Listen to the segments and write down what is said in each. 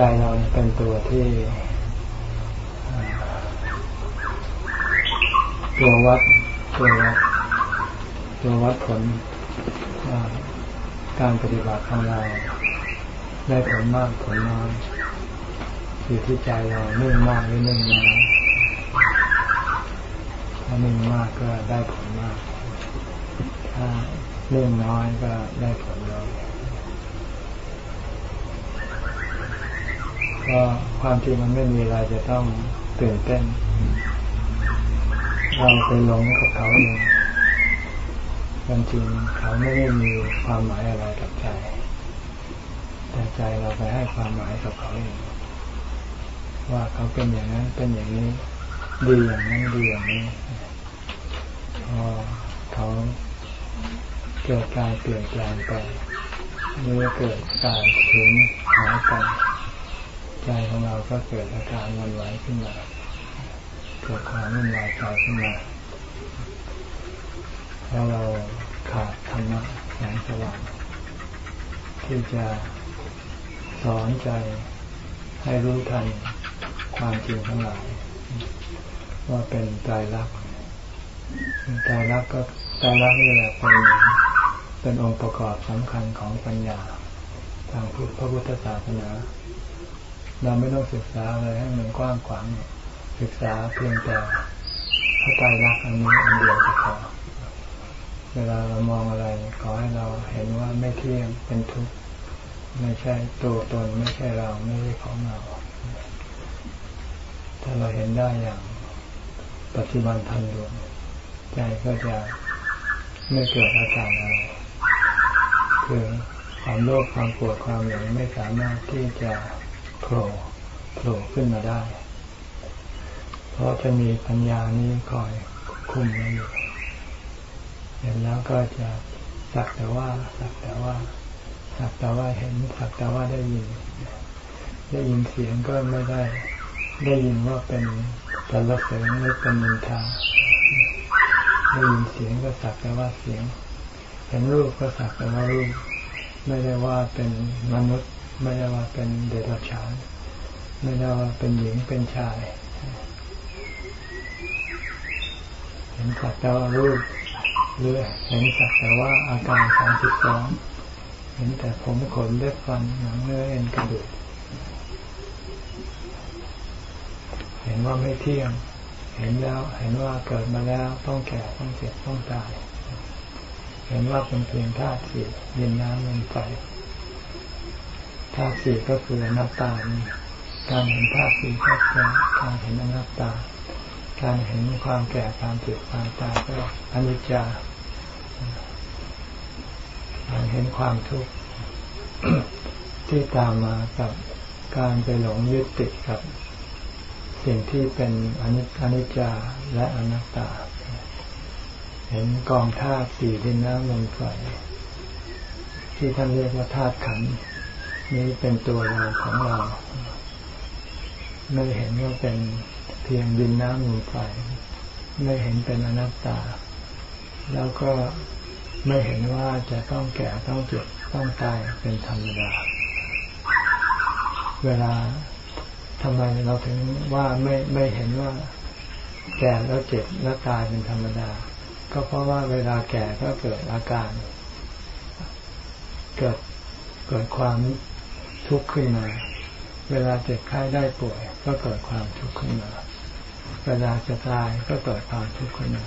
ใจเราเป็นตัวที่ตัววัดตัววัดตัววัดผลการปฏิบัติของเราได้ผลมากผลน้อยอยู่ที่ใจเราเนื่องมากหรือเนื่องน้อยถ้าเนื่องมากก็ได้ผลมาก ถ้าเนื่องน้อยก็ได้ผลน้อย ก็ความจริงมันไม่มีอะไรจะต้องตื่นเต้น เราไปหลงกับเขาเองความจริงเขาไม่ได้มีความหมายอะไรกับใจ แต่ใจเราไปให้ความหมายกับเขาเองว่าเขาเป็นอย่างนั้นเป็นอย่างนี้ ดีอย่างนั้นดีอย่างนี้พอเขาเกิดการเปลี่ยนแปลงไปหรือเกิดการถึงหายไป ใจของเราก็เกิดอาการวันไหวขึ้นมา เกิดความวุ่นวายใจขึ้นมาเพราะเราขาดธรรมะแสงสว่างที่จะสอนใจให้รู้ทันความจริงทั้งหลาย ว่าเป็นใจรักใจรักก็ใจรักนี่แหละเป็นเป็นองค์ประกอบสำคัญของปัญญา ทางพระพุทธศาสนา เราไม่ต้องศึกษาอะไรให้มันกว้างขวางศึกษาเพียงแต่พระไตรลักษณ์อันนี้อันเดียวก็พอเวลาเรามองอะไรขอให้เราเห็นว่าไม่เที่ยงเป็นทุกข์ไม่ใช่ตัวตนไม่ใช่เราไม่ใช่ของเรา ถ้าเราเห็นได้อย่างปัจจุบันทันดวนใจก็จะไม่เกิดอาการอะไรคือความโลภความโกรธความหลงไม่สามารถที่จะ โผล่โผล่ขึ้นมาได้ เพราะจะมีปัญญานี้คอยคุมไว้อยู่เห็นแล้วก็จะสักแต่ว่าสักแต่ว่าสักแต่ว่าเห็นสักแต่ว่าได้ยิน ได้ยินเสียงก็ไม่ได้ ได้ยินว่าเป็นสรรเสริญหรือเป็นมินทาได้ยินเสียงก็สักแต่ว่าเสียง เห็นรูปก็สักแต่ว่ารูป ไม่ได้ว่าเป็นมนุษย์ ไม่ได้ว่าเป็นเดรัจฉานไม่ได้ว่าเป็นหญิงเป็นชาย เห็นสักแต่ว่ารูปหรือเห็นสักแต่ว่าอาการสามสิบสองเห็นแต่ผมขนเล็บฟันหนังเนื้อเอ็นกระดูกเห็นว่าไม่เที่ยง เห็นแล้ว เห็นว่าเกิดมาแล้วต้องแก่ต้องเจ็บต้องตาย เห็นว่าเป็นเพียงธาตุสี่ดินน้ำลมไฟาตุสี่ก็คืออนัตตานี่การเห็นธาตุสี่ก็คือการเห็นอนัตตา การเห็นความแก่ความเจ็บความตายก็อนิจจาการเห็นความทุกข์ที่ตามมากับการไปหลงยึดติดกับสิ่งที่เป็นอนิจอนิจจาและอนัตตา เห็นกองธาตุสี่ดินน้ำลมไฟที่ท่านเรียกว่าธาตุขันธ์ นี้เป็นตัวเราของเรา ไม่เห็นว่าเป็นเพียงดินน้ำลมไฟไม่เห็นเป็นอนัตตา แล้วก็ไม่เห็นว่าจะต้องแก่ต้องเจ็บต้องตายเป็นธรรมดา เวลาทำไมเราถึงว่าไม่ไม่เห็นว่า แก่แล้วเจ็บแล้วตายเป็นธรรมดา ก็เพราะว่าเวลาแก่ก็เกิดอาการ เกิดเกิดความ ทุกข์ขึ้นมา เวลาเจ็บไข้ได้ป่วย ก็เกิดความทุกข์ขึ้นมา เวลาจะตายก็เกิดความทุกข์ขึ้นมา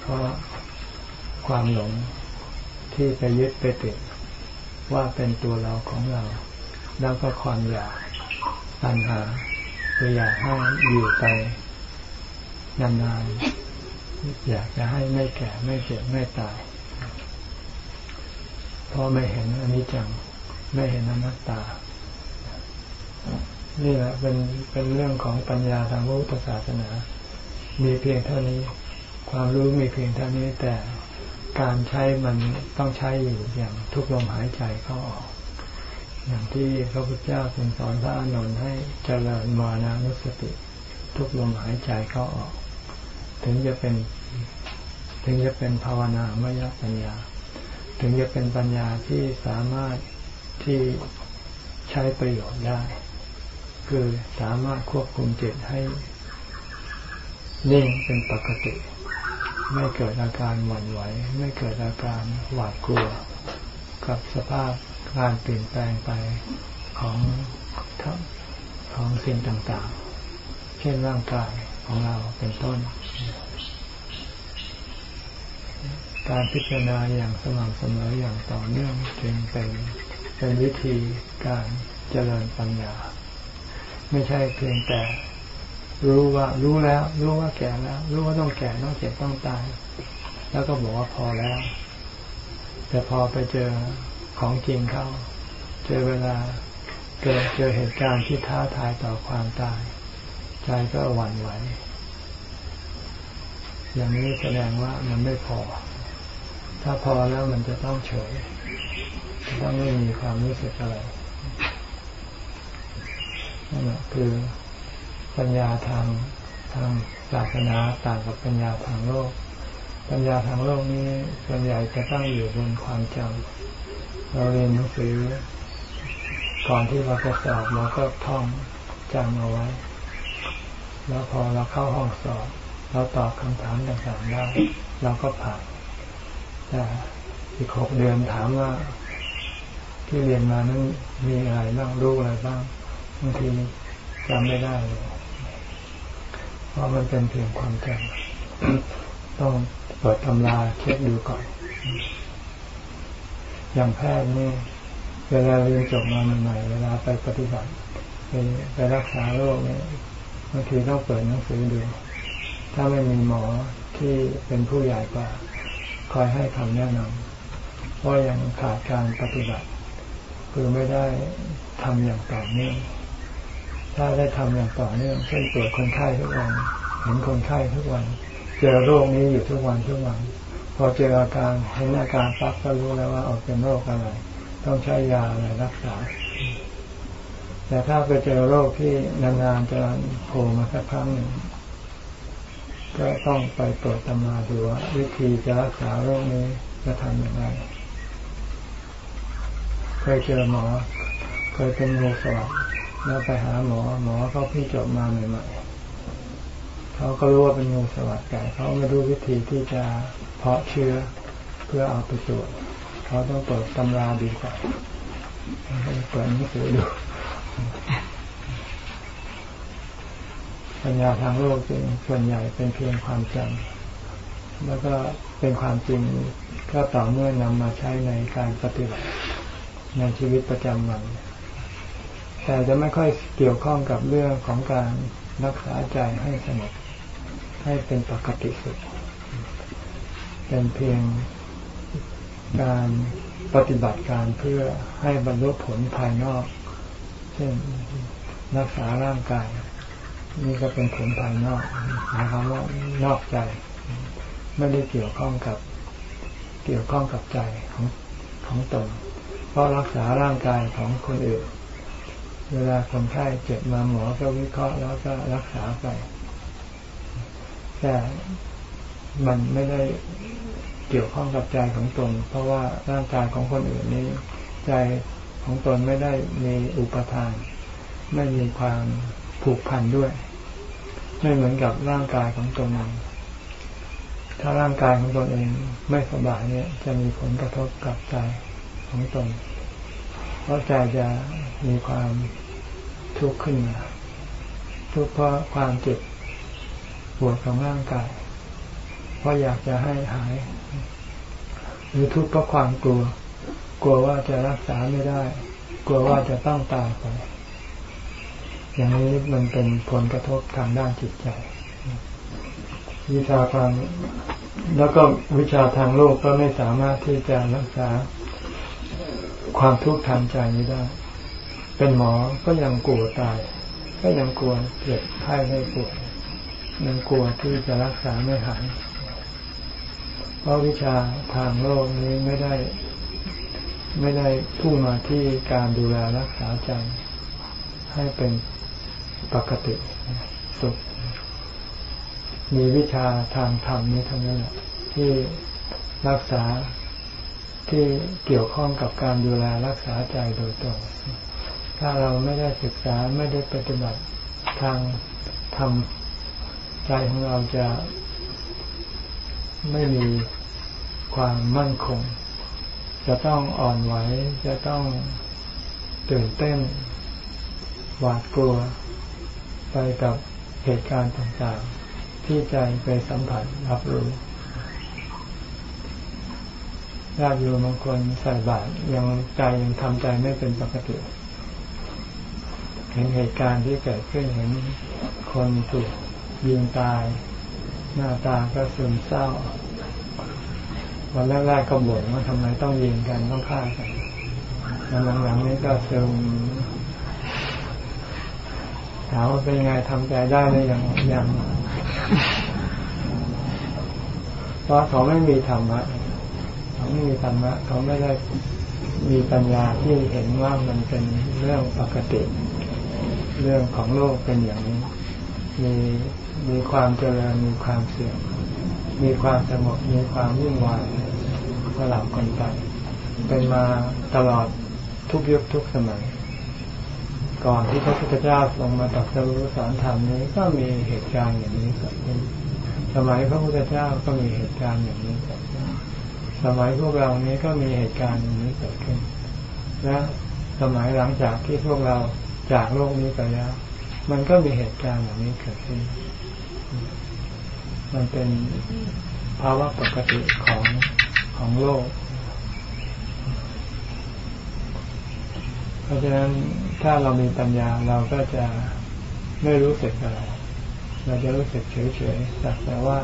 เพราะความหลงที่ไปยึดไปติดว่าเป็นตัวเราของเรา แล้วก็ความอยากปัญหาคืออยากให้อยู่ไปนานๆอยากจะให้ไม่แก่ไม่เจ็บไม่ตายเพราะไม่เห็นอนิจจัง ไม่เห็นอนัตตา นี่แหละเป็นเป็นเรื่องของปัญญาทางพระพุทธศาสนา มีเพียงเท่านี้ ความรู้มีเพียงเท่านี้แต่การใช้มันต้องใช้อยู่อย่างทุกลมหายใจเข้าออก อย่างที่พระพุทธเจ้าทรงสอนพระอานนท์ให้เจริญมานานุสติ ทุกลมหายใจเข้าออก ถึงจะเป็น ถึงจะเป็นภาวนามยปัญญา ถึงจะเป็นปัญญาที่สามารถ ที่ใช้ประโยชน์ได้ คือสามารถควบคุมจิตให้นิ่งเป็นปกติ ไม่เกิดอาการหวั่นไหว ไม่เกิดอาการหวาดกลัว กับสภาพการเปลี่ยนแปลงไปของของสิ่งต่างๆ เช่นร่างกายของเราเป็นต้น การพิจารณาอย่างสม่ำเสมออย่างต่อเนื่องจึงเป็น เป็นวิธีการเจริญปัญญา ไม่ใช่เพียงแต่ รู้ว่ารู้แล้ว รู้ว่าแก่แล้ว รู้ว่าต้องแก่ต้องเจ็บต้องตาย แล้วก็บอกว่าพอแล้ว แต่พอไปเจอของจริงเข้า เจอเวลาเกิดเจอเหตุการณ์ที่ท้าทายต่อความตาย ใจก็หวั่นไหว อย่างนี้แสดงว่ามันไม่พอ ถ้าพอแล้วมันจะต้องเฉย ต้องไม่มีความรู้สึกอะไรนั่นแหละคือปัญญาทางทางศาสนาต่างกับปัญญาทางโลก ปัญญาทางโลกนี้ส่วนใหญ่จะตั้งอยู่บนความจำเราเรียนหนังสือ ก่อนที่เราจะสอบเราก็ท่องจำเอาไว้ แล้วพอเราเข้าห้องสอบ เราตอบคำถามต่างๆได้เราก็ผ่านแต่อีกหกเดือนถามว่า ที่เรียนมานั้นมีอะไรบ้างรู้อะไรบ้างบางทีจำไม่ได้เลยเพราะมันเป็นเพียงความจำต้องเปิดตำราเช็คดูก่อน อย่างแพทย์นี่ เวลาเรียนจบมาใหม่ๆเวลาไปปฏิบัติไปไปรักษาโรคเนี่ยบางทีต้องเปิดหนังสือดู ถ้าไม่มีหมอที่เป็นผู้ใหญ่กว่า คอยให้คำแนะนำเพราะยังขาดการปฏิบัติ คือไม่ได้ทำอย่างต่อเนื่องถ้าได้ทำอย่างต่อเนื่องเช่นตรวจคนไข้ทุกวันเห็นคนไข้ทุกวัน เจอโรคนี้อยู่ทุกวันทุกวัน พอเจออาการเห็นอาการปั๊บก็รู้แล้วว่าออกเป็นโรคอะไร ต้องใช้ยาอะไรรักษา แต่ถ้าไปเจอโรคที่นานๆจะโผล่มาสักครั้งหนึ่งก็ต้องไปตรวจตำราดูว่าวิธีจะรักษาโรคนี้จะทำอย่างไร เคยเจอหมอ เคยเป็นงูสวัสดแล้วไปหาหมอ หมอเขาพี่จบมาใหม่ๆเขาก็รู้ว่าเป็นงูสวัสดแต่เขาไม่รู้วิธีที่จะเพาะเชื้อเพื่อเอาไปตรวจเขาต้องเปิดตำราดีกว่าเปิดหนังสือดูปัญญาทางโลกจริงส่วนใหญ่เป็นเพียงความจำแล้วก็เป็นความจริงก็ต่อเมื่อนำมาใช้ในการปฏิบัติ ในชีวิตประจำวัน แต่จะไม่ค่อยเกี่ยวข้องกับเรื่องของการรักษาใจให้สงบให้เป็นปกติสุด เป็นเพียงการปฏิบัติการเพื่อให้บรรลุผลภายนอก เช่นรักษาร่างกาย นี่ก็เป็นผลภายนอกหมายความว่านอกใจ ไม่ได้เกี่ยวข้องกับเกี่ยวข้องกับใจของของตน เพราะรักษาร่างกายของคนอื่น เวลาคนไข้เจ็บมาหมอก็วิเคราะห์แล้วก็รักษาไป แต่มันไม่ได้เกี่ยวข้องกับใจของตน เพราะว่าร่างกายของคนอื่นนี้ ใจของตนไม่ได้มีอุปทาน ไม่มีความผูกพันด้วย ไม่เหมือนกับร่างกายของตนเองถ้าร่างกายของตนเองไม่สบายเนี่ยจะมีผลกระทบกับใจ ของตนเพราะใจจะมีความทุกข์ขึ้นมาทุกข์เพราะความเจ็บปวดของร่างกาย เพราะอยากจะให้หาย หรือทุกข์เพราะความกลัว กลัวว่าจะรักษาไม่ได้ กลัวว่าจะต้องตายไป อย่างนี้มันเป็นผลกระทบทางด้านจิตใจ วิชาทางแล้วก็วิชาทางโลกก็ไม่สามารถที่จะรักษา ความทุกข์ทางใจนี้ได้ เป็นหมอก็ยังกลัวตาย ก็ยังกลัวเจ็บไข้ได้ป่วยยังกลัวที่จะรักษาไม่หายเพราะวิชาทางโลกนี้ไม่ได้ ไม่ได้พุ่งมาที่การดูแลรักษาใจให้เป็นปกติสุข มีวิชาทางธรรมนี้เท่านั้นที่รักษา ที่เกี่ยวข้องกับการดูแลรักษาใจโดยตรง ถ้าเราไม่ได้ศึกษาไม่ได้ปฏิบัติทางทำใจของเราจะไม่มีความมั่นคง จะต้องอ่อนไหว จะต้องตื่นเต้น หวาดกลัว ไปกับเหตุการณ์ต่างๆ ที่ใจไปสัมผัสรับรู้ ญาติโยมบางคนใส่บาตรยังใจยังทำใจไม่เป็นปกติ เห็นเหตุการณ์ที่เกิดขึ้นเห็นคนถูกยิงตาย หน้าตาก็ซึมเศร้า วันแรกๆก็บ่นว่าทำไมต้องยิงกันต้องฆ่ากันวันหลังๆนี้ก็ซึมถามว่าเป็นยังไงทำใจได้หรือยังยังเพราะเขาไม่มีธรรมะ เขาไม่มีธรรมะเขาไม่ได้มีปัญญาที่เห็นว่ามันเป็นเรื่องปกติ เรื่องของโลกเป็นอย่างนี้ มีมีความเจริญมีความเสื่อมมีความสงบมีความวุ่นวายสลับกันไปเป็นมาตลอดทุกยุคทุกสมัย ก่อนที่พระพุทธเจ้าลงมาตรัสรู้สอนธรรมนี้ก็มีเหตุการณ์อย่างนี้เกิดขึ้นสมัยพระพุทธเจ้าก็มีเหตุการณ์อย่างนี้เกิดขึ้น สมัยพวกเรานี้ก็มีเหตุการณ์นี้เกิดขึ้น และสมัยหลังจากที่พวกเราจากโลกนี้ไปแล้ว มันก็มีเหตุการณ์อย่างนี้เกิดขึ้น มันเป็นภาวะปกติของของโลก เพราะฉะนั้นถ้าเรามีปัญญาเราก็จะไม่รู้สึกอะไร เราจะรู้สึกเฉยๆแต่ว่า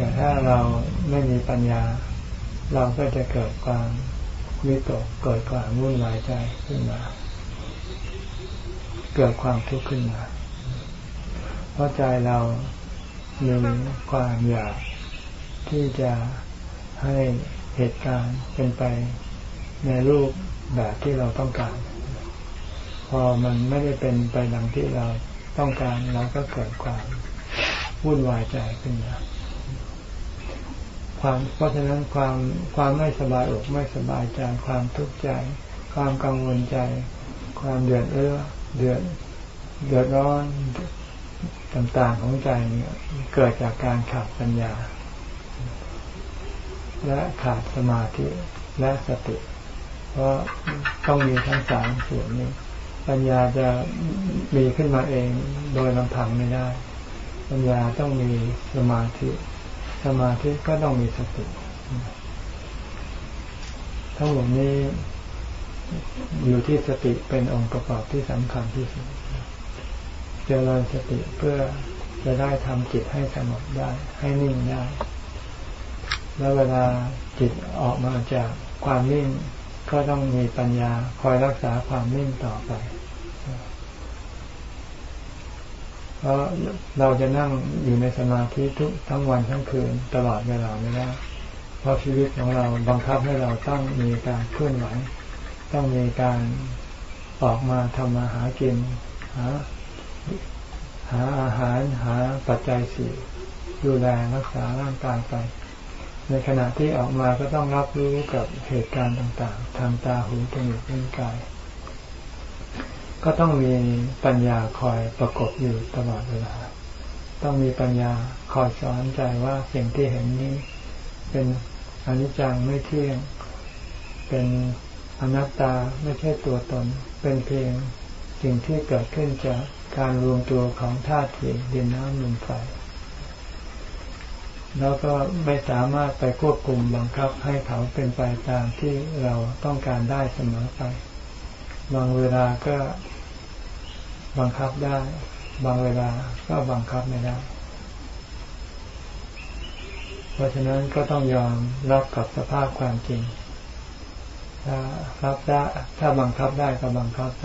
แต่ถ้าเราไม่มีปัญญา เราก็จะเกิดความวิตกเกิดความวุ่นวายใจขึ้นมา เกิดความทุกข์ขึ้นมา เพราะใจเรามีความอยากที่จะให้เหตุการณ์เป็นไปในรูปแบบที่เราต้องการ พอมันไม่ได้เป็นไปดังที่เราต้องการเราก็เกิดความวุ่นวายใจขึ้นมา ความเพราะฉะนั้นความความไม่สบายอกไม่สบายใจความทุกข์ใจ ความกังวลใจ ความเดือดเร้อเดือดเดือดร้อนต่างๆของใจเนี่ยเกิดจากการขาดปัญญา และขาดสมาธิและสติ เพราะต้องมีทั้งสามส่วนนี้ ปัญญาจะมีขึ้นมาเองโดยลำพังไม่ได้ ปัญญาต้องมีสมาธิ สมาธิก็ต้องมีสติ ทั้งหมดนี้อยู่ที่สติเป็นองค์ประกอบที่สำคัญที่สุดเจริญสติเพื่อจะได้ทำจิตให้สงบได้ ให้นิ่งได้ แล้วเวลาจิตออกมาจากความนิ่ง ก็ต้องมีปัญญาคอยรักษาความนิ่งต่อไป เพราะเราจะนั่งอยู่ในสมาธิทุกทั้งวันทั้งคืนตลอดเวลาไม่ได้เพราะชีวิตของเราบังคับให้เราต้องมีการเคลื่อนไหว ต้องมีการออกมาทำมาหากินหาหาอาหารหาปัจจัยสี่ดูแลรักษาร่างกายไป ในขณะที่ออกมาก็ต้องรับรู้กับเหตุการณ์ต่าง ๆ ทางตาหูจมูกลิ้นกาย ก็ต้องมีปัญญาคอยประกบอยู่ตลอดเวลา ต้องมีปัญญาคอยสอนใจว่าสิ่งที่เห็นนี้ เป็นอนิจจังไม่เที่ยง เป็นอนัตตาไม่ใช่ตัวตน เป็นเพียงสิ่งที่เกิดขึ้นจากการรวมตัวของธาตุสี่ดินน้ำลมไฟแล้วก็ไม่สามารถไปควบคุมบังคับให้เขาเป็นไปตามที่เราต้องการได้เสมอไป บางเวลาก็ บังคับได้ บางเวลาก็บังคับไม่ได้ เพราะฉะนั้นก็ต้องยอมรับกับสภาพความจริง ถ้ารับได้ถ้าบังคับได้ก็บังคับไป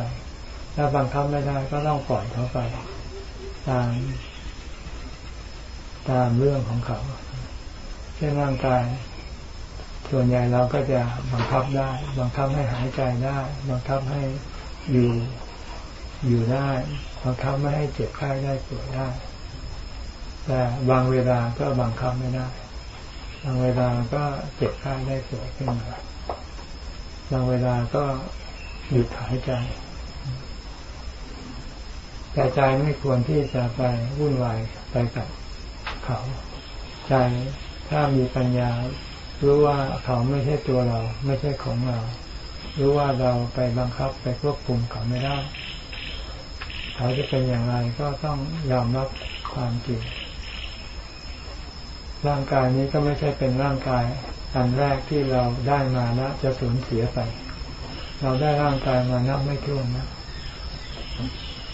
ถ้าบังคับไม่ได้ก็ต้องปล่อยเขาไป ตาม ตามเรื่องของเขาเช่นร่างกายส่วนใหญ่เราก็จะบังคับได้ บังคับให้หายใจได้ บังคับให้อยู่ อยู่ได้บังคับไม่ให้เจ็บไข้ได้ป่วยได้ แต่บางเวลาก็บังคับไม่ได้ บางเวลาก็เจ็บไข้ได้ป่วยขึ้นมาบางเวลาก็หยุดหายใจ แต่ใจไม่ควรที่จะไปวุ่นวายไปกับเขา ใจถ้ามีปัญญารู้ว่าเขาไม่ใช่ตัวเรา ไม่ใช่ของเรา รู้ว่าเราไปบังคับไปควบคุมเขาไม่ได้ เขาจะเป็นอย่างไรก็ต้องยอมรับความจริงร่างกายนี้ก็ไม่ใช่เป็นร่างกายอันแรกที่เราได้มาแล้วจะสูญเสียไป เราได้ร่างกายมานับไม่ถ้วนนะ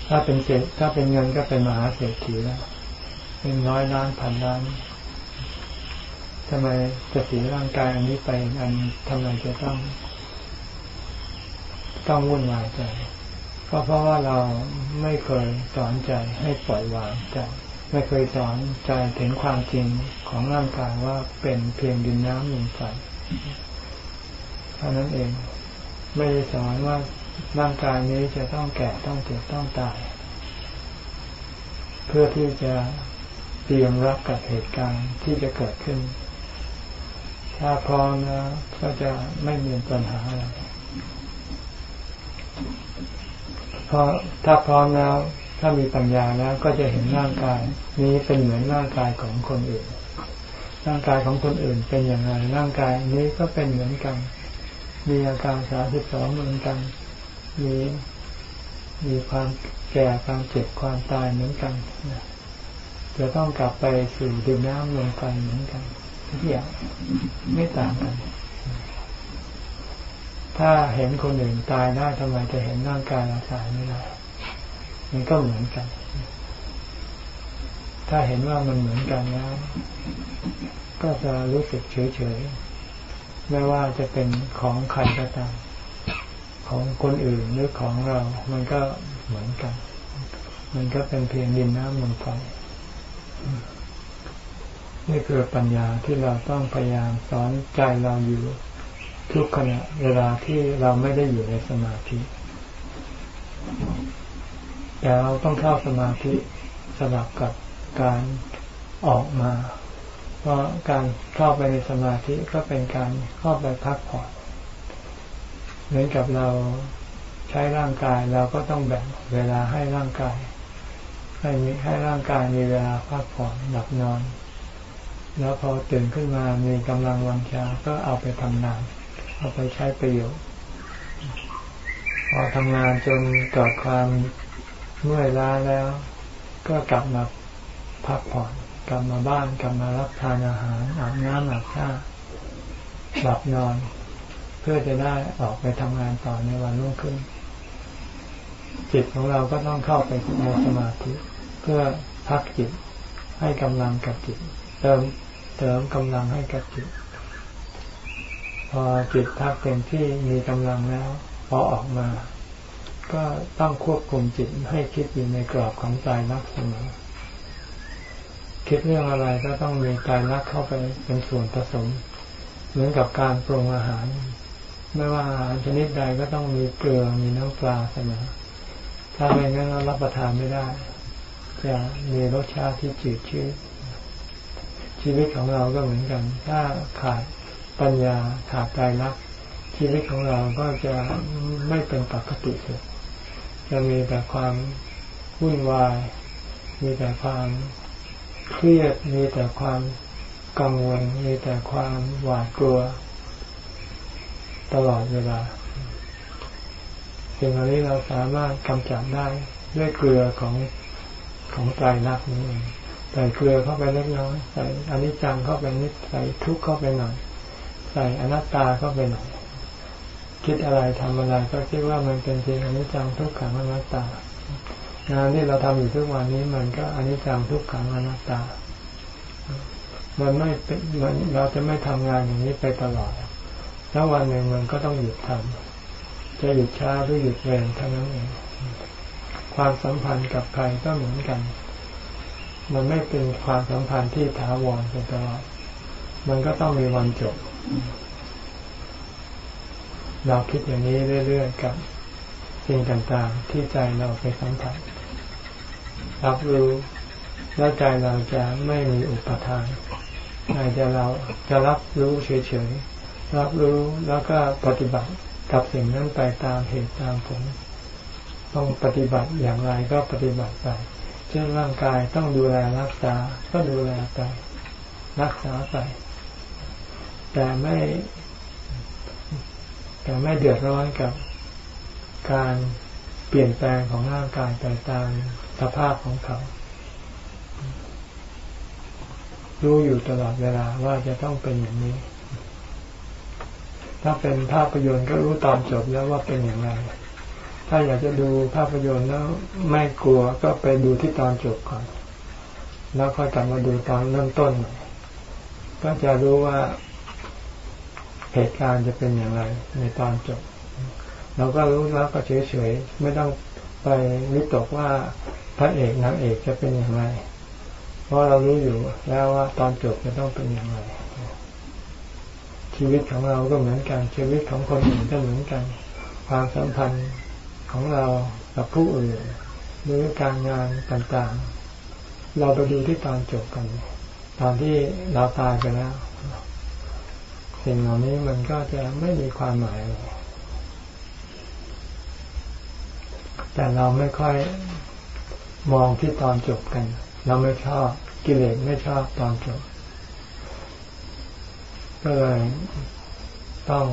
ถ้าเป็นเศษถ้าเป็นเงินก็เป็นมหาเศรษฐีแล้วเป็นร้อยล้านพันล้านทำไมจะเสียร่างกายอันนี้ไปอันทำไมจะต้อง ต้องวุ่นวายใจ ก็เพราะว่าเราไม่เคยสอนใจให้ปล่อยวางใจ ไม่เคยสอนใจถึงความจริงของร่างกายว่าเป็นเพียงดินน้ำลมไฟเท่านั้นเอง ไม่ได้สอนว่าร่างกายนี้จะต้องแก่ต้องเจ็บต้องตาย เพื่อที่จะเตรียมรับกับเหตุการณ์ที่จะเกิดขึ้น ถ้าพร้อมแล้วก็จะไม่มีปัญหาอะไร เพราะถ้าพร้อมแล้ว ถ้ามีปัญญาแล้วก็จะเห็นร่างกาย นี้เป็นเหมือนร่างกายของคนอื่น ร่างกายของคนอื่นเป็นอย่างไรร่างกายนี้ก็เป็นเหมือนกัน มีอาการสาสิบสองเหมือนกัน มีมีความแก่ความเจ็บความตายเหมือนกันจะต้องกลับไปสู่ดินน้ำลมไฟเหมือนกันทุกอย่างไม่ต่างกัน ถ้าเห็นคนอื่นตายได้ทำไมจะเห็นร่างกายเราตายไม่ได้มันก็เหมือนกัน ถ้าเห็นว่ามันเหมือนกันแล้ว ก็จะรู้สึกเฉยๆ ไม่ว่าจะเป็นของใครก็ตาม ของคนอื่นหรือของเรา มันก็เหมือนกัน มันก็เป็นเพียงดินน้ำลมไฟนี่คือปัญญาที่เราต้องพยายามสอนใจเราอยู่ ทุกขณะเวลาที่เราไม่ได้อยู่ในสมาธิ แต่เราต้องเข้าสมาธิสลับกับการออกมา เพราะการเข้าไปในสมาธิก็เป็นการเข้าไปพักผ่อน เหมือนกับเราใช้ร่างกายเราก็ต้องแบ่งเวลาให้ร่างกาย ให้มีให้ร่างกายมีเวลาพักผ่อนหลับนอน แล้วพอตื่นขึ้นมามีกำลังวังชาก็เอาไปทำงาน เอาไปใช้ประโยชน์พอทำงานจนเกิดความเมื่อยล้าแล้ว ก็กลับมาพักผ่อน กลับมาบ้านกลับมารับทานอาหารอาบน้ำอาบท่าหลับนอน เพื่อจะได้ออกไปทำงานต่อในวันรุ่งขึ้น จิตของเราก็ต้องเข้าไปในสมาธิเพื่อพักจิตให้กำลังกับจิต เติมเติมกำลังให้กับจิต พอจิตพักเต็มที่มีกำลังแล้วพอออกมา ก็ต้องควบคุมจิตให้คิดอยู่ในกรอบของใจรักเสมอคิดเรื่องอะไรก็ต้องมีใจรักเข้าไปเป็นส่วนผสม เหมือนกับการปรุงอาหาร ไม่ว่าอาหารชนิดใดก็ต้องมีเกลือมีน้ำปลาเสมอถ้าไม่งั้นเรารับประทานไม่ได้ จะมีรสชาติที่จืดชืดชีวิตของเราก็เหมือนกัน ถ้าขาด ปัญญาขาดใจรักชีวิตของเราก็จะไม่เป็นปกติสุดจะมีแต่ความวุ่นวาย มีแต่ความเครียด มีแต่ความกังวล มีแต่ความหวาดกลัว ตลอดเวลาสิ่งเหล่านี้เราสามารถกำจัดได้ด้วยเกลือของของใจรักนี้เองใส่เกลือเข้าไปเล็กน้อยใส่อนิจจังเข้าไปนิดใส่ทุกข์เข้าไปหน่อย ใส่อนัตตาเข้าไปหน่อยคิดอะไรทำอะไร ก็คิดว่ามันเป็นเพียงอนิจจังทุกขังอนัตตา งานที่เราทำอยู่ทุกวันนี้มันก็อนิจจังทุกขังอนัตตา มันไม่เป็นมันเราจะไม่ทำงานอย่างนี้ไปตลอดแล้ววันหนึ่งมันก็ต้องหยุดทำจะหยุดช้าหรือหยุดเร็วเท่านั้นเองความสัมพันธ์กับใครก็เหมือนกัน มันไม่เป็นความสัมพันธ์ที่ถาวรไปตลอด มันก็ต้องมีวันจบ เราคิดอย่างนี้เรื่อยๆกับสิ่งต่างๆ ที่ใจเราไปสัมผัสรับรู้แล้วใจเราจะไม่มีอุปทานใจจะเราจะรับรู้เฉยๆรับรู้แล้วก็ปฏิบัติกับสิ่งนั้นไปตามเหตุตามผลต้องปฏิบัติอย่างไรก็ปฏิบัติไปเช่นร่างกายต้องดูแลรักษาก็ดูแลไป รักษาไป แต่ไม่ แต่ไม่เดือดร้อนกับการเปลี่ยนแปลงของร่างกายไปตามสภาพของเขา รู้อยู่ตลอดเวลาว่าจะต้องเป็นอย่างนี้ ถ้าเป็นภาพยนตร์ก็รู้ตอนจบแล้วว่าเป็นอย่างไร ถ้าอยากจะดูภาพยนตร์แล้วไม่กลัวก็ไปดูที่ตอนจบก่อน แล้วค่อยกลับมาดูตอนเริ่มต้น ก็จะรู้ว่า เหตุการณ์จะเป็นอย่างไรในตอนจบ เราก็รู้แล้วก็เฉยๆไม่ต้องไปวิตกว่าพระเอกนางเอกจะเป็นอย่างไร เพราะเรารู้อยู่แล้วว่าตอนจบจะต้องเป็นอย่างไร ชีวิตของเราก็เหมือนกัน ชีวิตของคนอื่นก็เหมือนกัน ความสัมพันธ์ของเรากับผู้อื่นหรือการงานต่างๆ เราไปดูที่ตอนจบกัน ตอนที่เราตายไปแล้ว สิ่งเหล่านี้มันก็จะไม่มีความหมายเลยแต่เราไม่ค่อยมองที่ตอนจบกัน เราไม่ชอบกิเลสไม่ชอบตอนจบ ก็เลยต้อง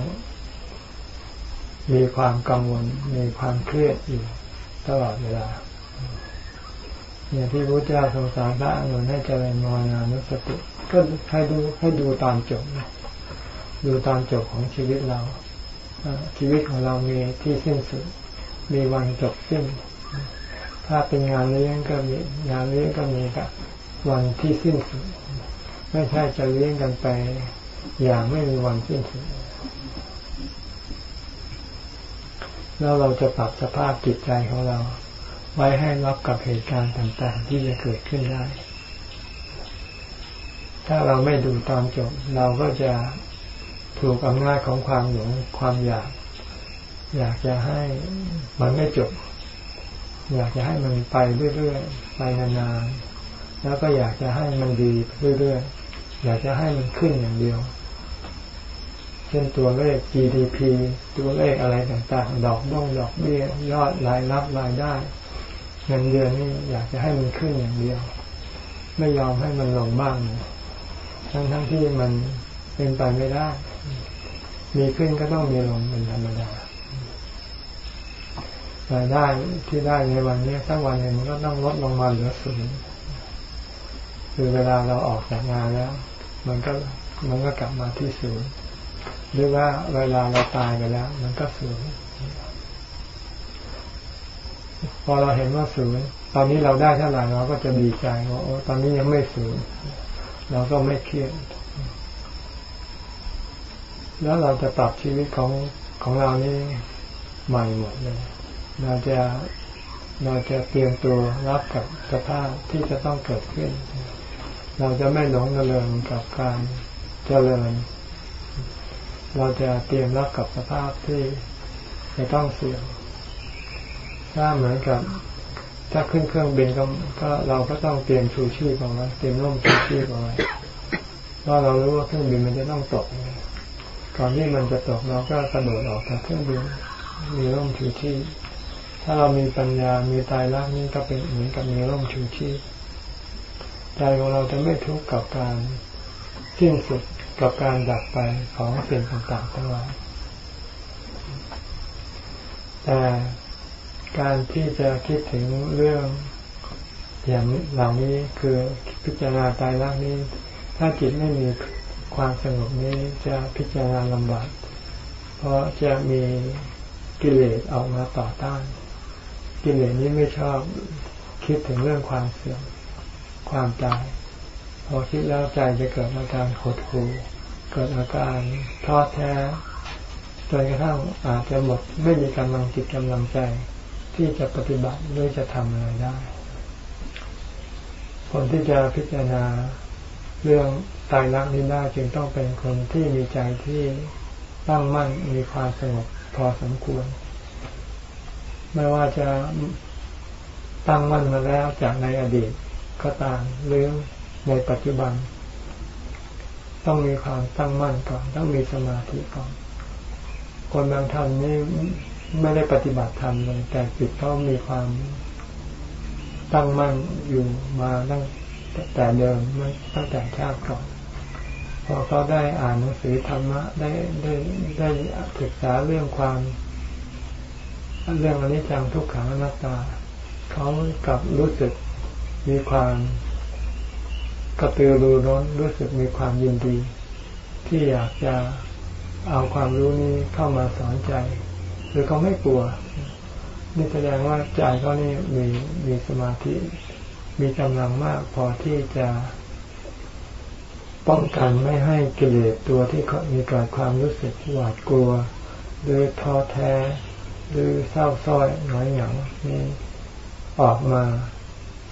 มีความกังวล มีความเครียดอยู่ตลอดเวลาเนี่ยที่พระเจ้าทรงสอนพระอนุนให้เจริญมรณานุสติก็ให้ดูให้ดูตอนจบนะ ดูตอนจบของชีวิตเราชีวิตของเรามีที่สิ้นสุด มีวันจบสิ้น ถ้าเป็นงานเลี้ยงก็มีงานเลี้ยงก็มีกับวันที่สิ้นสุด ไม่ใช่จะเลี้ยงกันไป อย่างไม่มีวันสิ้นสุด แล้วเราจะปรับสภาพจิตใจของเรา ไว้ให้รับกับเหตุการณ์ต่างๆ ที่จะเกิดขึ้นได้ ถ้าเราไม่ดูตอนจบ เราก็จะ ถูกอำนาจของความหลงความอยาก อยากจะให้มันไม่จบ อยากจะให้มันไปเรื่อยๆไปนานๆแล้วก็อยากจะให้มันดีเรื่อยๆอยากจะให้มันขึ้นอย่างเดียว เช่นตัวเลข GDP ตัวเลขอะไรต่างๆ ดอกบ้องดอกเบี้ยยอดรายรับรายได้เงินเดือนนี่อยากจะให้มันขึ้นอย่างเดียว ไม่ยอมให้มันลงบ้างทั้งทั้งที่มันเป็นไปไม่ได้ มีขึ้นก็ต้องมีลงเป็นธรรมดารายได้ที่ได้ในวันนี้สักวันหนึ่งมันก็ต้องลดลงมาเหลือศูนย์คือเวลาเราออกจากงานแล้ว มันก็มันก็กลับมาที่ศูนย์หรือว่าเวลาเราตายไปแล้ว มันก็ศูนย์พอเราเห็นว่าศูนย์ตอนนี้เราได้เท่าไหร่เราก็จะดีใจว่าโอ้ตอนนี้ยังไม่ศูนย์เราก็ไม่เครียด แล้วเราจะปรับชีวิตของของเรานี่ใหม่หมดเลย เราจะเราจะเตรียมตัวรับกับสภาพที่จะต้องเกิดขึ้น เราจะไม่หลงระเริงกับการเจริญ เราจะเตรียมรับกับสภาพที่จะต้องเสี่ยงถ้าเหมือนกับ ถ้าขึ้นเครื่องบินก็ก็เราก็ต้องเตรียมชูชีพเอาไว้เตรียมร่มชูชีพเอาไว้เพราะเรารู้ว่าเครื่องบินมันจะต้องตก ก่อนที่มันจะตกเราก็กระโดดออกจากเครื่องบินมีร่มชูชีพถ้าเรามีปัญญา มีตายรักนี่ก็เป็นเหมือนกับมีร่มชูชีพใจของเราจะไม่ทุกข์กับการสิ้นสุดกับการดับไปของสิ่งต่างๆทั้งหลายแต่การที่จะคิดถึงเรื่องอย่างเหล่านี้คือพิจารณาตายรักนี้ ถ้าจิตไม่มี ความสงบนี้จะพิจารณาลำบากเพราะจะมีกิเลสออกมาต่อต้าน กิเลสนี้ไม่ชอบคิดถึงเรื่องความเสื่อมความตายพอคิดแล้วใจจะเกิดอาการหดหู่เกิดอาการท้อแท้จนกระทั่งอาจจะหมดไม่มีกำลังจิตกำลังใจที่จะปฏิบัติหรือจะทำอะไรได้ คนที่จะพิจารณาเรื่อง ตายรักนี้ได้จึงต้องเป็นคนที่มีใจที่ตั้งมั่นมีความสงบพอสมควร ไม่ว่าจะตั้งมั่นมาแล้วจากในอดีตก็ตามหรือในปัจจุบัน ต้องมีความตั้งมั่นก่อน ต้องมีสมาธิก่อน คนบางท่านนี่ไม่ได้ปฏิบัติธรรมเลยแต่จิตเขามีความตั้งมั่นอยู่มาตั้งแต่เดิมตั้งแต่ชาติก่อน พอเขาได้อ่านหนังสือธรรมะได้ได้ได้ศึกษาเรื่องความเรื่องอนิจจังทุกขังอนัตตา เขากลับรู้สึกมีความกระตือรือร้นรู้สึกมีความยินดี ที่อยากจะเอาความรู้นี้เข้ามาสอนใจ หรือเขาไม่กลัว นี่แสดงว่าใจเขานี่มีมีสมาธิ มีกำลังมากพอที่จะ ป้องกันไม่ให้กิเลสตัวที่มีเกิดความรู้สึกหวาดกลัว หรือท้อแท้ หรือเศร้าส้อยหงอยเหงานี่ออกมา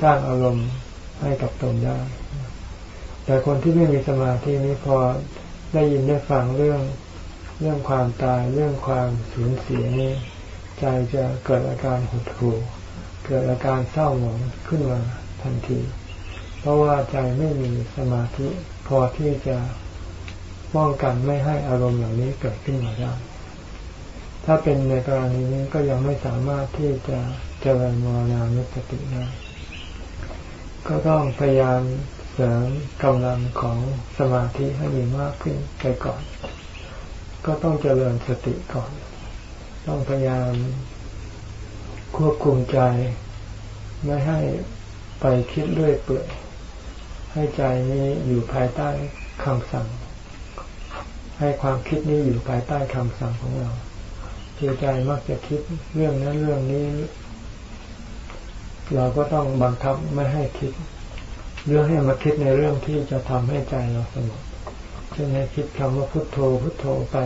สร้างอารมณ์ให้กับตนได้ แต่คนที่ไม่มีสมาธินี้พอได้ยินได้ฟังเรื่องเรื่องความตายเรื่องความสูญเสียนี้ ใจจะเกิดอาการหดหู่เกิดอาการเศร้าหมองขึ้นมาทันที ราะว่าใจไม่มีสมาธิพอที่จะป้องกันไม่ให้อารมณ์เหล่านี้เกิดขึ้นมาได้ ถ้าเป็นในกรณีนี้ก็ยังไม่สามารถที่จะเจริญมรณานุสติได้ก็ต้องพยายามเสริมกำลังของสมาธิให้มีมากขึ้นไปก่อน ก็ต้องเจริญสติก่อน ต้องพยายามควบคุมใจ ไม่ให้ไปคิดด้วยเปื่อย ให้ใจนี้อยู่ภายใต้คำสั่ง ให้ความคิดนี้อยู่ภายใต้คำสั่งของเราคือใจมักจะคิดเรื่องนั้นเรื่องนี้ เราก็ต้องบังคับไม่ให้คิดเรื่องให้มาคิดในเรื่องที่จะทำให้ใจเราสงบเช่นให้คิดคำว่าพุทโธพุทโธไป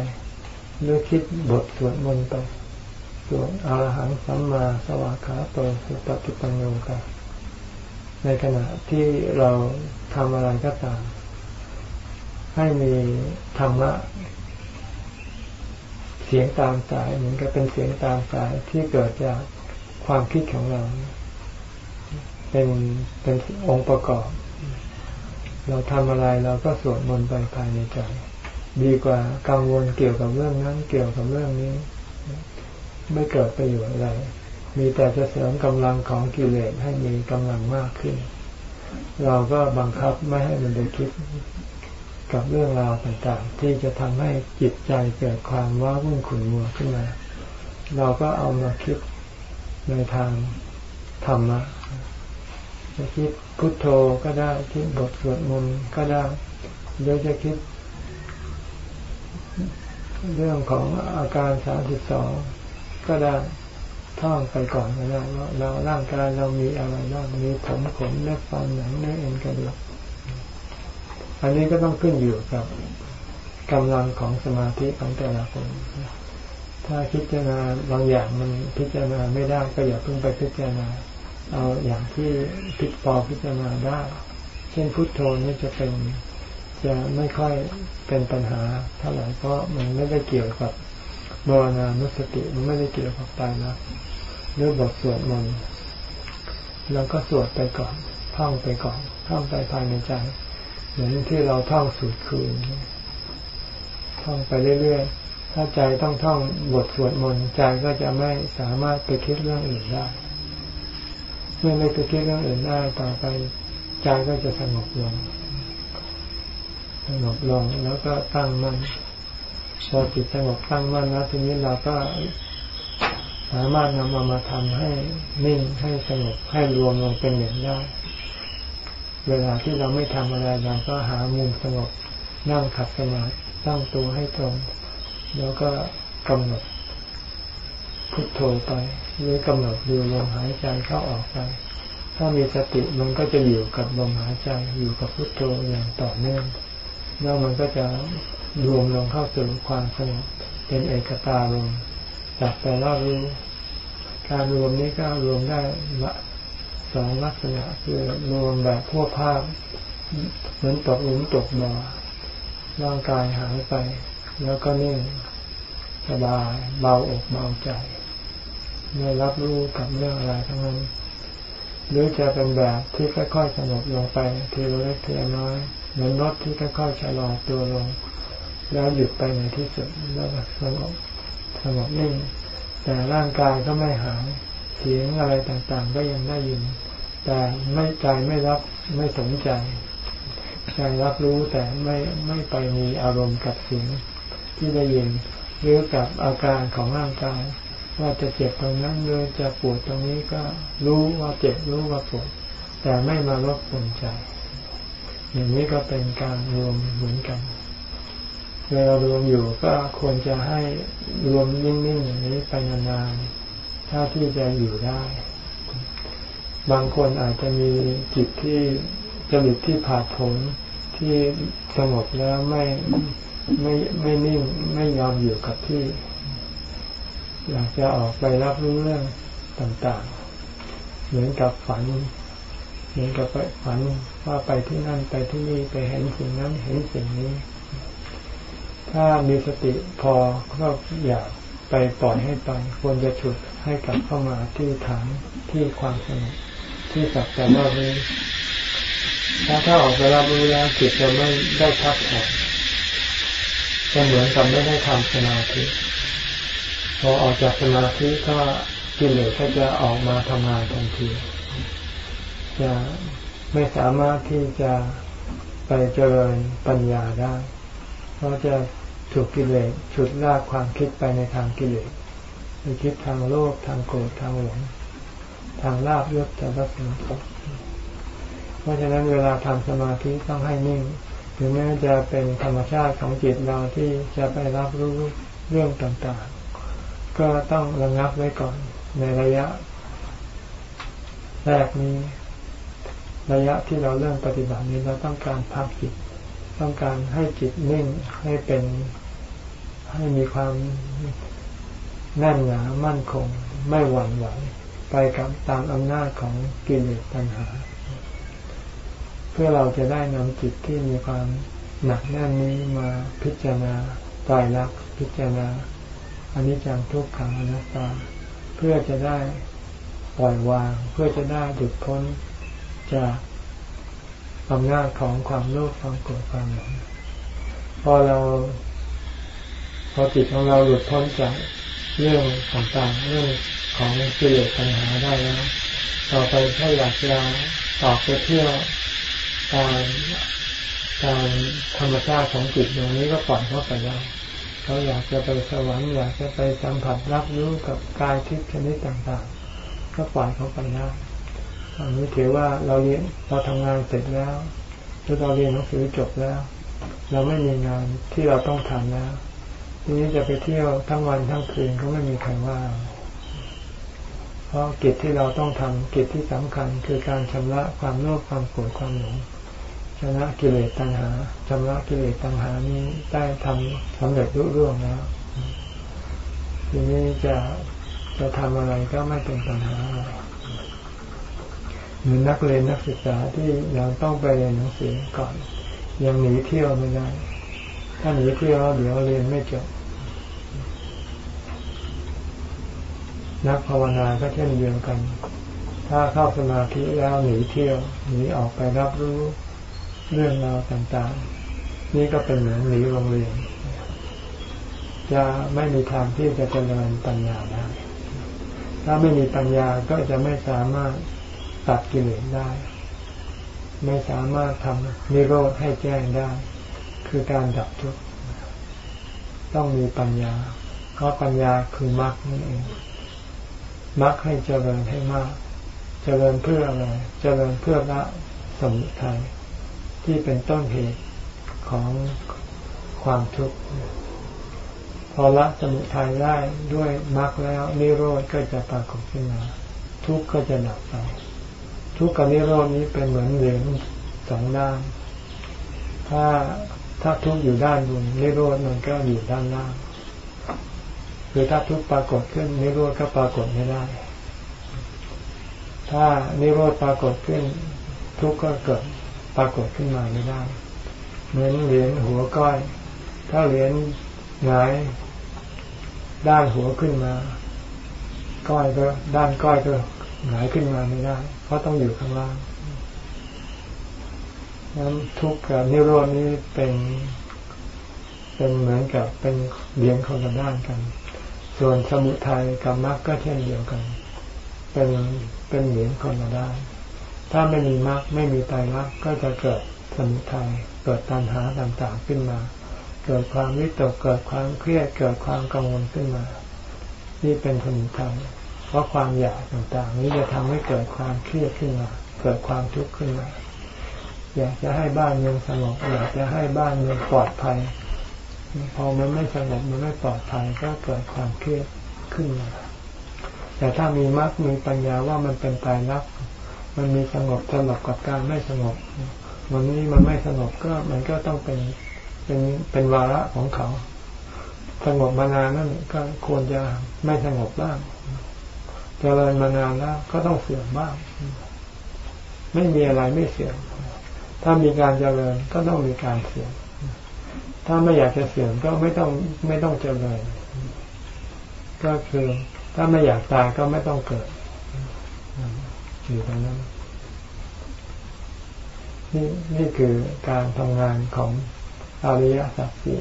หรือคิดบทสวดมนต์ไปสวดอรหังสัมมาสวากขาโตสุตติปัญโยกะในขณะที่เรา ทำอะไรก็ตาม ให้มีธรรมะเสียงตามสาย เหมือนกับเป็นเสียงตามสายที่เกิดจากความคิดของเรา เป็นเป็นองค์ประกอบ เราทำอะไรเราก็สวดมนต์ไปภายในใจ ดีกว่ากังวลเกี่ยวกับเรื่องนั้น เกี่ยวกับเรื่องนี้ ไม่เกิดประโยชน์อะไร มีแต่จะเสริมกำลังของกิเลสให้มีกำลังมากขึ้น เราก็บังคับไม่ให้มันไปคิดกับเรื่องราวต่างๆ ที่จะทำให้จิตใจเกิดความว้าวุ่นขุ่นมัวขึ้นมา เราก็เอามาคิดในทางธรรมะจะคิดพุทโธก็ได้คิดบทสวดมนต์ก็ได้หรือจะคิด เรื่องของอาการสามสิบสองก็ได้ ท่องไปก่อนก็ได้ว่าเราร่างกายเรามีอะไรบ้างมีผมขนเล็บฟันหนังเนื้อเอ็นกระดูกอันนี้ก็ต้องขึ้นอยู่กับกำลังของสมาธิของแต่ละคนถ้าพิจารณาบางอย่างมันพิจารณาไม่ได้ก็อย่าเพิ่งไปพิจารณา เอาอย่างที่พิจพอพิจารณาได้ เช่นพุทโธนี่จะเป็นจะไม่ค่อยเป็นปัญหาเท่าไหร่เพราะมันไม่ได้เกี่ยวกับมรณานุสติมันไม่ได้เกี่ยวกับตายนะ เรื่อบทสวดมนต์เราก็สวดไปก่อนท่องไปก่อนท่องไปภายในใจเหมือนที่เราท่องสูตรคืนท่องไปเรื่อยๆ ถ้าใจต้องท่องบทสวดมนต์ใจก็จะไม่สามารถไปคิดเรื่องอื่นได้ เมื่อไม่ไปคิดเรื่องอื่นได้ต่อไปใจก็จะสงบลงสงบลงแล้วก็ตั้งมั่นพอจิตสงบตั้งมั่นแล้วทีนี้เราก็ สามารถนำมามาทำให้นิ่งให้สงบให้รวมลงเป็นหนึ่งได้ เวลาที่เราไม่ทำอะไรเราก็หามุมสงบนั่งขัดสมาธิตั้งตัวให้ตรง แล้วก็กำหนดพุทโธไปหรือกำหนดดูลมหายใจเข้าออกไป ถ้ามีสติมันก็จะอยู่กับลมหายใจอยู่กับพุทโธอย่างต่อเนื่องแล้วมันก็จะรวมลงเข้าสู่ความสงบเป็นเอกตาลง จากแต่ละรู้ การรวมนี้ก็รวมได้ละสองลักษณะคือรวมแบบพวกภาพเหมือนตกหลุมตกบ่อร่างกายหายไป แล้วก็นิ่งสบายเบาอกเบาใจไม่รับรู้กับเรื่องอะไรทั้งนั้น หรือจะเป็นแบบที่ค่อยๆสงบลงไปทีละเล็กทีละน้อยเหมือนรถที่ค่อยๆชะลอตัวลง แล้วหยุดไปในที่สุดแล้วสงบ สงบนิ่ง แต่ร่างกายก็ไม่หาย เสียงอะไรต่างๆ ก็ยังได้ยิน แต่ไม่ใจไม่รับไม่สนใจ ใจรับรู้แต่ไม่ไม่ไปมีอารมณ์กับเสียงที่ได้ยินหรือกับอาการของร่างกาย ว่าจะเจ็บตรงนั้นหรือจะปวดตรงนี้ก็รู้ว่าเจ็บรู้ว่าปวด แต่ไม่มารบกวนใจ อย่างนี้ก็เป็นการรวมเหมือนกัน เวลารวมอยู่ก็ควรจะให้รวมนิ่งๆอย่างนี้ไปนานๆถ้าที่จะอยู่ได้ บางคนอาจจะมีจิตที่จริตที่ผาดผลที่สงบแล้วไม่ไม่ไม่นิ่งไม่ยอมอยู่กับที่ อยากจะออกไปรับรู้เรื่องต่างๆ เหมือนกับฝัน เหมือนกับฝันว่าไปที่นั่นไปที่นี่ไปเห็นสิ่งนั้นเห็นสิ่งนี้ ถ้ามีสติพอก็อยากไปปล่อยให้ไปควรจะฉุดให้กลับเข้ามาที่ฐานที่ความสงบที่สักแต่ว่ารู้ถ้าถ้าออกไปรับรู้แล้วจิตจะไม่ได้พักผ่อนจะเหมือนกับไม่ได้ทำสมาธิพอออกจากสมาธิก็กิเลสก็จะออกมาทำงานทันที จะไม่สามารถที่จะไปเจริญปัญญาได้ เพราะจะ ถูกกิเลสฉุดลากความคิดไปในทางกิเลสไปคิดทางโลภทางโกรธทางหลง ทางลาบยศแต่ละสิ่งเพราะฉะนั้นเวลาทำสมาธิต้องให้นิ่งถึงแม้จะเป็นธรรมชาติของจิตเราที่จะไปรับรู้เรื่องต่างๆ ก็ต้องระงับไว้ก่อนในระยะ แรกนี้ ระยะที่เราเริ่มปฏิบัตินี้เราต้องการพักจิต ต้องการให้จิตนิ่งให้เป็น ให้มีความแน่นหนามั่นคง ไม่หวั่นไหวไปกับตามอำนาจของกิเลสตัณหา เพื่อเราจะได้นำจิตที่มีความหนักแน่นนี้มาพิจารณาตายรักพิจารณาอนิจจังทุกขังอนัตตา เพื่อจะได้ปล่อยวาง เพื่อจะได้หลุดพ้นจากอำนาจของความโลภความโกรธความหลงพอเรา พอจิตของเราหลุดพ้นจากเรื่องต่างๆเรื่องของกิเลสปัญหาได้แล้ว ต่อไปถ้าอยากจะออกไปเที่ยวตามตามธรรมชาติของจิตอย่างนี้ก็ปล่อยเข้าไปได้เขาอยากจะไปสวรรค์อยากจะไปสัมผัสรับรู้กับกายทิพย์ชนิดต่างๆ ก็ปล่อยเขาไปได้อันนี้ถือว่าเราเรียนเราทำงานเสร็จแล้วหรือเราเรียนหนังสือจบแล้ว เราไม่มีงานที่เราต้องทำแล้ว นี้จะไปเที่ยวทั้งวันทั้งคืนก็ไม่มีใครว่า เพราะกิจที่เราต้องทำกิจที่สำคัญคือการชำระความโลภความโกรธความหลงชนะกิเลสตัณหาชำระกิเลสตัณหานี้ได้ทำสำเร็จรุ่ร่วงแล้วทีนี้จะจะทำอะไรก็ไม่เป็นปัญหาอะไรเหมือนนักเรียนนักศึกษาที่ยังต้องไปเรียนหนังสือก่อน ยังหนีเที่ยวไม่ได้ ถ้าหนีเที่ยวเดี๋ยวเรียนไม่จบ นักภาวนาก็เช่นเดียวกัน ถ้าเข้าสมาธิแล้วหนีเที่ยวหนีออกไปรับรู้เรื่องราวต่างๆ นี่ก็เป็นเหมือนหนีโรงเรียน จะไม่มีทางที่จะเจริญปัญญาได้ ถ้าไม่มีปัญญาก็จะไม่สามารถตัดกิเลสได้ ไม่สามารถทำนิโรธให้แจ้งได้ คือการดับทุกข์ ต้องมีปัญญา เพราะปัญญาคือมรรคนั่นเอง มรรคให้เจริญให้มาก เจริญเพื่ออะไร เจริญเพื่อละสมุทัยที่เป็นต้นเหตุของความทุกข์พอละสมุทัยได้ด้วยมรรคแล้วนิโรธก็จะปรากฏขึ้นมา ทุกข์ก็จะดับไปทุกข์กับนิโรธนี้เป็นเหมือนเหรียญสองด้าน ถ้าถ้าทุกข์อยู่ด้านบนนิโรธมันก็อยู่ด้านล่าง คือถ้าทุกข์ปรากฏขึ้นนิโรธก็ปรากฏไม่ได้ ถ้านิโรธปรากฏขึ้น ทุกข์ก็เกิดปรากฏขึ้นมาไม่ได้ เหมือนเหรียญหัวก้อย ถ้าเหรียญหงายด้านหัวขึ้นมา ก้อยก็ด้านก้อยก็หงายขึ้นมาไม่ได้ เพราะต้องอยู่ข้างล่างนั้นทุกข์กับนิโรดนี้เป็น เป็นเหมือนกับเป็นเลี้ยงคนละด้านกัน ส่วนสมุทัยกับมรรคก็เช่นเดียวกัน เป็นเป็นเหมือนคนละได้ถ้าไม่มีมรรคไม่มีไตรลักษณ์ก็จะเกิดสมุทัยเกิดตัณหาต่างๆขึ้นมา เกิดความวิตกเกิดความเครียดเกิดความกังวลขึ้นมา นี่เป็นสมุทัยเพราะความอยากต่างๆ นี้จะทำให้เกิดความเครียดขึ้นมา เกิดความทุกข์ขึ้นมา อยากจะให้บ้านเมืองสงบอยากจะให้บ้านเมืองปลอดภัย พอมันไม่สงบมันไม่ปลอดภัยก็เกิดความเครียดขึ้นมาแต่ถ้ามีมรรคมีปัญญาว่ามันเป็นตายรักมันมีสงบสลับกับการไม่สงบวันนี้มันไม่สงบก็มันก็ต้องเป็นเป็นเป็นวาระของเขา สงบมานานนั่นก็ควรจะไม่สงบบ้างเจริญมานานแล้วก็ต้องเสื่อมบ้าง ไม่มีอะไรไม่เสื่อมถ้ามีการเจริญก็ต้องมีการเสื่อม ถ้าไม่อยากจะเสื่อมก็ไม่ต้องไม่ต้องเจริญก็คือถ้าไม่อยากตายก็ไม่ต้องเกิดอยู่ตรงนั้นนี่นี่คือการทำงานของอริยสัจสี่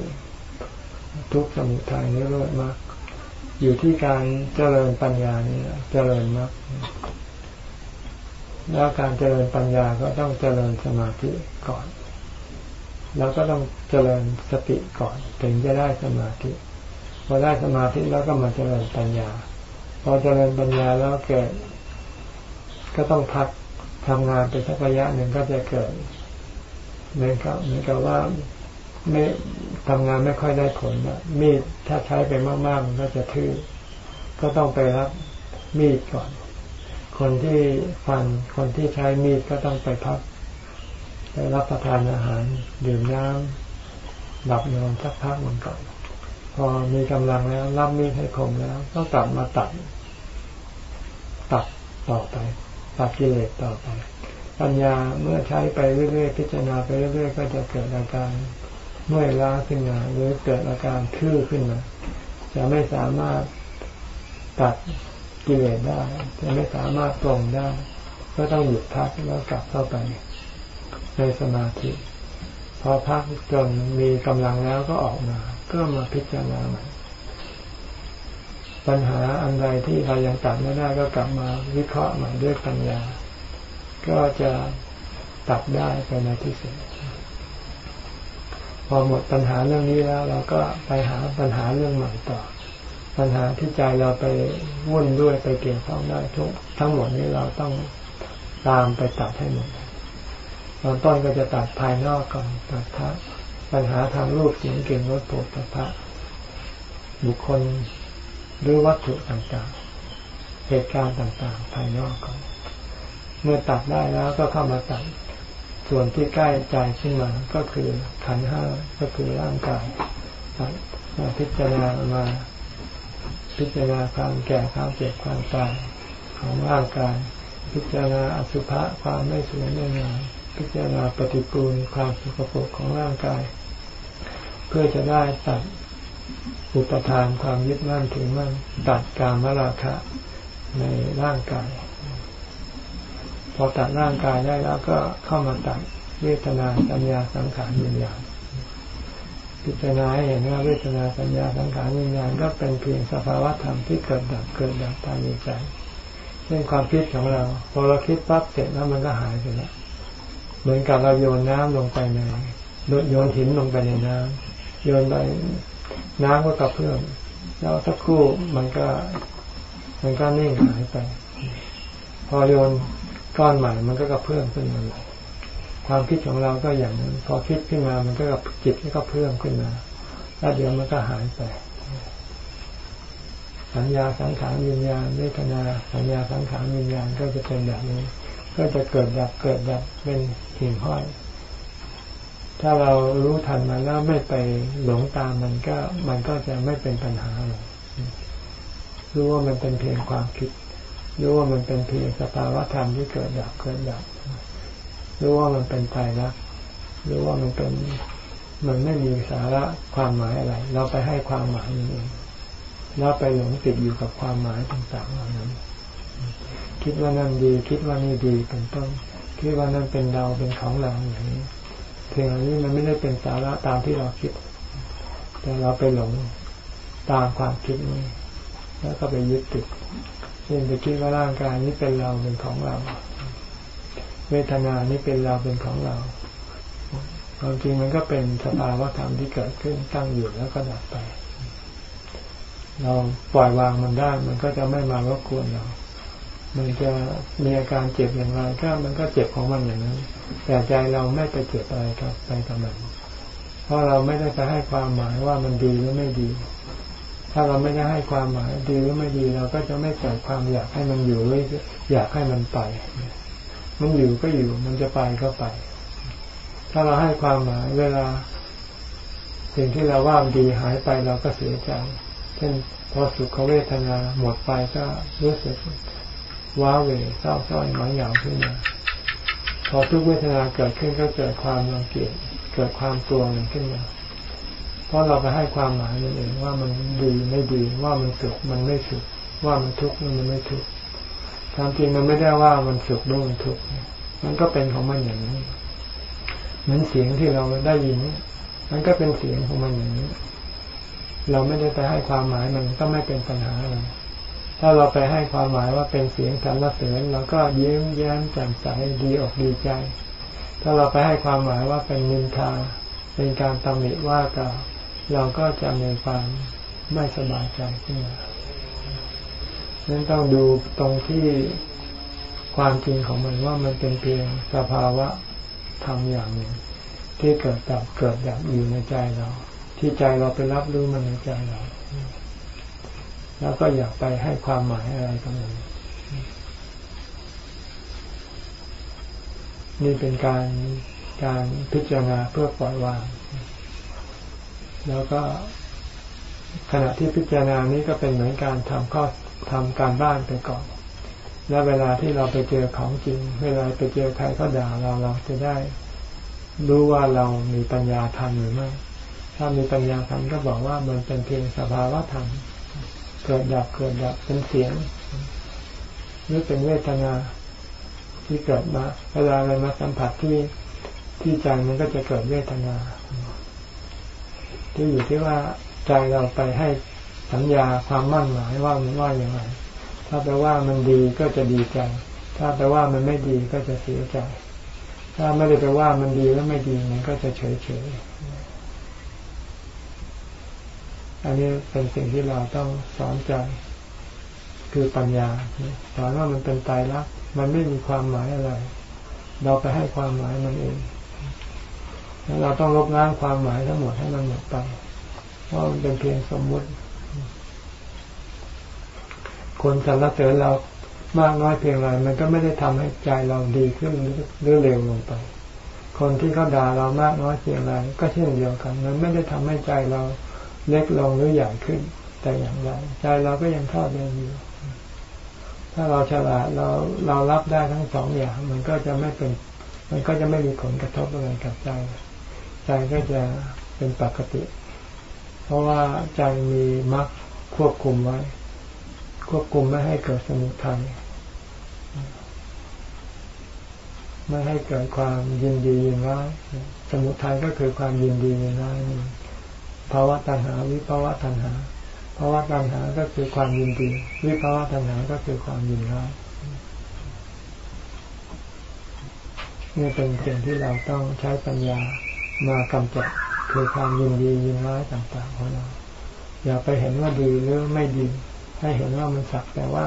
ทุกสมุทัยนิโรธมากอยู่ที่การเจริญปัญญานี่เจริญมากแล้วการเจริญปัญญาก็ต้องเจริญสมาธิก่อน แล้วก็ต้องเจริญสติก่อน ถึงจะได้สมาธิพอได้สมาธิแล้วก็มาเจริญปัญญา พอเจริญปัญญาแล้วเกิด ก็ต้องพักทำงานไปสักระยะหนึ่งก็จะเกิดเหมือนกับเหมือนกับว่าไม่ทำงานไม่ค่อยได้ผลมีดถ้าใช้ไปมากๆมันก็จะทื่อก็ต้องไปรับมีดก่อน คนที่ฟันคนที่ใช้มีดก็ต้องไปพัก รับประทานอาหารดื่มน้ำหลับนอนสักพักมันก่อนพอมีกำลังแล้วรับมีดให้คมแล้ว ก็กลับมาตัด ตัดต่อไป ตัดกิเลสต่อไป ปัญญาเมื่อใช้ไปเรื่อยๆพิจารณาไปเรื่อยๆก็จะเกิดอาการเมื่อยล้าขึ้นมาหรือเกิดอาการทื่อขึ้นมาจะไม่สามารถตัดกิเลสได้ จะไม่สามารถตรงได้ ก็ต้องหยุดพักแล้วกลับเข้าไป ในสมาธิ พอพักจนมีกำลังแล้วก็ออกมา ก็มาพิจารณาใหม่ปัญหาอันใดที่เรายังตัดไม่ได้ก็กลับมาวิเคราะห์ใหม่ด้วยปัญญา ก็จะตัดได้ไปในที่สุดพอหมดปัญหาเรื่องนี้แล้ว เราก็ไปหาปัญหาเรื่องใหม่ต่อ ปัญหาที่ใจเราไปวุ่นด้วยไปเกี่ยวข้องได้ทุกทั้งหมดนี้เราต้องตามไปตัดให้หมด ตอนต้นก็จะตัดภายนอกก่อนตัดพระปัญหาทางรูปเสียงกลิ่นรสโผฏฐัพพะบุคคลหรือวัตถุต่างๆ เหตุการณ์ต่างๆ ภายนอกก่อน เมื่อตัดได้แล้วก็เข้ามาตัดส่วนที่ใกล้ใจขึ้นมาก็คือขันห้าก็คือร่างกายมาพิจารณามาพิจารณาความแก่ความเจ็บความตายของร่างกาย พิจารณาอสุภะความไม่สวยไม่งาม พิจารณาปฏิปูลความสุขภพของร่างกาย เพื่อจะได้ตัดอุปทานความยึดมั่นถือมั่นตัดการมราคะในร่างกาย พอตัดร่างกายได้แล้วก็เข้ามาตัดเวทนาสัญญาสังขารวิญญาณพิจารณาเห็นว่าเวทนาสัญญาสังขารวิญญาณก็เป็นเพียงสภาวะธรรมที่เกิดดับเกิดดับภายในใจเช่นความคิดของเรา พอเราคิดปั๊บเสร็จแล้วมันก็หายไปแล้ว เหมือนกับเราโยนน้ำลงไปในโยนหินลงไปในน้ำโยนไปน้ำก็กระเพื่อมแล้วสักครู่มันก็ มันก็นิ่งหายไป พอโยนก้อนใหม่มันก็กระเพื่อมขึ้นมาความคิดของเราก็อย่างนั้น พอคิดขึ้นมามันก็กับจิตก็เพิ่มขึ้นมาแล้วเดี๋ยวมันก็หายไป สัญญาสังขารวิญญาณเวทนา สัญญาสังขารวิญญาณก็จะเป็นแบบนี้ ก็จะเกิดดับเกิดดับเป็นหิ่งห้อย ถ้าเรารู้ทันมันแล้วไม่ไปหลงตามมันก็ มันก็จะไม่เป็นปัญหาเลยรู้ว่ามันเป็นเพียงความคิด รู้ว่ามันเป็นเพียงสภาวะธรรมที่เกิดดับเกิดดับ รู้ว่ามันเป็นไตรลักษณ์รู้ว่ามันเป็นมันไม่มีสาระความหมายอะไร เราไปให้ความหมายนี่เองแล้วไปหลงติดอยู่กับความหมายต่างๆเหล่านั้น คิดว่านั่นดี คิดว่านี่ดีเป็นต้นคิดว่านั่นเป็นเราเป็นของเราอย่างนี้เพียงนี้มันไม่ได้เป็นสาระตามที่เราคิด แต่เราไปหลงตามความคิดนี้ แล้วก็ไปยึดติดเช่นไปคิดว่าร่างกายนี้เป็นเราเป็นของเรา เวทนานี้เป็นเราเป็นของเราความจริงมันก็เป็นสภาวะธรรมที่เกิดขึ้นตั้งอยู่แล้วก็ดับไป เราปล่อยวางมันได้ มันก็จะไม่มารบกวนเรา มันจะมีอาการเจ็บอย่างไรก็มันก็เจ็บของมันอย่างนั้น แต่ใจเราไม่ไปเจ็บอะไรครับไปกับมันเพราะเราไม่ได้ไปให้ความหมายว่ามันดีหรือไม่ดี ถ้าเราไม่ได้ให้ความหมายดีหรือไม่ดี เราก็จะไม่ใส่ความอยากให้มันอยู่หรืออยากให้มันไป มันอยู่ก็อยู่ มันจะไปก็ไป ถ้าเราให้ความหมายเวลา สิ่งที่เราว่าดีหายไปเราก็เสียใจ เช่นพอสุขเวทนาหมดไปก็รู้สึก ว้าเวเศร้าส้อยหมายเหงาขึ้นมาพอทุกเวทนาเกิดขึ้นก็เกิดความรังเกียจเกิดความกลัวมันขึ้นมาเพราะเราไปให้ความหมายนั่นเองว่ามันดีไม่ดีว่ามันสุขมันไม่สุขว่ามันทุกข์มันไม่ทุกข์ความจริงมันไม่ได้ว่ามันสุขหรือมันทุกข์มันก็เป็นของมันอย่างนี้เหมือนเสียงที่เราได้ยินมันก็เป็นเสียงของมันอย่างนี้ เราไม่ได้ไปให้ความหมายมันก็ไม่เป็นปัญหาอะไร ถ้าเราไปให้ความหมายว่าเป็นเสียงสรรเสริญเราก็ยิ้มแย้มแจ่มใสดีอกดีใจ ถ้าเราไปให้ความหมายว่าเป็นนินทาเป็นการตำหนิว่าก็เราก็จะมีความไม่สบายใจขึ้นมานั้นต้องดูตรงที่ความจริงของมันว่ามันเป็นเพียงสภาวะทำอย่างหนึ่ง ที่เกิดดับเกิดดับอยู่ในใจเรา ที่ใจเราไปรับรู้มันในใจเรา แล้วก็อยากไปให้ความหมายอะไรกับมันนี่เป็นการการพิจารณาเพื่อปล่อยวาง แล้วก็ขณะที่พิจารณานี้ก็เป็นเหมือนการทำข้อทำการบ้านไปก่อน แล้วเวลาที่เราไปเจอของจริง เวลาไปเจอใครเขาด่าเราเราจะได้รู้ว่าเรามีปัญญาธรรมหรือไม่ ถ้ามีปัญญาธรรมก็บอกว่ามันเป็นเพียงสภาวะธรรม กิดดับเกิดดับเป็นเสียงหรือเป็นเวทนาที่เกิดมาเวลาอะไรมาสัมผัสที่ที่ใจมันก็จะเกิดเวทนาที่อยู่ที่ว่าใจเราไปให้สัญญาความมั่นหมายว่ามันว่าอย่างไรถ้าแปลว่ามันดีก็จะดีใจ ถ้าแปลว่ามันไม่ดีก็จะเสียใจ ถ้าไม่ได้แปลว่ามันดีแล้วไม่ดีมันก็จะเฉยเฉย อันนี้เป็นสิ่งที่เราต้องสอนใจ คือปัญญาสอนว่ามันเป็นตายรักมันไม่มีความหมายอะไร เราไปให้ความหมายมันเองแล้วเราต้องลบล้างความหมายทั้งหมดให้มันหมดไปเพราะมันเป็นเพียงสมมุติ คนสรรเสริญเรามากน้อยเพียงไรมันก็ไม่ได้ทำให้ใจเราดีขึ้นหรือเร็วลงไป คนที่เขาด่าเรามากน้อยเพียงไรก็เช่นเดียวกัน มันไม่ได้ทำให้ใจเรา เล็กลงหรือใหญ่ขึ้น แต่อย่างไรใจเราก็ยังทอดเดินอยู่ ถ้าเราฉลาดเราเรารับได้ทั้งสองอย่าง มันก็จะไม่เป็น มันก็จะไม่มีผลกระทบอะไรกับใจ ใจก็จะเป็นปกติ เพราะว่าใจมีมรรคควบคุมไว้ ควบคุมไม่ให้เกิดสมุทัยไม่ให้เกิดความยินดียินร้ายสมุทัยก็คือความยินดียินร้าย ภาวะตัณหา วิภาวะตัณหาภาวะตัณหาก็คือความยินดี วิภาวะตัณหาก็คือความยินร้ายนี่เป็นสิ่งที่เราต้องใช้ปัญญามากำจัดคือความยินดียินร้ายต่าง ๆ ของเรา อย่าไปเห็นว่าดีหรือไม่ดี ให้เห็นว่ามันสักแต่ว่า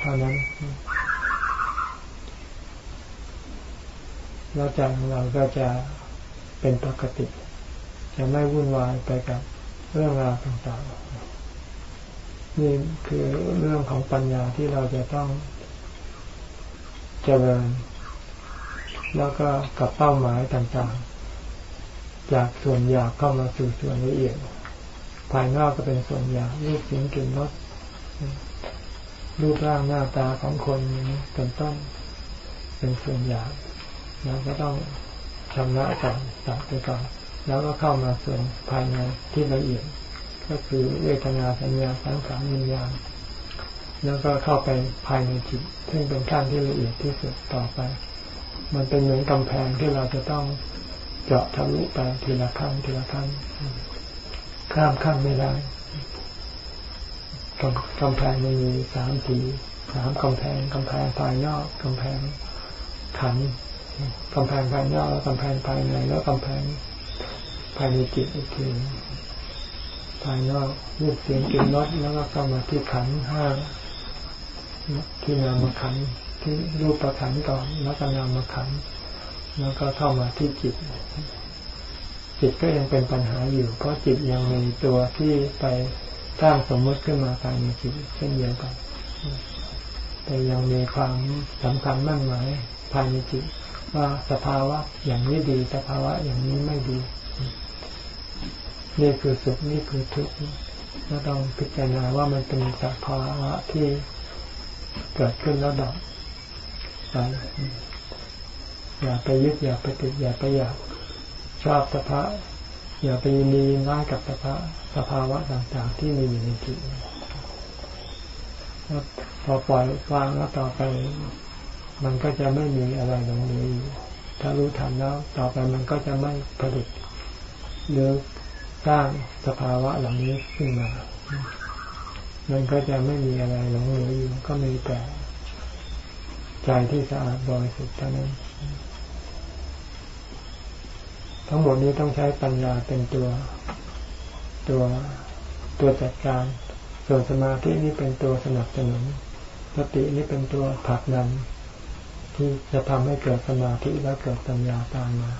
เท่านั้นแล้วใจของเราก็จะเป็นปกติ จะไม่วุ่นวายไปกับเรื่องราวต่างๆ นี่คือเรื่องของปัญญาที่เราจะต้องเจริญ แล้วก็กับเป้าหมายต่างๆ จากส่วนอยากเข้ามาสู่ส่วนละเอียด ภายนอกก็เป็นส่วนอยางรูปสียงกลิ่นรสรูปร่างหน้าตาของคนนี้เป็นต้นเป็นส่วนอยางเราก็ต้องชำระก่อนตัดไปก่อน แล้วก็เข้ามาส่วนภายในที่ละเอียด ก็คือเวทนาสัญญาสังขารวิญญาณแล้วก็เข้าไปภายในจิต ซึ่งเป็นขั้นที่ละเอียดที่สุดต่อไป มันเป็นเหมือนกำแพงที่เราจะต้องเจาะทะลุไปทีละขั้นทีละขั้นข้ามขั้นไม่ได้กำกำแพงมันมีสามสีสามกำแพงกำแพงภายนอกกำแพงขันกำแพงภายนอกแล้วกำแพงภายในแล้วกำแพง ภายในจิตอีกทีภายนอกรูปเสียงกลิ่นรสแล้วก็เข้ามาที่ขันห้าที่นามขันที่รูปประขันก่อนแล้วก็นามขันแล้วก็เข้ามาที่จิต จิตก็ยังเป็นปัญหาอยู่ เพราะจิตยังมีตัวที่ไปสร้างสมมติขึ้นมาภายในจิตเช่นเดียวกัน แต่ยังมีความสำคัญมั่นหมายภายในจิต ว่าสภาวะอย่างนี้ดี สภาวะอย่างนี้ไม่ดี นี่คือสุขนี่คือทุกข์ก็ต้องพิจารณาว่ามันเป็นสภาวะที่เกิดขึ้นแล้วดับไปอย่าไปยึดอย่าไปติดอย่าไปอยากชอบสภาอย่าไปยินดียินร้ายกับสภาสภาวะต่างๆ ที่มีอยู่ในจิตพอปล่อยวางแล้วต่อไป มันก็จะไม่มีอะไรตรงนี้ถ้ารู้ทันแล้ว ต่อไปมันก็จะไม่ผลิตหรือ สร้างสภาวะเหล่านี้ขึ้นมา มันก็จะไม่มีอะไรหลงเหลืออยู่ ก็มีแต่ใจที่สะอาดบริสุทธิ์เท่านั้น ทั้งหมดนี้ต้องใช้ปัญญาเป็นตัวตัวตัวจัดการ ส่วนสมาธินี่เป็นตัวสนับสนุน สตินี่เป็นตัวผลักดันที่จะทำให้เกิดสมาธิแล้วเกิดปัญญาตามมา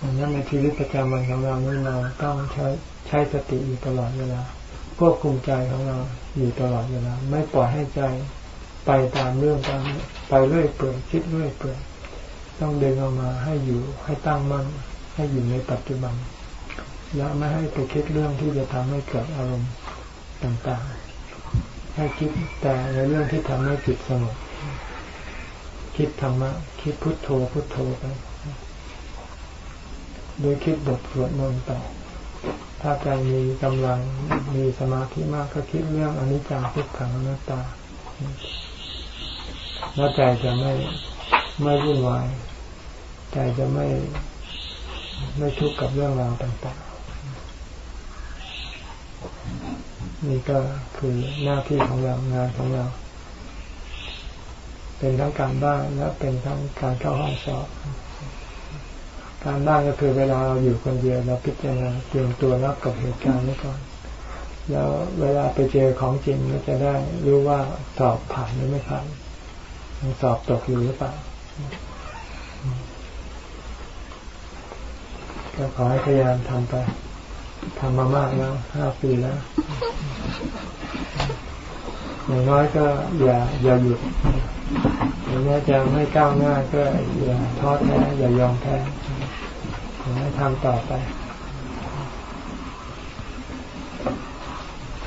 ดังนั้นในชีวิตประจำวันของเรานี่เราต้องใช้ใช้สติอยู่ตลอดเวลาควบคุมใจของเราอยู่ตลอดเวลาไม่ปล่อยให้ใจไปตามเรื่องตามไปเรื่อยเปื่อยคิดเรื่อยเปื่อยต้องเดินออกมาให้อยู่ให้ตั้งมั่นให้อยู่ในปัจจุบันและไม่ให้ไปคิดเรื่องที่จะทำให้เกิดอารมณ์ต่างๆ ให้คิดแต่ในเรื่องที่ทำให้จิตสงบคิดธรรมะคิดพุทโธพุทโธไป โดยคิดบทสวดมนต์ต่อ ถ้าใจมีกำลังมีสมาธิมากก็คิดเรื่องอนิจจังทุกขังอนัตตาแล้วใจจะไม่ไม่วุ่นวายใจจะไม่ไม่ทุกข์กับเรื่องราวต่างๆ นี่ก็คือหน้าที่ของเรางานของเรา เป็นทั้งการบ้านและเป็นทั้งการเข้าห้องสอบ การบ้านก็คือเวลาเราอยู่คนเดียวเราพิจารณาเตรียมตัวรับกับเหตุการณ์นี้ก่อน แล้วเวลาไปเจอของจริงก็จะได้รู้ว่าสอบผ่านหรือไม่ผ่านสอบตกอยู่หรือเปล่าก็ขอให้พยายามทำไปทำมามากแล้วห้าปีแล้ว อย่างน้อยก็อย่าอย่าหยุด ถึงแม้จะไม่ก้าวหน้าก็อย่าท้อแท้อย่ายอมแพ้ขอให้ทำต่อไป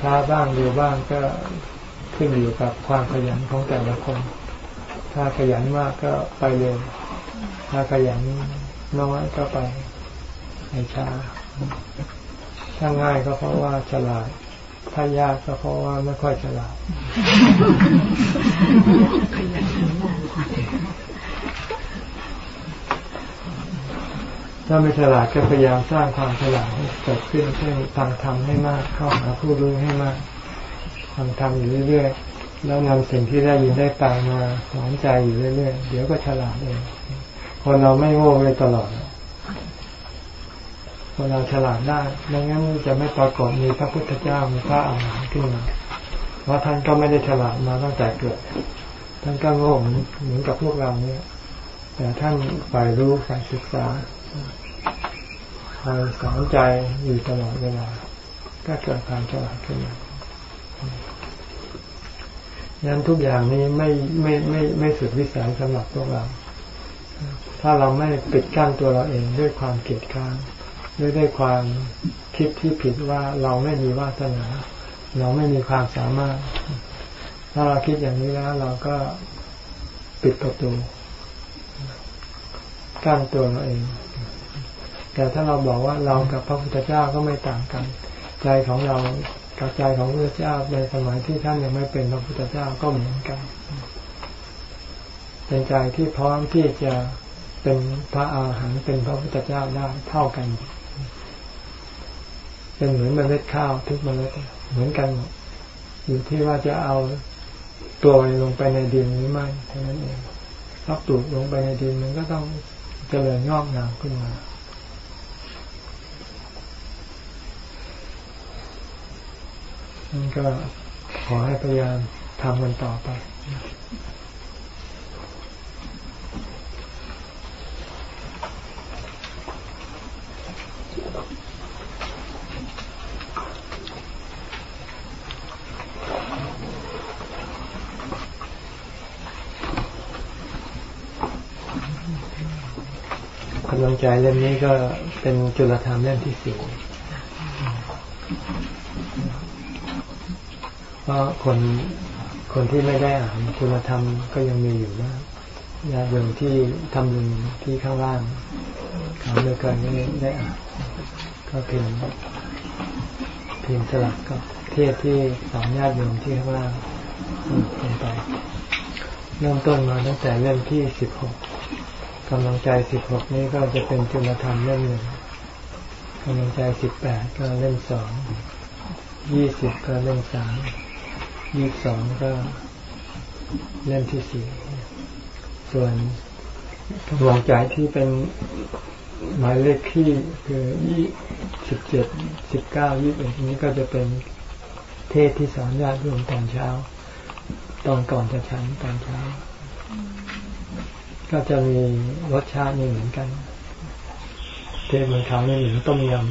ช้าบ้างเร็วบ้างก็ขึ้นอยู่กับความขยันของแต่ละคน ถ้าขยันมากก็ไปเร็ว ถ้าขยันน้อยก็ไปในช้าถ้าง่ายก็เพราะว่าฉลาด ถ้ายากก็เพราะว่าไม่ค่อยฉลาดถ้าไม่ฉลาดก็พยายามสร้างความฉลาดให้เกิดขึ้นเช่นทำทำให้มากเข้าหาผู้รู้ให้มากทำทำอยู่เรื่อยๆแล้วนำสิ่งที่ได้ยินได้ฟังมาสอนใจอยู่เรื่อยๆเดี๋ยวก็ฉลาดเองคนเราไม่โง่เลยตลอด คนเราฉลาดได้ไม่งั้นจะไม่ปรากฏมีพระพุทธเจ้ามีพระอาหารหันต์ขึ้นมาเพราะท่านก็ไม่ได้ฉลาดมาตั้งแต่เกิด ท่านก็โง่เหมือนกับพวกเราเนี่ย แต่ท่านฝ่ายรู้ฝ่ายศึกษาคอยสอนใจอยู่ตลอดเวลา ก็เกิดความฉลาดขึ้นมางั้นทุกอย่างนี้ไม่ไม่ไม่ไม่สุดวิสัยสำหรับพวกเรา ถ้าเราไม่ปิดกั้นตัวเราเองด้วยความเกลียดค้าน ด้วยด้วยความคิดที่ผิดว่าเราไม่มีวาสนา เราไม่มีความสามารถ ถ้าเราคิดอย่างนี้แล้ว เราก็ปิดประตูกั้นตัวเราเอง แต่ถ้าเราบอกว่าเรากับพระพุทธเจ้าก็ไม่ต่างกัน ใจของเรากับใจของพระพุทธเจ้าในสมัยที่ท่านยังไม่เป็นพระพุทธเจ้าก็เหมือนกัน เป็นใจที่พร้อมที่จะเป็นพระอาหารเป็นพระพุทธเจ้าได้เท่ากัน เป็นเหมือนเมล็ดข้าวทุกเมล็ดเหมือนกันหมดอยู่ที่ว่าจะเอาตัวลงไปในดินหรือไม่เท่านั้นเองถ้าปลูกลงไปในดินมันก็ต้องเจริญงอกงามขึ้นมาันก็ขอให้พยายามทำกันต่อไป กำลังใจเล่มนี้ก็เป็นจุลธรรมเล่มที่สี่เพราะคนคนที่ไม่ได้อ่านคุณธรรมก็ยังมีอยู่นะญาติโยมที่ทำบุญที่ข้างล่างเขาไม่เคยไม่ได้อ่านก็เพียงเพียงสลักกับเทศที่สองญาติโยมที่ข้างล่างลงไปเริ่มต้นมาตั้งแต่เล่มที่สิบหกำลังใจสิบหกนี้ก็จะเป็นจุลธรรมเล่มหนึ่งกำลังใจสิบแปดก็เล่มสอง ยี่สิบก็เล่มสาม ยี่สองก็เล่มที่สี่ ส่วนกำลังใจที่เป็นหมายเลขที่คือยี่สิบเจ็ด สิบเก้า ยี่สิบเอ็ดนี้ก็จะเป็นเทศที่สอนญาติโยมตอนเช้า ตอนก่อนจะฉันตอนเช้า ก็จะมีรสชาตินี่เหมือนกัน เทศเหมือนเขาไม่เหมือนต้มยำ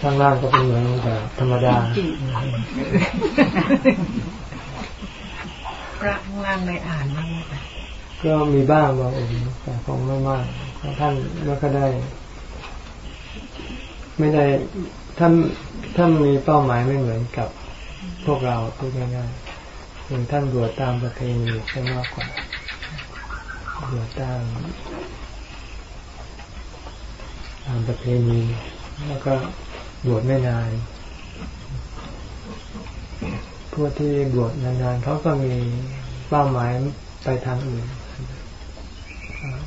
ข้างล่างก็เป็นเหมือนแบบธรรมดาพระข้างล่างไม่อ่านบ้างไหมก็มีบ้างบางองค์แต่คงไม่มากท่านไม่ก็ได้ ไม่ได้ท่านท่านมีเป้าหมายไม่เหมือนกับพวกเราพูดง่ายๆ คือท่านบวชตามประเพณีใช่มากกว่าบวชตามตามประเพณีแล้วก็บวชไม่นานพวกที่บวชนานๆเขาก็มีเป้าหมายไปทางอื่น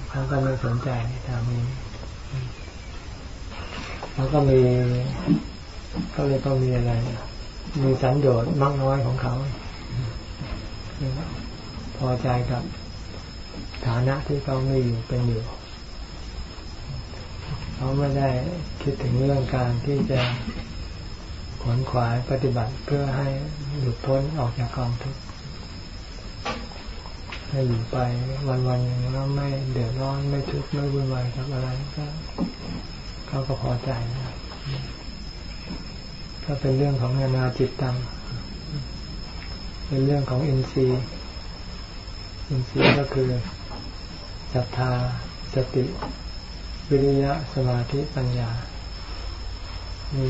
เขาก็ไม่สนใจทางนี้เขาก็มีเขาเรียกก็มีอะไร มีสันโดษมากน้อยของเขา พอใจกับฐานะที่เขาไม่อยู่เป็นอยู่ เขาไม่ได้คิดถึงเรื่องการที่จะขวนขวายปฏิบัติเพื่อให้หลุดพ้นออกจากกองทุกข์ให้อยู่ไปวันๆอย่างนี้แล้วไม่เดือดร้อนไม่ทุกข์ไม่วุ่นวายกับอะไรก็เขาก็พอใจนะก็เป็นเรื่องของนานาจิตตัง เป็นเรื่องของอินทรีย์ อินทรีย์ก็คือศรัทธา สติ วิริยะ สมาธิ ปัญญา มี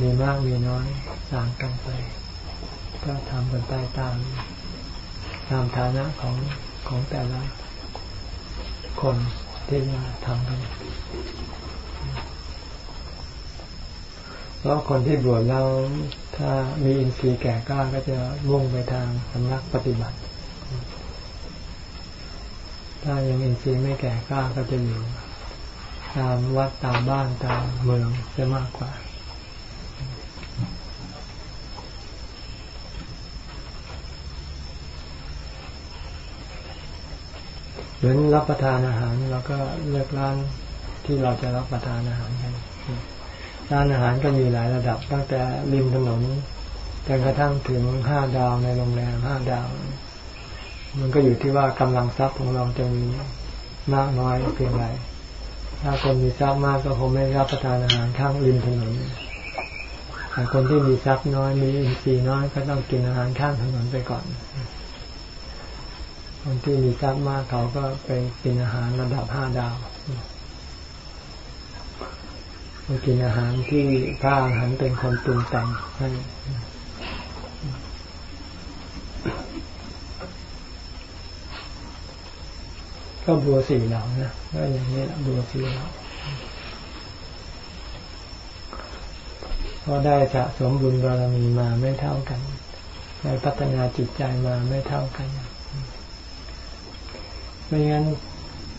มีมากมีน้อยสางกันไป ก็ทำกันไปตามตามฐานะของของแต่ละคนที่มาทำกันเพราะคนที่บวชเรา ถ้ามีอินทรีย์แก่กล้าก็จะมุ่งไปทางสำนักปฏิบัติ ถ้ายังอินทรีย์ไม่แก่กล้าก็จะอยู่ตามวัดตามบ้านตามเมืองจะมากกว่า เหมือนรับประทานอาหารเราก็เลือกร้านที่เราจะรับประทานอาหารกัน ร้านอาหารก็มีหลายระดับ ตั้งแต่ริมถนนจนกระทั่งถึงห้าดาวในโรงแรมห้าดาว มันก็อยู่ที่ว่ากำลังทรัพย์ของเราจะมีมากน้อยเพียงไรถ้าคนมีทรัพย์มากก็คงไม่รับประทานอาหารข้างริมถนนแต่คนที่มีทรัพย์น้อยมีอินทรีย์น้อยก็ต้องกินอาหารข้างถนนไปก่อน คนที่มีทรัพย์มากเขาก็ไปกินอาหารระดับห้าดาว กินอาหารที่พระอาหารเป็นคนปรุงแต่งให้ก็บัวสี่เหล่านะก็อย่างนี้บัวสี่เหล่าพอได้สะสมบุญบารมีมาไม่เท่ากันได้พัฒนาจิตใจมาไม่เท่ากัน ไม่งั้น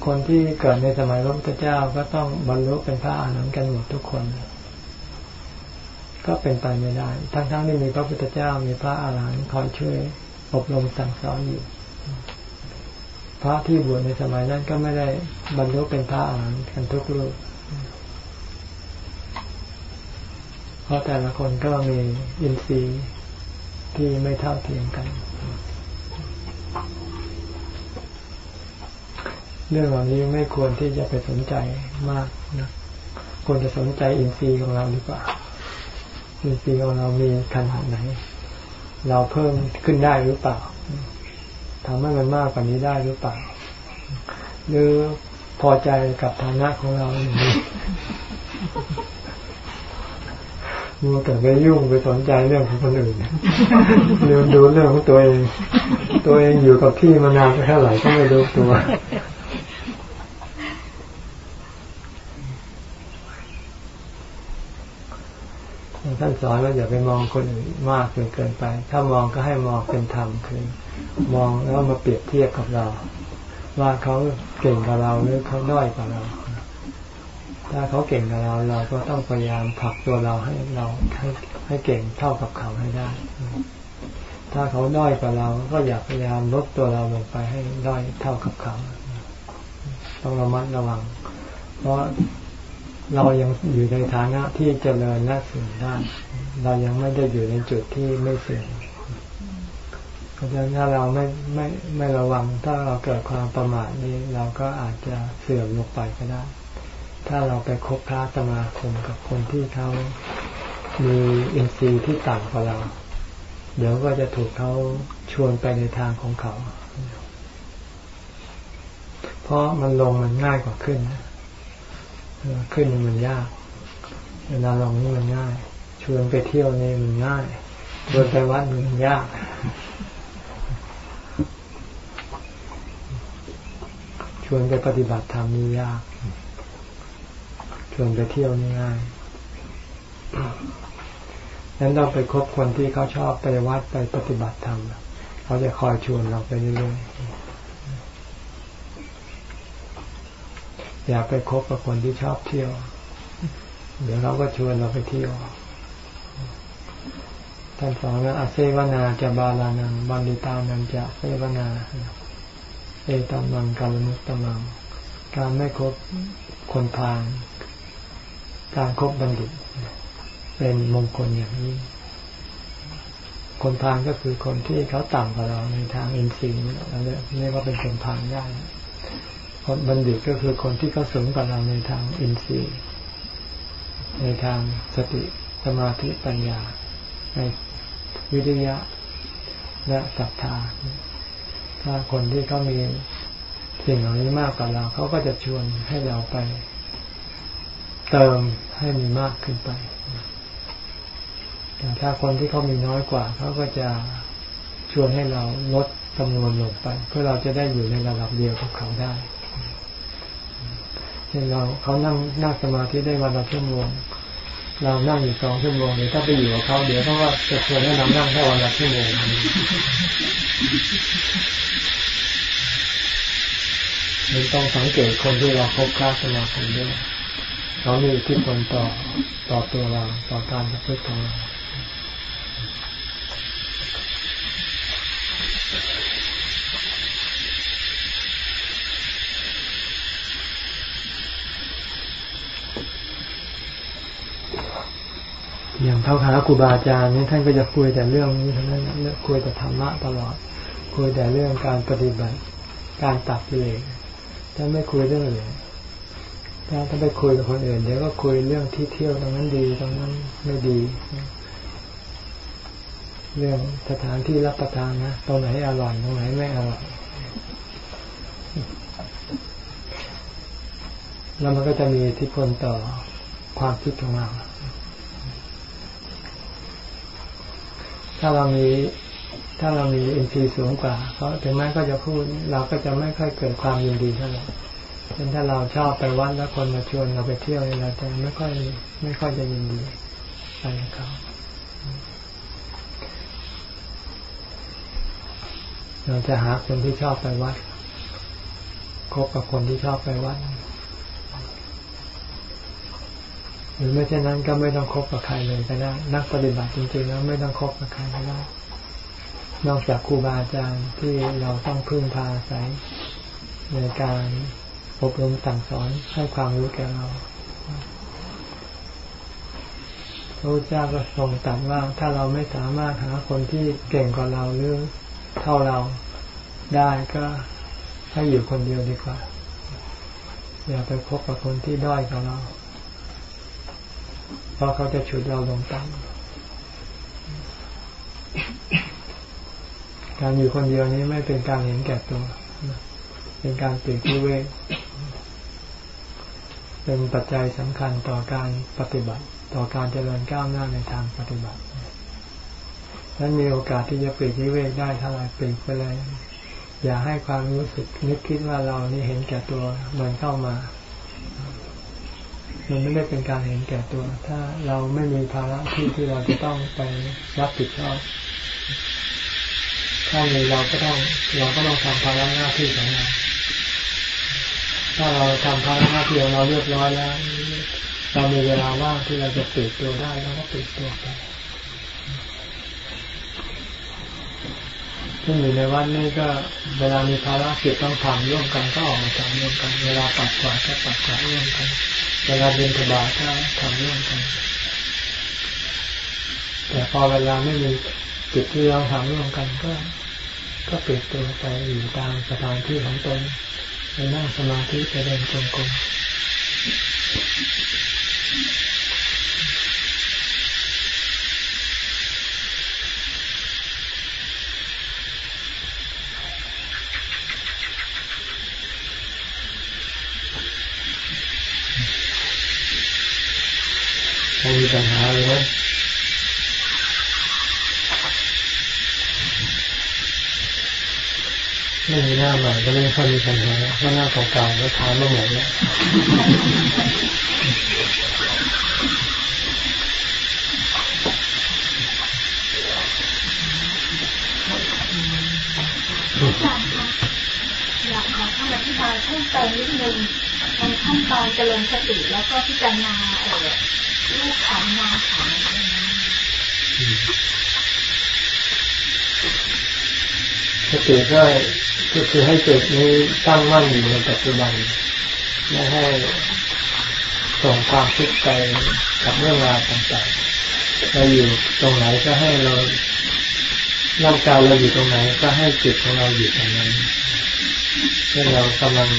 คนที่เกิดในสมัยพระพุทธเจ้าก็ต้องบรรลุเป็นพระอรหันต์กันหมดทุกคนกก็เป็นไปไม่ได้ ทั้งๆที่มีพระพุทธเจ้ามีพระอาหารหันต์คอยช่วยอบรมสั่งสอนอยู่ พระที่บวชในสมัยนั้นก็ไม่ได้บรรลุเป็นพระอาหารหันต์กันทุกรูปเพราะแต่ละคนก็มีอินทรีย์ที่ไม่เท่าเทียมกัน เรื่องเหล่านี้ไม่ควรที่จะไปสนใจมากนะควรจะสนใจอินทรีย์ของเราดีกว่าอินทรีย์ของเรามีขนาดไหน เราเพิ่มขึ้นได้หรือเปล่าทำให้มันมากกว่านี้ได้หรือเปล่า หรือพอใจกับฐานะของเราอย่างนี้มัวแต่ไปยุ่งไปสนใจเรื่องของคนอื่นลืมดูเรื่องของตัวเอง ตัวเองอยู่กับที่มานานเท่าไหร่ก็ไม่รู้ตัว ท่านสอนว่าอย่าไปมองคนอื่นมากจนเกินไป ถ้ามองก็ให้มองเป็นธรรมคือ มองแล้วมาเปรียบเทียบกับเรา ว่าเขาเก่งกับเราหรือเขาด้อยกับเรา ถ้าเขาเก่งกับเราเราก็ต้องพยายามผลักตัวเราให้เราให้ให้เก่งเท่ากับเขาให้ได้ ถ้าเขาด้อยกับเรา ก็อยากพยายามลดตัวเราลงไปให้ด้อยเท่ากับเขา ต้องระมัดระวัง เพราะ เรายังอยู่ในฐานะที่เจริญและเสื่อมได้ เรายังไม่ได้อยู่ในจุดที่ไม่เสื่อมเพราะฉะนั้นถ้าเราไม่ไม่ไม่ระวัง ถ้าเราเกิดความประมาทนี้ เราก็อาจจะเสื่อมลงไปก็ได้ ถ้าเราไปคบค้าสมาคมกับคนที่เขามีอินทรีย์ที่ต่ำกว่าเรา เดี๋ยวก็จะถูกเขาชวนไปในทางของเขา เพราะมันลงมันง่ายกว่าขึ้นนะ ขึ้นมันยาก เวลาลงนี่มันง่าย ชวนไปเที่ยวนี่มันง่าย ชวนไปวัดมันยากชวนไปปฏิบัติธรรมนี่ยาก ชวนไปเที่ยวนี่ง่ายนั้นต้องไปคบคนที่เขาชอบไปวัดไปปฏิบัติธรรมเขาจะคอยชวนเราไปเรื่อยๆ อย่าไปคบกับคนที่ชอบเที่ยว เดี๋ยวเราก็ชวนเราไปเที่ยว ท่านสอนว่าอาเซวนาจะบาลานังบันดิตานันจะเซวนา เอตัมมังกาลมุตตมัง การไม่คบคนพาลการครบบัณฑิต เป็นมงคลอย่างนี้ คนพาลก็คือคนที่เขาต่ำกว่าเราในทางอินทรีย์เราเรียกว่าเป็นคนพาลได้ คนบัณฑิตก็คือคนที่เขาสูงกว่าเราในทางอินทรีย์ ในทางสติสมาธิปัญญา ในวิทยะและศรัทธา ถ้าคนที่เขามีสิ่งเหล่านี้มากกว่าเราเขาก็จะชวนให้เราไป เติมให้มีมากขึ้นไป แต่ถ้าคนที่เขามีน้อยกว่าเขาก็จะชวนให้เราลดจำนวนลงไป เพื่อเราจะได้อยู่ในระดับเดียวกับเขาได้ เช่นเราเขานั่งนั่งสมาธิได้วันละชั่วโมงเรานั่งอยู่สองชั่วโมงเดี๋ยวถ้าไปอยู่กับเขาเดี๋ยวเขาก็จะชวนให้เรานั่งแค่วันละชั่วโมงมันต้องสังเกตคนที่เราคบค้าสมาคมด้วยเขามีที่ผลต่อต่อตัวเราต่อการประพฤติของเรา อย่างเท่าหาครูบาอาจารย์นี่ท่านก็จะคุยแต่เรื่องนี้เทั้งนั้นคุยแต่ธรรมะตลอด คุยแต่เรื่องการปฏิบัติ การตัดเลยท่านไม่คุยเรื่องอื่นถ้าถ้าไปคุยกับคนอื่นเดี๋ยวก็คุยเรื่องที่เที่ยวตรงนั้นดีตรงนั้นไม่ดี เรื่องสถานที่รับประทานนะตรงไหนอร่อยตรงไหนไม่อร่อยแล้วมันก็จะมีอิที่พลต่อความคิดของเรา ถ้าเรามีถ้าเรามีอินทรีย์สูงกว่าเขาถึงแม้ก็จะพูดเราก็จะไม่ค่อยเกิดความยินดีเท่าไหร่เช่นถ้าเราชอบไปวัดแล้วคนมาชวนเราไปเที่ยวเราจะไม่ค่อยไม่ค่อยจะยินดีไปเขาเราจะหาคนที่ชอบไปวัดคบกับคนที่ชอบไปวัด พ รือไม่เช่นนั้นก็ไม่ต้องคบกับใครเลยก็ได้ นักปฏิบัติจริงๆแล้วไม่ต้องคบกับใครก็ได้ นอกจากครูบาอาจารย์ที่เราต้องพึ่งพาอาศัยในการอบรมสั่งสอนให้ความรู้แก่เราพระเจ้าก็ทรงตรัสว่าถ้าเราไม่สามารถหาคนที่เก่งกว่าเราหรือเท่าเราได้ก็ให้อยู่คนเดียวดีกว่า อย่าไปคบกับคนที่ด้อยกว่าเรา ราะเขาจะฉุดเราลงต่ำการอยู่คนเดียวนี้ไม่เป็นการเห็นแก่ตัว เป็นการปลีกวิเวกเป็นปัจจัยสำคัญต่อการปฏิบัติ ต่อการเจริญก้าวหน้าในทางปฏิบัตินั้นมีโอกาสที่จะปลีกวิเวกได้ถ้าเราปลีกไปเลย อย่าให้ความรู้สึกนึกคิดว่าเรานี่เห็นแก่ตัวมันเข้ามา มันไม่ได้เป็นการเห็นแก่ตัว ถ้าเราไม่มีภาระที่ที่เราจะต้องไปรับผิดชอบถ้ามีเราก็ต้องเราก็ต้องทำภาระหน้าที่ของเราถ้าเราทำภาระหน้าที่ของเราเรียบร้อยแล้วเรามีเวลาว่างที่เราจะปิดตัวได้เราก็ปิดตัวไปซึ่งอยู่ในวัดนี้ก็เวลามีภารกิจต้องทำร่วมกันก็ออกมาทำร่วมกัน เวลาปัดกวาดก็ปัดกวาดร่วมกัน เวลาเดินถบาก็ทำร่องกัน แต่พอเวลาไม่มีจิตที่เราทำร่วมกันก็ ก็เปลี่ยนตัวไปอยู่ตามสถานที่ของตนไปนั่งสมาธิไปเดินจงกรม ไม่มีปัญหาเลยนะไม่มีหน้าใหม่ก็ไม่ค่อยมีปัญหาเพราะหน้าเก่าๆก็ทานม่หมดแล้วอยากขอคำอธิบายเพิ่มเติมนิดนึง ในขั้นตอนเจริญสติแล้วก็พิจารณาเออรูปขันนามขันสติก็ก็คือให้จิตนี้ตั้งมั่นอยู่ในปัจจุบันไม่ให้ส่งความคิดไปกับเรื่องราวต่างๆเราอยู่ตรงไหนก็ให้เราร่างกายเราอยู่ตรงไหนก็ให้จิตของเราอยู่ตรงนั้นเช่นเรากำลัง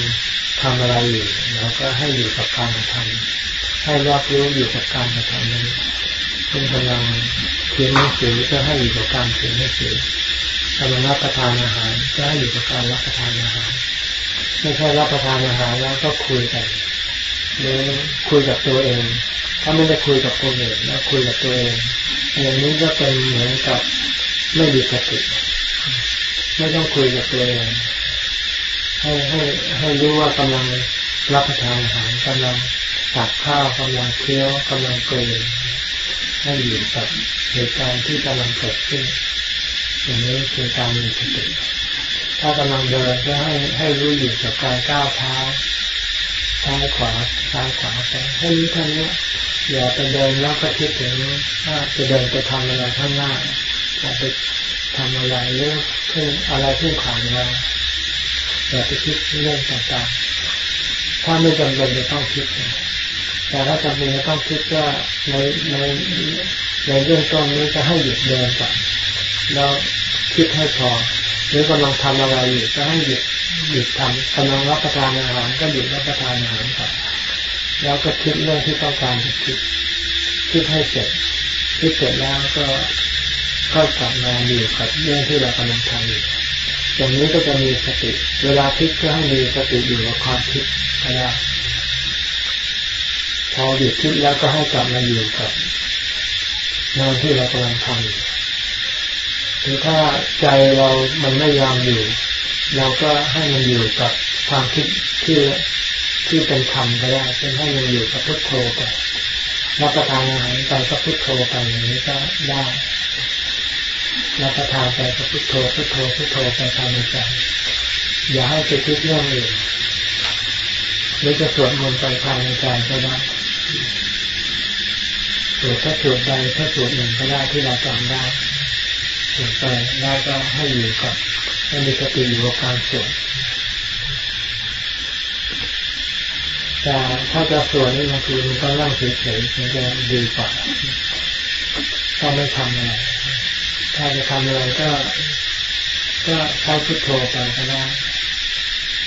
ทำอะไรอยู่เราก็ให้อยู่กับการกระทำให้รับรู้อยู่กับการกระทำนั้นเช่นกำลังเขียนหนังสือก็ให้อยู่กับการเขียนหนังสือกำลังรับประทานอาหารก็ให้อยู่กับการรับประทานอาหารไม่ใช่รับประทานอาหารแล้วก็คุยกันหรือคุยกับตัวเอง ถ้าไม่ได้คุยกับคนอื่นแล้วคุยกับตัวเอง อย่างนี้ก็เป็นเหมือนกับไม่ดีสติไม่ต้องคุยกับตัวเอง ให้ให้ให้รู้ว่ากำลังรับประทานอาหารกำลังตักข้าวกำลังเคี้ยวกำลังเกยให้อยู่กับเหตุการณ์ที่กำลังเกิดขึ้นอย่างนี้คือการมีสติถ้ากำลังเดินก็ให้ให้รู้อยู่กับการก้าวเท้าซ้ายขวาซ้ายขวาไปให้รู้ท่านนี้อย่าไปเดินแล้วก็คิดถึงว่าจะเดินไปทำอะไรข้างหน้าจะไปทำอะไรเรื่องขึ้นอะไรที่ผ่านมา อย่าไปคิดเรื่องต่างๆ ถ้าไม่จำเป็นจะต้องคิด แต่ถ้าจำเป็นจะต้องคิดก็ในในในเรื่องต้นนี้จะให้หยุดเดินก่อนแล้วคิดให้พอหรือกำลังทำอะไรอยู่ก็ให้หยุดหยุดทำกำลังรับประทานอาหารก็หยุดรับประทานอาหารก่อนแล้วก็คิดเรื่องที่ต้องการจะคิดคิดให้เสร็จคิดเสร็จแล้วก็ก็กลับมาอยู่กับเรื่องที่เรากำลังทำอยู่ อย่างนี้ก็จะมีสติ เวลาคิดก็ให้มีสติอยู่กับความคิดก็ได้พอหยุดคิดแล้วก็ให้กลับมาอยู่กับงานที่เรากำลังทำอยู่หรือถ้าใจเรามันไม่ยอมอยู่ เราก็ให้มันอยู่กับความคิดที่ที่เป็นธรรมก็ได้เป็นให้มันอยู่กับพุทโธไปรับประทานอาหารไปก็พุทโธไปอย่างนี้ก็ได้ รับประทานไปก็พุทโธพุทโธพุทโธไปภายในใจอย่าให้ไปคิดเรื่องอื่นหรือจะสวดมนต์ไปภายในใจก็ได้หรือถ้าสวดใดถ้าสวดหนึ่งก็ได้ที่เราจำได้สวดไปแล้วก็ให้อยู่กับให้มีสติอยู่กับการสวดแต่ถ้าจะสวดนี่บางทีมันก็นั่งเฉยๆมันจะดีกว่าถ้าไม่ทำอะไร ถ้าจะทำอะไรก็ ก็ใช้พุทโธไปก็ได้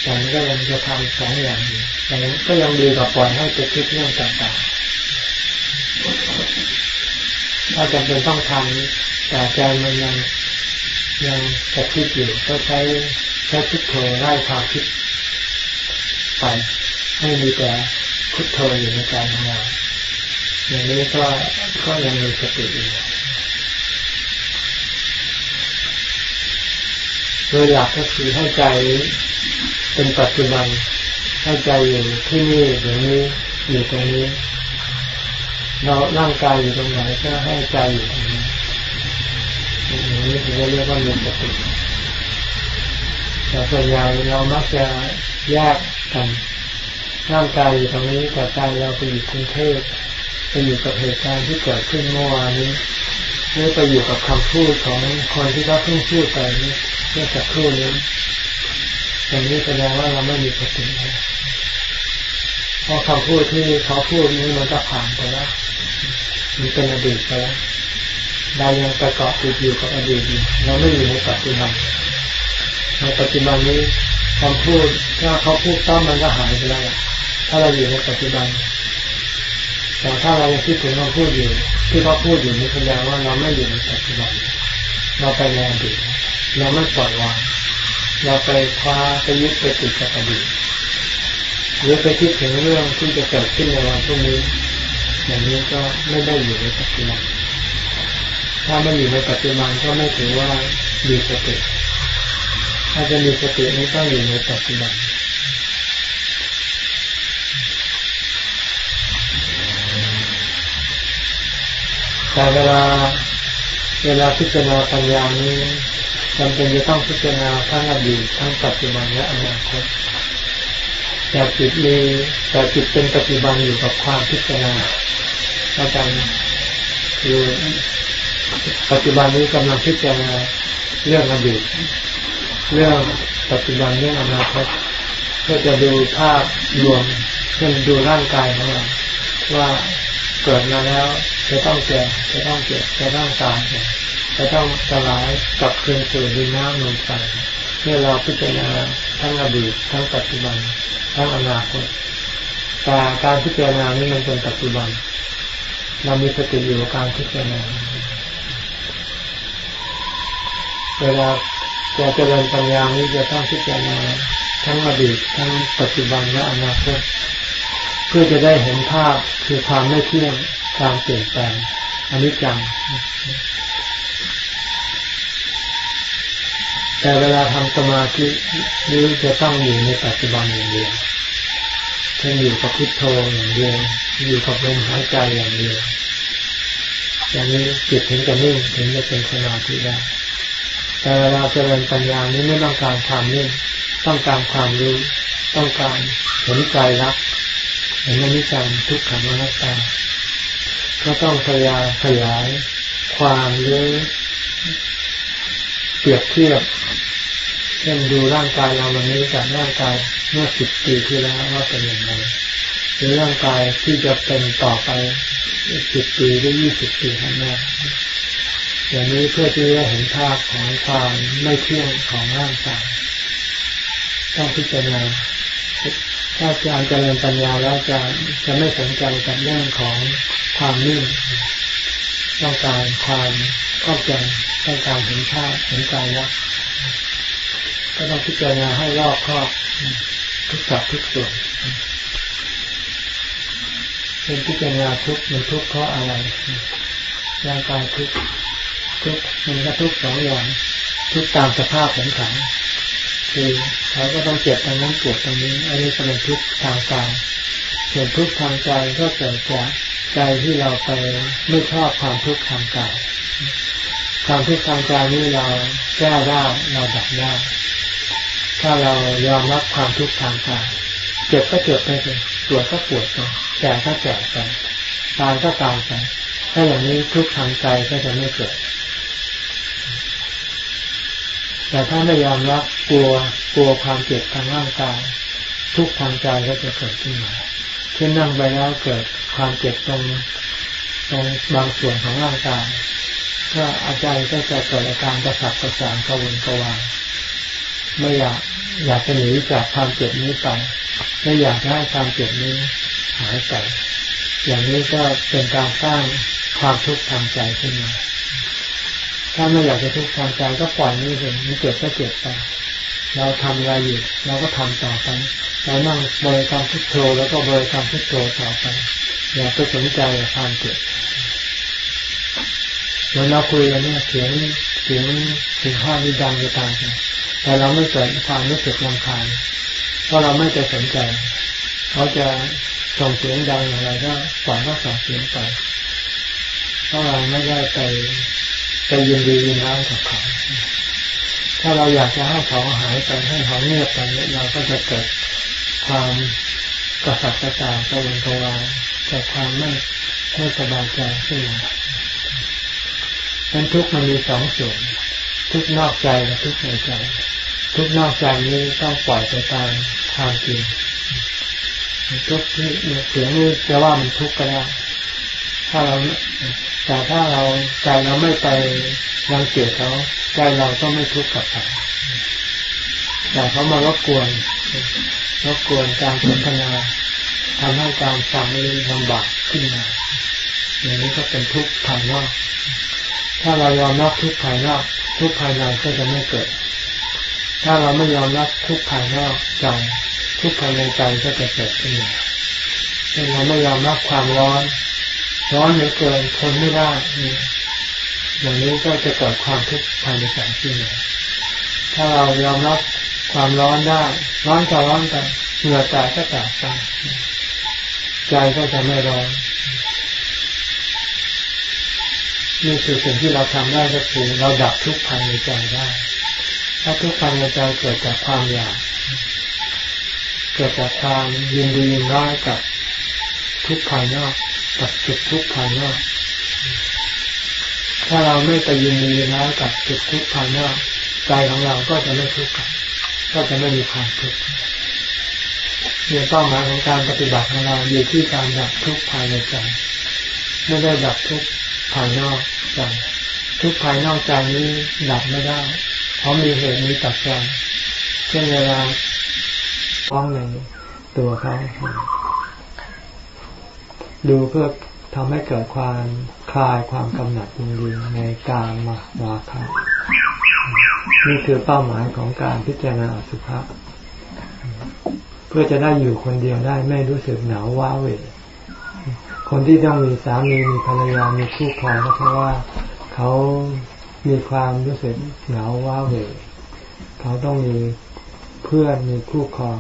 แต่มันก็ยังจะทำสองอย่างอยู่แต่ก็ยังดีกว่าปล่อยให้ไปคิดเรื่องต่างๆ ถ้าจำเป็นต้องทำแต่ใจมันยังยังจะคิดอยู่ก็ใช้ใช้พุทโธไล่ความคิดไปให้มีแต่พุทโธอยู่ในใจของเราอย่างนี้ก็ก็ยังมีสติอยู่ โดยหลักก็คือให้ใจเป็นปัจจุบันให้ใจอยู่ที่นี่อย่างนี้อยู่ตรงนี้ เราร่างกายอยู่ตรงไหนก็ให้ใจอยู่ตรงนี้อย่างนี้ถึงจะเรียกว่ามีสติแต่ส่วนใหญ่เรามักจะแยกกันร่างกายอยู่ตรงนี้แต่ใจเราไปอยู่กรุงเทพไปอยู่กับเหตุการณ์ที่เกิดขึ้นเมื่อวานนี้หรือไปอยู่กับคำพูดของคนที่เขาเพิ่งพูดไปเมื่อสักครู่นี้อย่างนี้แสดงว่าเราไม่มีสติเพราะคำพูดที่เขาพูดนี้มันก็ผ่านไปแล้วมันเป็นอดีตไปแล้วเรายังประกอบติดอยู่กับอดีตอยู่เราไม่อยู่ในปัจจุบันในปัจจุบันนี้คำพูดถ้าเขาพูดต้อมมันก็หายไปแล้วถ้าเราอยู่ในปัจจุบันแต่ถ้าเรายังคิดถึงคำพูดอยู่ ที่เขาพูดอยู่นี่แสดงว่าเราไม่อยู่ในปัจจุบัน เราไปในอดีตเราไม่ปล่อยวาง เราไปคว้าไปยึดไปติดกับอดีตหรือไปคิดถึงเรื่องที่จะเกิดขึ้นในวันพรุ่งนี้ อย่างนี้ก็ไม่ได้อยู่ในปัจจุบันถ้าไม่อยู่ในปัจจุบันก็ไม่ถือว่ามีสติถ้าจะมีสตินี้ต้องอยู่ในปัจจุบันแต่เวลา เวลาพิจารณาปัญญานี้จำเป็นจะต้องพิจารณาทั้งอดีตทั้งปัจจุบันและอนาคตแต่จิตมีแต่จิตเป็นปัจจุบันอยู่กับความพิจารณาอาจารย์คือปัจจุบันนี้กำลังพิจารณาเรื่องอดีตเรื่องปัจจุบันเรื่องอนาคตเพื่อจะดูภาพรวมเช่นดูร่างกายของเราว่า เกิดมาแล้ว จะต้องแก่จะต้องเจ็บจะต้องตายจะต้องสลายกลับคืนสู่ดินน้ำลมไฟเมื่อเราพิจารณาทั้งอดีตทั้งปัจจุบันทั้งอนาคตแต่การพิจารณานี้มันเป็นปัจจุบัน เรามีสติอยู่กับการพิจารณาเวลาจะเจริญปัญญานี้จะต้องพิจารณาทั้งอดีตทั้งปัจจุบันและอนาคต เพื่อจะได้เห็นภาพคือความไม่เที่ยงการเปลี่ยนแปลงอนิจจัง แต่เวลาทำสมาธินี้จะต้องอยู่ในปัจจุบันอย่างเดียวเช่นอยู่กับพุทโธอย่างเดียวอยู่กับลมหายใจอย่างเดียวอย่างนี้จิตถึงจะนิ่งถึงจะเป็นสมาธิได้แต่เวลาเจริญปัญญานี้ไม่ต้องการความนิ่งต้องการความรู้ ต้องการเห็นใจรัก เห็นอนิจจังทุกขังอนัตตา ก็ต้องพยายามขยายความรู้เปรียบเทียบ เช่นดูร่างกายเราวันนี้กับร่างกายเมื่อสิบปีที่แล้วว่าเป็นอย่างไรหรือร่างกายที่จะเป็นต่อไปสิบปีหรือยี่สิบปีข้างหน้าอย่างนี้เพื่อที่จะเห็นภาพของความไม่เที่ยงของร่างกายต้องพิจารณา ถ้าการเจริญปัญญาแล้วจะจะไม่สนใจกับเรื่องของความนิ่งต้องการความเข้าใจต้องการเห็นภาพเห็นใจแล้วก็ต้องพิจารณาให้รอบครอบทุกสัดทุกส่วนเป็นพิจารณาทุกมันทุกเพราะอะไรร่างกายทุกทุกมันก็ทุกสองอย่างทุกตามสภาพของขัน คือเขาก็ต้องเจ็บตรงนั้นปวดตรงนี้ อันนี้เป็นทุกข์ทางกายส่วนทุกข์ทางใจก็เกิดจากใจที่เราไปไม่ชอบความทุกข์ทางกายความทุกข์ทางใจนี้เราแก้ได้เราดับได้ถ้าเรายอมรับความทุกข์ทางกายเจ็บก็เจ็บไปเลยปวดก็ปวดไปแก่ก็แก่ไปตายก็ตายไปถ้าอย่างนี้ทุกข์ทางใจก็จะไม่เกิด แต่ถ้าไม่ยอมรับกลัวกลัวความเจ็บทางร่างกาย ทุกทางใจก็จะเกิดขึ้นมาเช่นนั่งไปแล้วเกิดความเจ็บตรงตรงบางส่วนของร่างกาย ก็อาจารย์ก็จะเกิดอาการกระสับกระส่ายกระวนกระวายไม่อยากอยากจะหนีจากความเจ็บนี้ไปไม่อยากให้ความเจ็บนี้หายไปอย่างนี้ก็เป็นการสร้างความทุกข์ทางใจขึ้นมา ถ้าไม่อยากจะทุกข์ทางใจก็ปล่อยนี่เองมันเกิดก็เกิดไปเราทำอะไรอยู่เราก็ทำต่อไปเรานั่งบริกรรมพุทโธแล้วก็บริกรรมพุทโธต่อไปอย่าไปสนใจกับความเกิดเหมือเราคุยกันเนี่ยเสียงเสียงเสียงห้านี่ดังจะตายกันแต่เราไม่เกิดความรู้สึกรำคาญเพราะเราไม่ไปสนใจเขาจะส่งเสียงดังอย่างไรก็ปล่อยก็ส่งเสียงไปเพราะเราไม่ได้ไป ไปยินดียินร้ายกับเขา ถ้าเราอยากจะให้เขาหายไปให้เขาเงียบไปเราก็จะเกิดความกระสับกระส่ายกระวนกระวายเกิดความไม่ไม่สบายใจขึ้นมาเป็นทุกข์มันมีสองส่วน ทุกนอกใจและทุกในใจ ทุกนอกใจนี้ต้องปล่อยไปตามความจริงทุกที่เสียงนี้จะว่ามันทุกข์ก็ได้ถ้าเรา แต่ถ้าเราใจเราไม่ไปรังเกียจเขาใจเราก็ไม่ทุกข์กับเขาแต่เขามารบกวนรบกวนการสนทนาทำให้การฟังนี้ลำบากขึ้นมาอย่างนี้ก็เป็นทุกข์ภายนอก ถ้าเรายอมรับทุกข์ภายนอก ทุกข์ภายในก็จะไม่เกิด ถ้าเราไม่ยอมรับทุกข์ภายนอกใจทุกข์ภายในใจก็จะเกิดขึ้นมาเช่นเราไม่ยอมรับความร้อน ร้อนเหลือเกินทนไม่ได้อย่างนี้ก็จะเกิดความทุกข์ภายในใจขึ้นมาถ้าเรายอมรับความร้อนได้ ร้อนก็ร้อนกันเหงื่อแตกก็แตกไปใจก็จะไม่ร้อนนี่คือสิ่งที่เราทำได้ก็คือเราดับทุกข์ภายในใจได้ ถ้าทุกข์ภายในใจเกิดจากความอยากเกิดจากความยินดียินร้ายกับทุกข์ภายนอก กับจุดทุกข์ภายนอกถ้าเราไม่ไปยินดียินร้ายกับจุดทุกข์ภายนอกใจของเราก็จะไม่ทุกข์ก็จะไม่มีความทุกข์เนี่ยเป้าหมายของการปฏิบัติของเราอยู่ที่การดับทุกข์ภายในใจไม่ได้ดับทุกข์ภายนอกใจทุกข์ภายนอกใจนี้ดับไม่ได้ เพราะมีเหตุมีปัจจัยเช่นเวลาฟ้องในตัวเขา ดูเพื่อทำให้เกิดความคลายความกำหนัดยินดีในการมาวาคะนี่คือเป้าหมายของการพิจารณาสุภาพเพื่อจะได้อยู่คนเดียวได้ไม่รู้สึกหนาวว้าเหวคนที่ต้องมีสามีมีภรรยามีคู่ครองก็เพราะว่าเขามีความรู้สึกเหงาว้าเหวเขาต้องมีเพื่อนมีคู่ครอง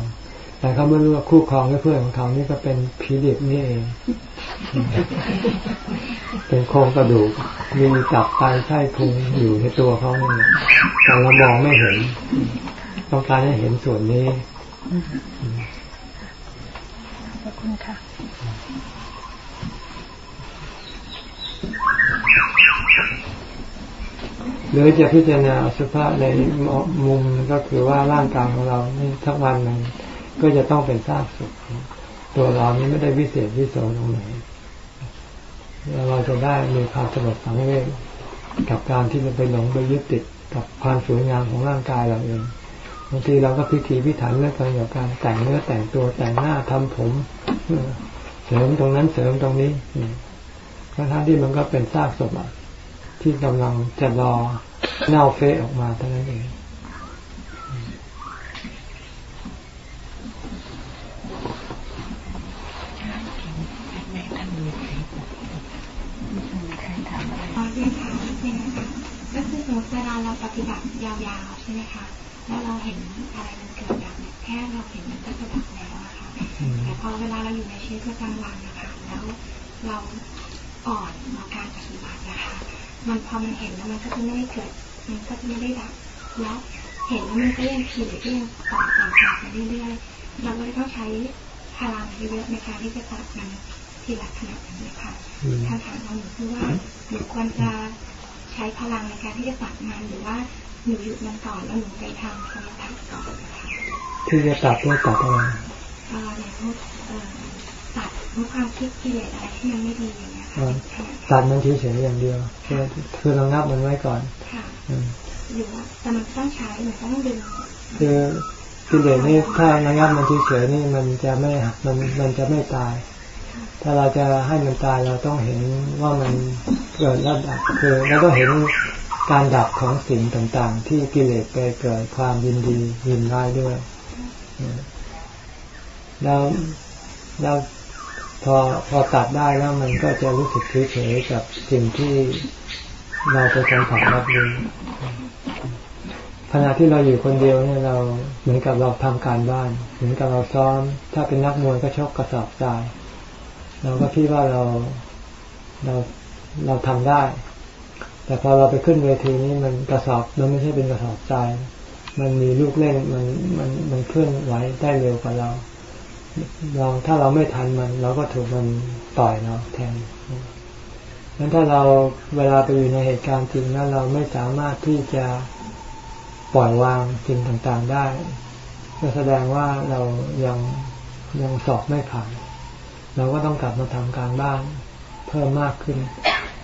แต่เขาไม่รู้ว่าคู่ครองและเพื่อนของเขานี่ก็เป็นผีดิบนี่เอง เป็นโครงกระดูกมีตับไตไส้พุงอยู่ในตัวเขาเนี่ยแต่เรามองไม่เห็น ต้องการให้เห็นส่วนนี้ขอบคุณค่ะหรือจะพิจารณาสภาพในมุมก็คือว่าร่างกายของเรานี่ทั้งวันนั้นก็จะต้องเป็นซากศพ ตัวเรานี้ไม่ได้วิเศษวิโสตรงไหนเราจะได้มีความสงบสังเวชกับการที่จะไปหลงไปยึดติดกับความสวยงามของร่างกายเราเองบางทีเราก็พิธีพิถันเรื่องการกับการแต่งเนื้อแต่งตัวแต่งหน้าทำผมเสริมตรงนั้นเสริมตรงนี้ทั้งที่มันก็เป็นซากศพที่กำลังจะรอเน่าเฟะออกมาเท่านั้นเองขอเรียนถามนิดนึงนะคะก็คือ สมมติเวลาเราปฏิบัติยาวๆใช่ไหมคะ แล้วเราเห็นอะไรมันเกิดดับเนี่ยแค่เราเห็นมันก็จะดับแล้วอะค่ะแต่พอเวลาเราอยู่ในชีวิตประจำวันนะคะแล้วเราอ่อนต่อการปฏิบัตินะคะ มันพอมันเห็นแล้วมันก็จะไม่ได้เกิด มันก็จะไม่ได้ดับ แล้วเห็นแล้วมันก็ยังขีดก็ยังต่อต่อต่อไปเรื่อยๆเราก็ต้องใช้พลังเยอะๆในการที่จะตัดมันทีละขณะอย่างนี้ค่ะคำถามของหนูคือว่าหนูควรจะ ใช้พลังในการที่จะตัดมันหรือว่าหนูหยุดมันก่อนแล้วหนูไปทำสมถะก่อนนะคะที่จะตัดด้วยตัดอะไรเอ่ออย่างพวกเอ่อตัดพวกความคิดกิเลสอะไรที่มันไม่ดีอย่างเงี้ยค่ะขณะตัดมันเฉยๆอย่างเดียวคือคือระงับมันไว้ก่อนค่ะอืมหรือว่าแต่มันต้องใช้หนูต้องดึงคือกิเลสนี่ถ้าระงับมันเฉยๆนี่มันจะไม่มันมันจะไม่ตาย ถ้าเราจะให้มันตายเราต้องเห็นว่ามันเกิดแล้วดับคือเราต้องเห็นการดับของสิ่งต่างๆ ที่กิเลสไปเกิดความยินดียินร้ายด้วย แล้วแล้วพอพอตัดได้แล้วมันก็จะรู้สึกเฉยๆกับสิ่งที่เราไปสัมผัสรับรู้ขณะที่เราอยู่คนเดียวเนี่ยเราเหมือนกับเราทำการบ้าน เหมือนกับเราซ้อม ถ้าเป็นนักมวยก็ชกกระสอบทราย เราก็คิดว่าเราเราเราทำได้ แต่พอเราไปขึ้นเวทีนี้มันกระสอบมันไม่ใช่เป็นกระสอบทรายมันมีลูกเล่นมันมันมันเคลื่อนไหวได้เร็วกว่าเราเราถ้าเราไม่ทันมัน เราก็ถูกมันต่อยเราแทนนั้นถ้าเราเวลาไปอยู่ในเหตุการณ์จริงแล้วเราไม่สามารถที่จะปล่อยวางสิ่งต่างๆได้ก็แสดงว่าเรายังยังสอบไม่ผ่าน เราก็ต้องกลับมาทำการบ้านเพิ่มมากขึ้น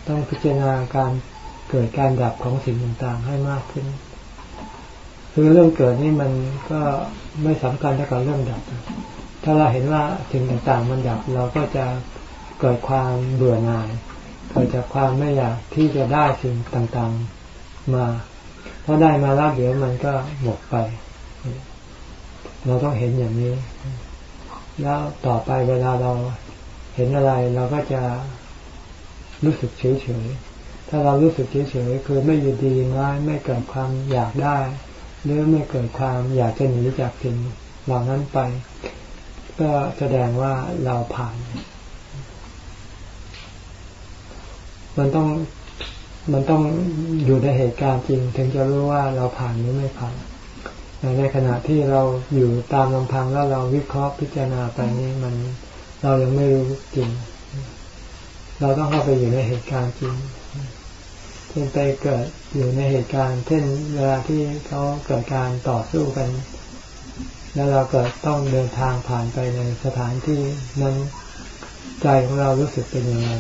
ต้องพิจารณาการเกิดการดับของสิ่งต่างๆ ให้มากขึ้น คือเรื่องเกิดนี่มันก็ไม่สำคัญเท่ากับเรื่องดับ ถ้าเราเห็นว่าสิ่งต่างๆ มันดับเราก็จะเกิดความเบื่อหน่าย เกิดจากความไม่อยากที่จะได้สิ่งต่างๆมาเพราะได้มาแล้วเดี๋ยวมันก็หมดไป เราต้องเห็นอย่างนี้ แล้วต่อไปเวลาเรา เห็นอะไรเราก็จะรู้สึกเฉยๆถ้าเรารู้สึกเฉยๆคือไม่ยินดีร้ายไม่เกิดความอยากได้ หรือไม่เกิดความอยากจะหนีจากสิ่งเหล่านั้นไป ก็แสดงว่าเราผ่าน มันต้องมันต้องอยู่ในเหตุการณ์จริง ถึงจะรู้ว่าเราผ่านหรือไม่ผ่านในขณะที่เราอยู่ตามลำพังแล้วเราวิเคราะห์พิจารณาไปนี้มัน เรายังไม่รู้จริง เราต้องเข้าไปอยู่ในเหตุการณ์จริงเช่นไปเกิดอยู่ในเหตุการณ์ เช่นเวลาที่เขาเกิดการต่อสู้กัน แล้วเราเกิดต้องเดินทางผ่านไปในสถานที่นั้นใจของเรารู้สึกเป็นยังไง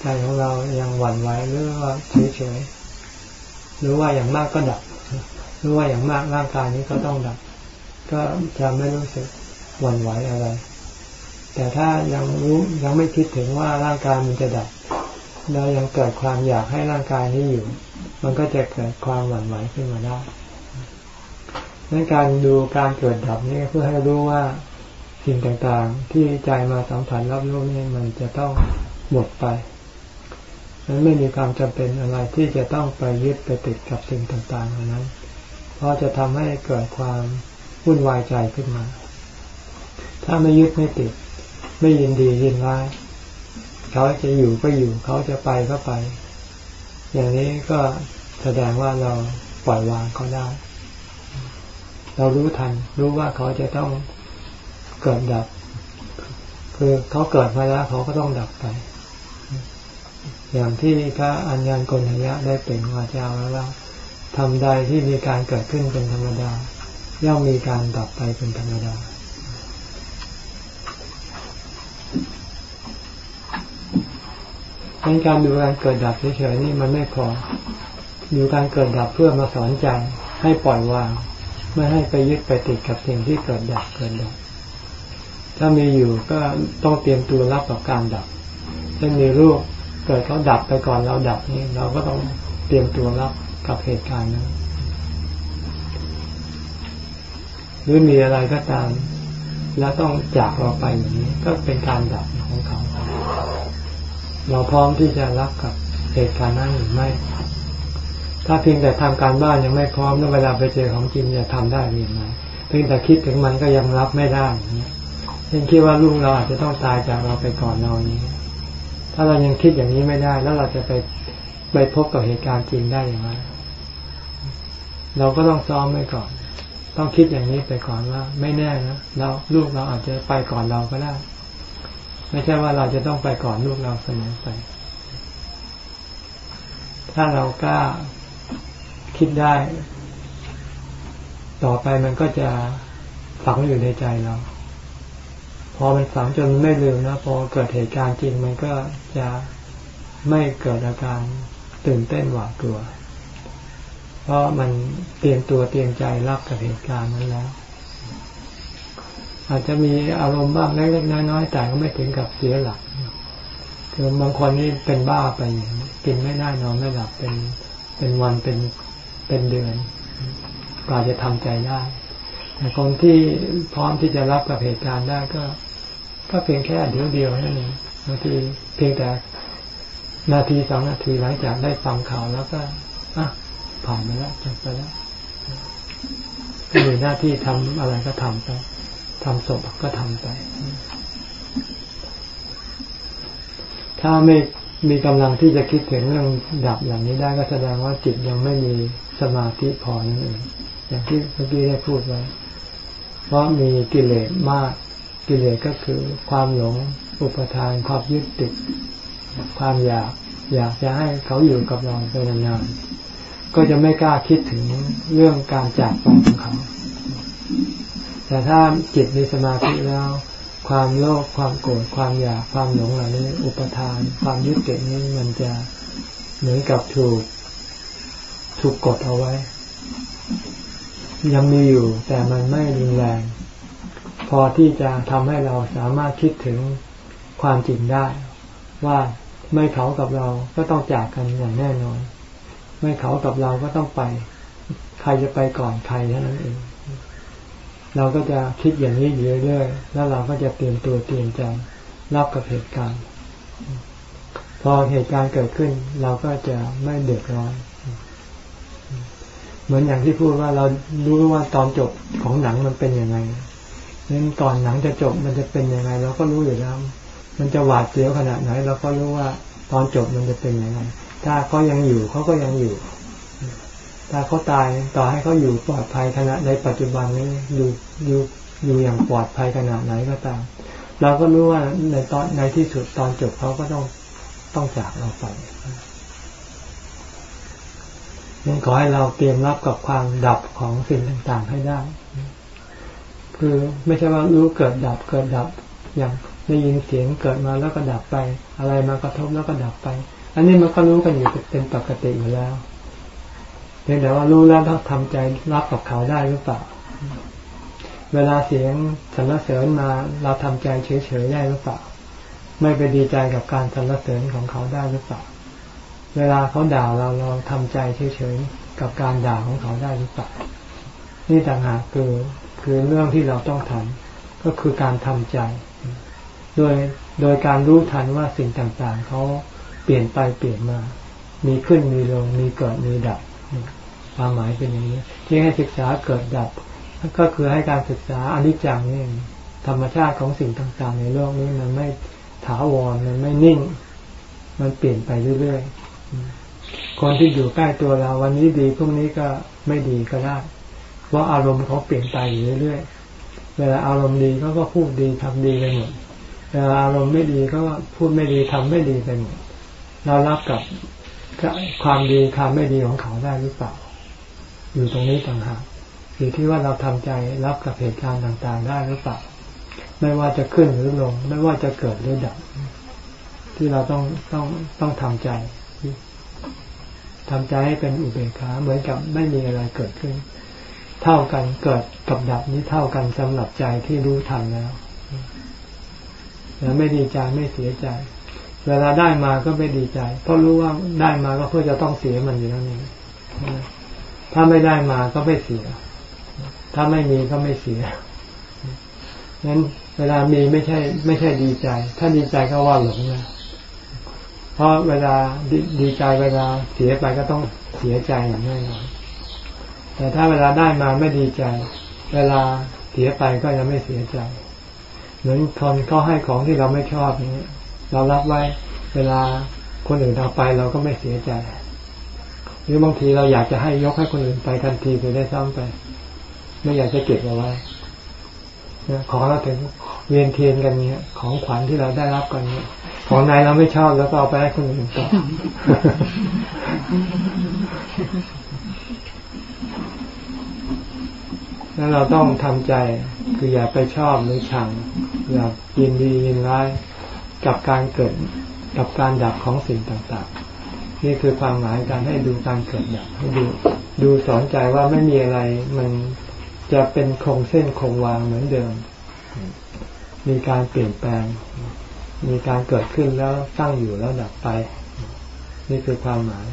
ใจของเรายังหวั่นไหวหรือว่าเฉยๆหรือว่าอย่างมากก็ดับหรือว่าอย่างมากร่างกายนี้ก็ต้องดับ ก็จะไม่รู้สึกหวั่นไหวอะไร แต่ถ้ายังรู้ยังไม่คิดถึงว่าร่างกายมันจะดับแล้วยังเกิดความอยากให้ร่างกายนี้อยู่ มันก็จะเกิดความหวั่นไหวขึ้นมาได้ดังนั้นการดูการเกิดดับนี่เพื่อให้รู้ว่าสิ่งต่างๆ ที่ใจมาสัมผัสรับรู้นี่มันจะต้องหมดไปนั้นไม่มีความจำเป็นอะไรที่จะต้องไปยึดไปติดกับสิ่งต่างๆเหล่านั้น เพราะจะทำให้เกิดความวุ่นวายใจขึ้นมา ถ้าไม่ยึดไม่ติด ไม่ยินดียินร้ายเขาจะอยู่ก็อยู่เขาจะไปก็ไป อย่างนี้ก็แสดงว่าเราปล่อยวางเขาได้ เรารู้ทัน รู้ว่าเขาจะต้องเกิดดับ คือเขาเกิดมาแล้วเขาก็ต้องดับไป อย่างที่พระอัญญาณกนัญญะได้เป็นวาจาไว้วว่าทำใดที่มีการเกิดขึ้นเป็นธรรมดา ย่อมมีการดับไปเป็นธรรมดา ดังการดูการเกิดดับเฉยๆนี่มันไม่พอดูการเกิดดับเพื่อมาสอนใจให้ปล่อยวาง ไม่ให้ไปยึดไปติดกับสิ่งที่เกิดดับเกิดดับ ถ้ามีอยู่ก็ต้องเตรียมตัวรับกับการดับเช่นมีรูปเกิดเขาดับไปก่อนเราดับนี่เราก็ต้องเตรียมตัวรับกับเหตุการณ์นั้นหรือมีอะไรก็ตาม แล้วต้องจากเราไปอย่างนี้ ก็เป็นการดับของเขา เราพร้อมที่จะรับกับเหตุการณ์นั้นหรือไม่ ถ้าเพียงแต่ทำการบ้านยังไม่พร้อมแล้วเวลาไปเจอของจริงจะทำได้หรือไม่เพียงแต่คิดถึงมันก็ยังรับไม่ได้เช่นคิดว่าลูกเราอาจจะต้องตายจากเราไปก่อนเรานี้ ถ้าเรายังคิดอย่างนี้ไม่ได้ แล้วเราจะไปไปพบกับเหตุการณ์จริงได้อย่างไรเราก็ต้องซ้อมไว้ก่อน ต้องคิดอย่างนี้ไปก่อนว่า ไม่แน่นะเราลูกเราอาจจะไปก่อนเราก็ได้ ไม่ใช่ว่าเราจะต้องไปก่อนลูกเราเสมอไป ถ้าเรากล้าคิดได้ ต่อไปมันก็จะฝังอยู่ในใจเรา พอมันฝังจนไม่ลืมนะพอเกิดเหตุการณ์จริงมันก็จะไม่เกิดอาการตื่นเต้นหวาดกลัว ราะมันเตรียมตัวเตรียมใจรับกับเหตุการณ์นั้นแล้ว อาจจะมีอารมณ์บ้างเล็กๆน้อยๆแต่ก็ไม่ถึงกับเสียหลักคือบางคนนี่เป็นบ้าไปอย่างนี้กินไม่ได้นอนไม่หลับเป็นเป็นวันเป็นเป็นเดือนกว่าจะทำใจได้แต่คนที่พร้อมที่จะรับกับเหตุการณ์ได้ก็ ก็เพียงแค่เดียวเดียวนั่นเองบางทีเพียงแต่นาทีสองนาทีหลังจากได้ฟังข่าวแล้วก็อะ ผ่านไปแล้วจบไปแล้วมีหน้าที่ทำอะไรก็ทำไปทำศพก็ทำไป ถ้าไม่มีกำลังที่จะคิดถึงเรื่องดับอย่างนี้ได้ก็แสดงว่าจิตยังไม่มีสมาธิพอนั่นเองอย่างที่เมื่อกี้ได้พูดไว้เพราะมีกิเลสมาก กิเลสก็คือความหลงอุปทานความยึดติด ความอยาก อยากจะให้เขาอยู่กับเราไปนานๆ ก็จะไม่กล้าคิดถึงเรื่องการจากไปของเขา แต่ถ้าจิตมีสมาธิแล้ว ความโลภความโกรธความอยากความหลงเหล่านี้ อุปทาน ความยึดติดนี้มันจะเหมือนกับถูกถูกกดเอาไว้ ยังมีอยู่แต่มันไม่รุนแรง พอที่จะทำให้เราสามารถคิดถึงความจริงได้ ว่าไม่เขากับเราก็ต้องจากกันอย่างแน่นอน ไม่เขากับเราก็ต้องไป ใครจะไปก่อนใครเท่านั้นเองเราก็จะคิดอย่างนี้อยู่เรื่อยๆแล้วเราก็จะเตรียมตัวเตรียมใจรับกับเหตุการณ์ พอเหตุการณ์เกิดขึ้น เราก็จะไม่เดือดร้อน เหมือนอย่างที่พูดว่าเรารู้ว่าตอนจบของหนังมันเป็นยังไงนั้นก่อนหนังจะจบมันจะเป็นยังไง เราก็รู้อยู่แล้ว มันจะหวาดเสียวขนาดไหน เราก็รู้ว่าตอนจบมันจะเป็นยังไง ถ้าเขายังอยู่เขาก็ยังอยู่ ถ้าเขาตายต่อให้เขาอยู่ปลอดภัยขณะในปัจจุบันนี้อยู่อยู่อยู่อย่างปลอดภัยขนาดไหนก็ตาม เราก็รู้ว่าในตอนในที่สุดตอนจบเขาก็ต้องต้องจากเราไปยังขอให้เราเตรียมรับกับความดับของสิ่งต่างๆให้ได้ คือไม่ใช่ว่ารู้เกิดดับเกิดดับ อย่างได้ยินเสียงเกิดมาแล้วก็ดับไป อะไรมากระทบแล้วก็ดับไป อันนี้มันก็รู้กันอยู่เป็นปกติอยู่แล้วเพียงแต่ว่ารู้แล้วต้องทำใจรับกับเขาได้หรือเปล่า เวลาเสียงสรรเสริญมาเราทำใจเฉยๆได้หรือเปล่า ไม่ไปดีใจกับการสรรเสริญของเขาได้หรือเปล่า เวลาเขาด่าเราเราทำใจเฉยๆกับการด่าของเขาได้หรือเปล่า นี่ต่างหากคือคือเรื่องที่เราต้องทำก็คือการทำใจ โดยโดยการรู้ทันว่าสิ่งต่างๆเขา เปลี่ยนไปเปลี่ยนมา มีขึ้นมีลง มีเกิดมีดับ ความหมายเป็นอย่างนี้ ที่ให้ศึกษาเกิดดับ ก็คือให้การศึกษาอนิจจังนี่ธรรมชาติของสิ่งต่างๆ ในโลกนี้มันไม่ถาวรมันไม่นิ่ง มันเปลี่ยนไปเรื่อยๆ คนที่อยู่ใกล้ตัวเราวันนี้ดีพรุ่งนี้ก็ไม่ดีก็ได้ เพราะอารมณ์เขาเปลี่ยนไปอยู่เรื่อยๆ เวลาอารมณ์ดีเขาก็พูดดีทำดีไปหมดเวลาอารมณ์ไม่ดีก็พูดไม่ดีทำไม่ดีไปหมด เรารับกับความดีความไม่ดีของเขาได้หรือเปล่า อยู่ตรงนี้ต่างหากอยู่ที่ว่าเราทำใจรับกับเหตุการณ์ต่างๆ ได้หรือเปล่า ไม่ว่าจะขึ้นหรือลง ไม่ว่าจะเกิดหรือดับ ที่เราต้องต้องต้องทำใจทำใจให้เป็นอุเบกขาเหมือนกับไม่มีอะไรเกิดขึ้น เท่ากันเกิดกับดับนี้เท่ากันสำหรับใจที่รู้ทันแล้วแล้วไม่ดีใจไม่เสียใจ เวลาได้มาก็ไม่ดีใจ เพราะรู้ว่าได้มาก็เพื่อจะต้องเสียมันอยู่นั่นเองถ้าไม่ได้มาก็ไม่เสีย ถ้าไม่มีก็ไม่เสียนั้นเวลามีไม่ใช่ ไม่ใช่ดีใจ ถ้าดีใจก็ว่าหลงนะเพราะเวลาดดีใจเวลาเสียไปก็ต้องเสียใจอย่างแน่นอนแต่ถ้าเวลาได้มาไม่ดีใจ เวลาเสียไปก็ยังไม่เสียใจ เหมือนคนเขาให้ของที่เราไม่ชอบนี้ เรารับไว้ เวลาคนอื่นเอาไปเราก็ไม่เสียใจ หรือบางทีเราอยากจะให้ยกให้คนอื่นไปทันทีไปได้ซ้ำไป ไม่อยากจะเก็บเอาไว้ของเราถึงเวียนเทียนกันเนี้ย ของขวัญที่เราได้รับกันเนี้ยของนายเราไม่ชอบแล้วก็เอาไปให้คนอื่นต่อแล้วเราต้องทำใจ คืออย่าไปชอบหรือชัง อย่ายินดียินร้าย กับการเกิดกับการดับของสิ่งต่างๆ นี่คือความหมายการให้ดูการเกิดดับให้ดูดูสอนใจว่าไม่มีอะไรมันจะเป็นคงเส้นคงวางเหมือนเดิม มีการเปลี่ยนแปลง มีการเกิดขึ้นแล้วตั้งอยู่แล้วดับไป นี่คือความหมาย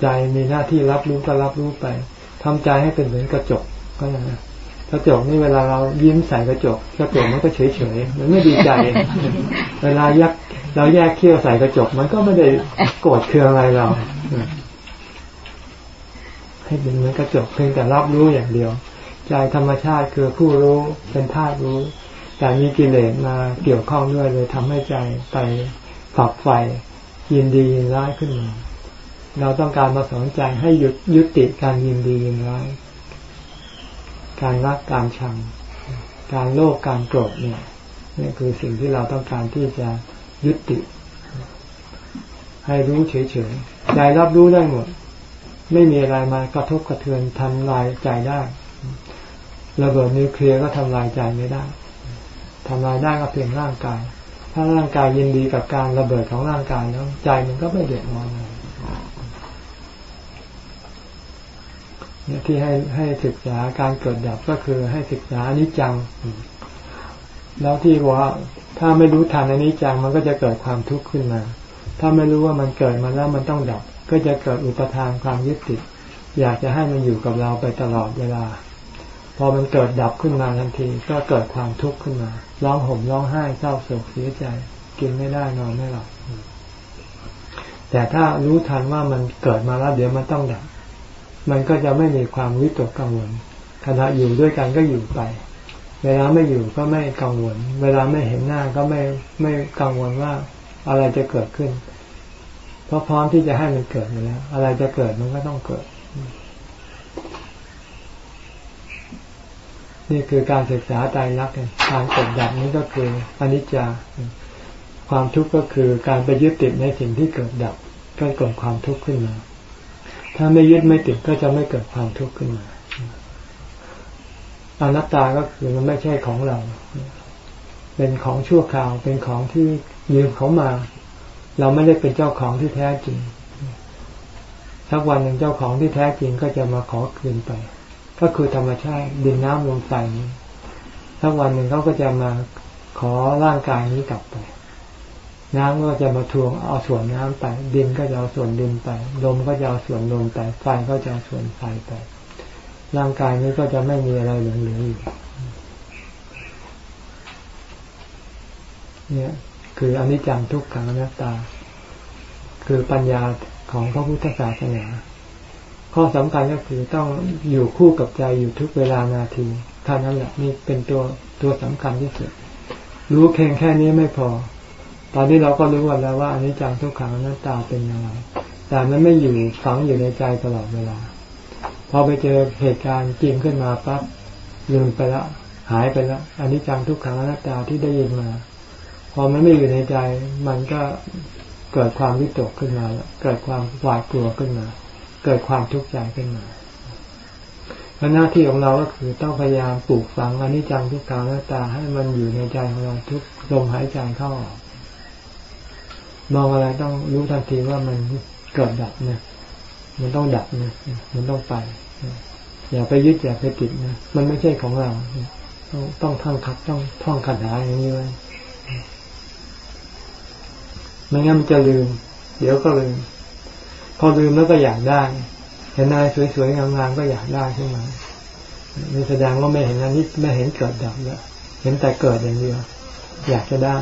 ใจมีหน้าที่รับรู้ก็รับรู้ไปทำใจให้เป็นเหมือนกระจกก็ย่างนั้น กระจกนี่เวลาเรายิ้มใส่กระจกกระจกมันก็เฉยเฉยมันไม่ดีใจ เวลายักเราแยกเขี้ยวใส่กระจก มันก็ไม่ได้โกรธเคืองอะไรเราให้เป็นเหมือนกระจกเพียงแต่รับรู้อย่างเดียว ใจธรรมชาติคือผู้รู้เป็นธาตุรู้ แต่มีกิเลสมาเกี่ยวข้องด้วยเลยทำให้ใจไปฝักไฟยินดียินร้ายขึ้นมาเราต้องการมาสอนใจให้หยุดยุติการยินดียินร้าย การรักการชัง การโลภการโกรธเนี่ยนี่คือสิ่งที่เราต้องการที่จะยุติ ให้รู้เฉยๆใจรับรู้ได้หมด ไม่มีอะไรมากระทบกระเทือนทำลายใจได้ระเบิดนิวเคลียร์ก็ทำลายใจไม่ได้ทำลายได้ก็เพียงร่างกาย ถ้าร่างกายยินดีกับการระเบิดของร่างกายแล้วใจมันก็ไม่เดือดร้อนอะไร ที่ให้ให้ศึกษาการเกิดดับก็คือให้ศึกษาอนิจจัง แล้วที่ว่าถ้าไม่รู้ทันอนิจจังมันก็จะเกิดความทุกข์ขึ้นมา ถ้าไม่รู้ว่ามันเกิดมาแล้วมันต้องดับ ก็จะเกิดอุปทานความยึดติด อยากจะให้มันอยู่กับเราไปตลอดเวลา พอมันเกิดดับขึ้นมาทันที ก็เกิดความทุกข์ขึ้นมา ร้องห่มร้องไห้เศร้าโศกเสียใจ กินไม่ได้นอนไม่หลับแต่ถ้ารู้ทันว่ามันเกิดมาแล้วเดี๋ยวมันต้องดับ มันก็จะไม่มีความวิตกกังวลขณะอยู่ด้วยกันก็อยู่ไป เวลาไม่อยู่ก็ไม่กังวล เวลาไม่เห็นหน้าก็ไม่ไม่กังวลว่าอะไรจะเกิดขึ้น เพราะพร้อมที่จะให้มันเกิดอยู่แล้ว อะไรจะเกิดมันก็ต้องเกิด นี่คือการศึกษาใจรักการกดดับนี้ก็คืออนิจจาความทุกข์ก็คือการไปยึดติดในสิ่งที่เกิดดับก็เกิดความทุกข์ขึ้นมา ถ้าไม่ยึดไม่ติดก็จะไม่เกิดความทุกข์ขึ้นมาอนัตตาก็คือมันไม่ใช่ของเรา เป็นของชั่วคราว เป็นของที่ยืมเขามา เราไม่ได้เป็นเจ้าของที่แท้จริง สักวันหนึ่งเจ้าของที่แท้จริงก็จะมาขอคืนไป ก็คือธรรมชาติดินน้ำลมไฟนี้สักวันหนึ่งเขาก็จะมาขอร่างกายนี้กลับไป น้ำก็จะมาทวงเอาส่วนน้ำไป ดินก็จะเอาส่วนดินไป ลมก็จะเอาส่วนลมไป ไฟก็จะเอาส่วนไฟไป ร่างกายนี้ก็จะไม่มีอะไรเหลืออยู่เนี่ย คืออนิจจังทุกขังอนัตตา คือปัญญาของพระพุทธศาสนา ข้อสำคัญก็คือต้องอยู่คู่กับใจอยู่ทุกเวลานาทีท่านั้นแหละนี่เป็นตัวตัวสำคัญที่สุด รู้เพียงแค่นี้ไม่พอ ตอนนี้เราก็รู้แล้วว่าอันนี้จังทุกขังอนัตตาเป็นยังไงแต่มันไม่อยู่ฝังอยู่ในใจตลอดเวลา พอไปเจอเหตุการณ์จริงขึ้นมาปั๊บลืมไปแล้วหายไปแล้วอันนี้จังทุกขังอนัตตาที่ได้ยินมา พอมันไม่อยู่ในใจ มันก็เกิดความวิตกขึ้นมา เกิดความหวาดกลัวขึ้นมา เกิดความทุกข์ใจขึ้นมาหน้าที่ของเราก็คือต้องพยายามปลูกฝังอนิจจังทุกขังอนัตตาให้มันอยู่ในใจของเราทุกลมหายใจเข้าออก มองอะไรต้องรู้ทันทีว่ามันเกิดดับเนี่ยมันต้องดับเนี่ยมันต้องไป อย่าไปยึดอย่าไปติดนะมันไม่ใช่ของเราต้องต้องท่องคัดต้องท่องคาถาอย่างนี้ไว้ไม่งั้นมันจะลืม เดี๋ยวก็ลืม พอลืมแล้วก็อยากได้เห็นนายสวยๆงามๆก็อยากได้ขึ้นมานี่แสดงว่าไม่เห็นอันนี้ไม่เห็นเกิดดับแล้วเห็นแต่เกิดอย่างเดียวอยากจะได้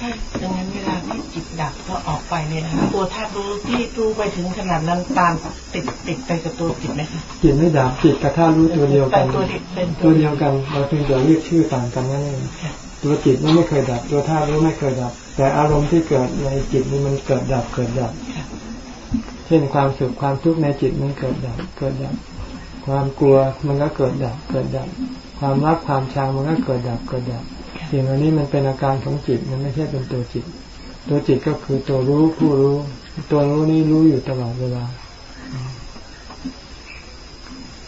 ถ้าดังนั้นเวลาที่จิตดับก็ออกไปเนี่ยนะคะตัวธาตุรู้ที่รู้ไปถึงขนาดนั้นตามติดติดไปกับตัวจิตไหมคะจิตไม่ดับจิตกับธาตุรู้ตัวเดียวกันตัวเดียวกันเราเพียงแต่เรียกชื่อต่างกันนั่นเองตัวจิตมันไม่เคยดับ ตัวธาตุรู้ไม่เคยดับ แต่อารมณ์ที่เกิดในจิตนี่มันเกิดดับเกิดดับ เช่นความสุขความทุกข์ในจิตมันเกิดดับเกิดดับ ความกลัวมันก็เกิดดับเกิดดับ ความรักความชังมันก็เกิดดับเกิดดับ สิ่งเหล่านี้มันเป็นอาการของจิตมันไม่ใช่เป็นตัวจิต ตัวจิตก็คือตัวรู้ผู้รู้ ตัวรู้นี่รู้อยู่ตลอดเวลา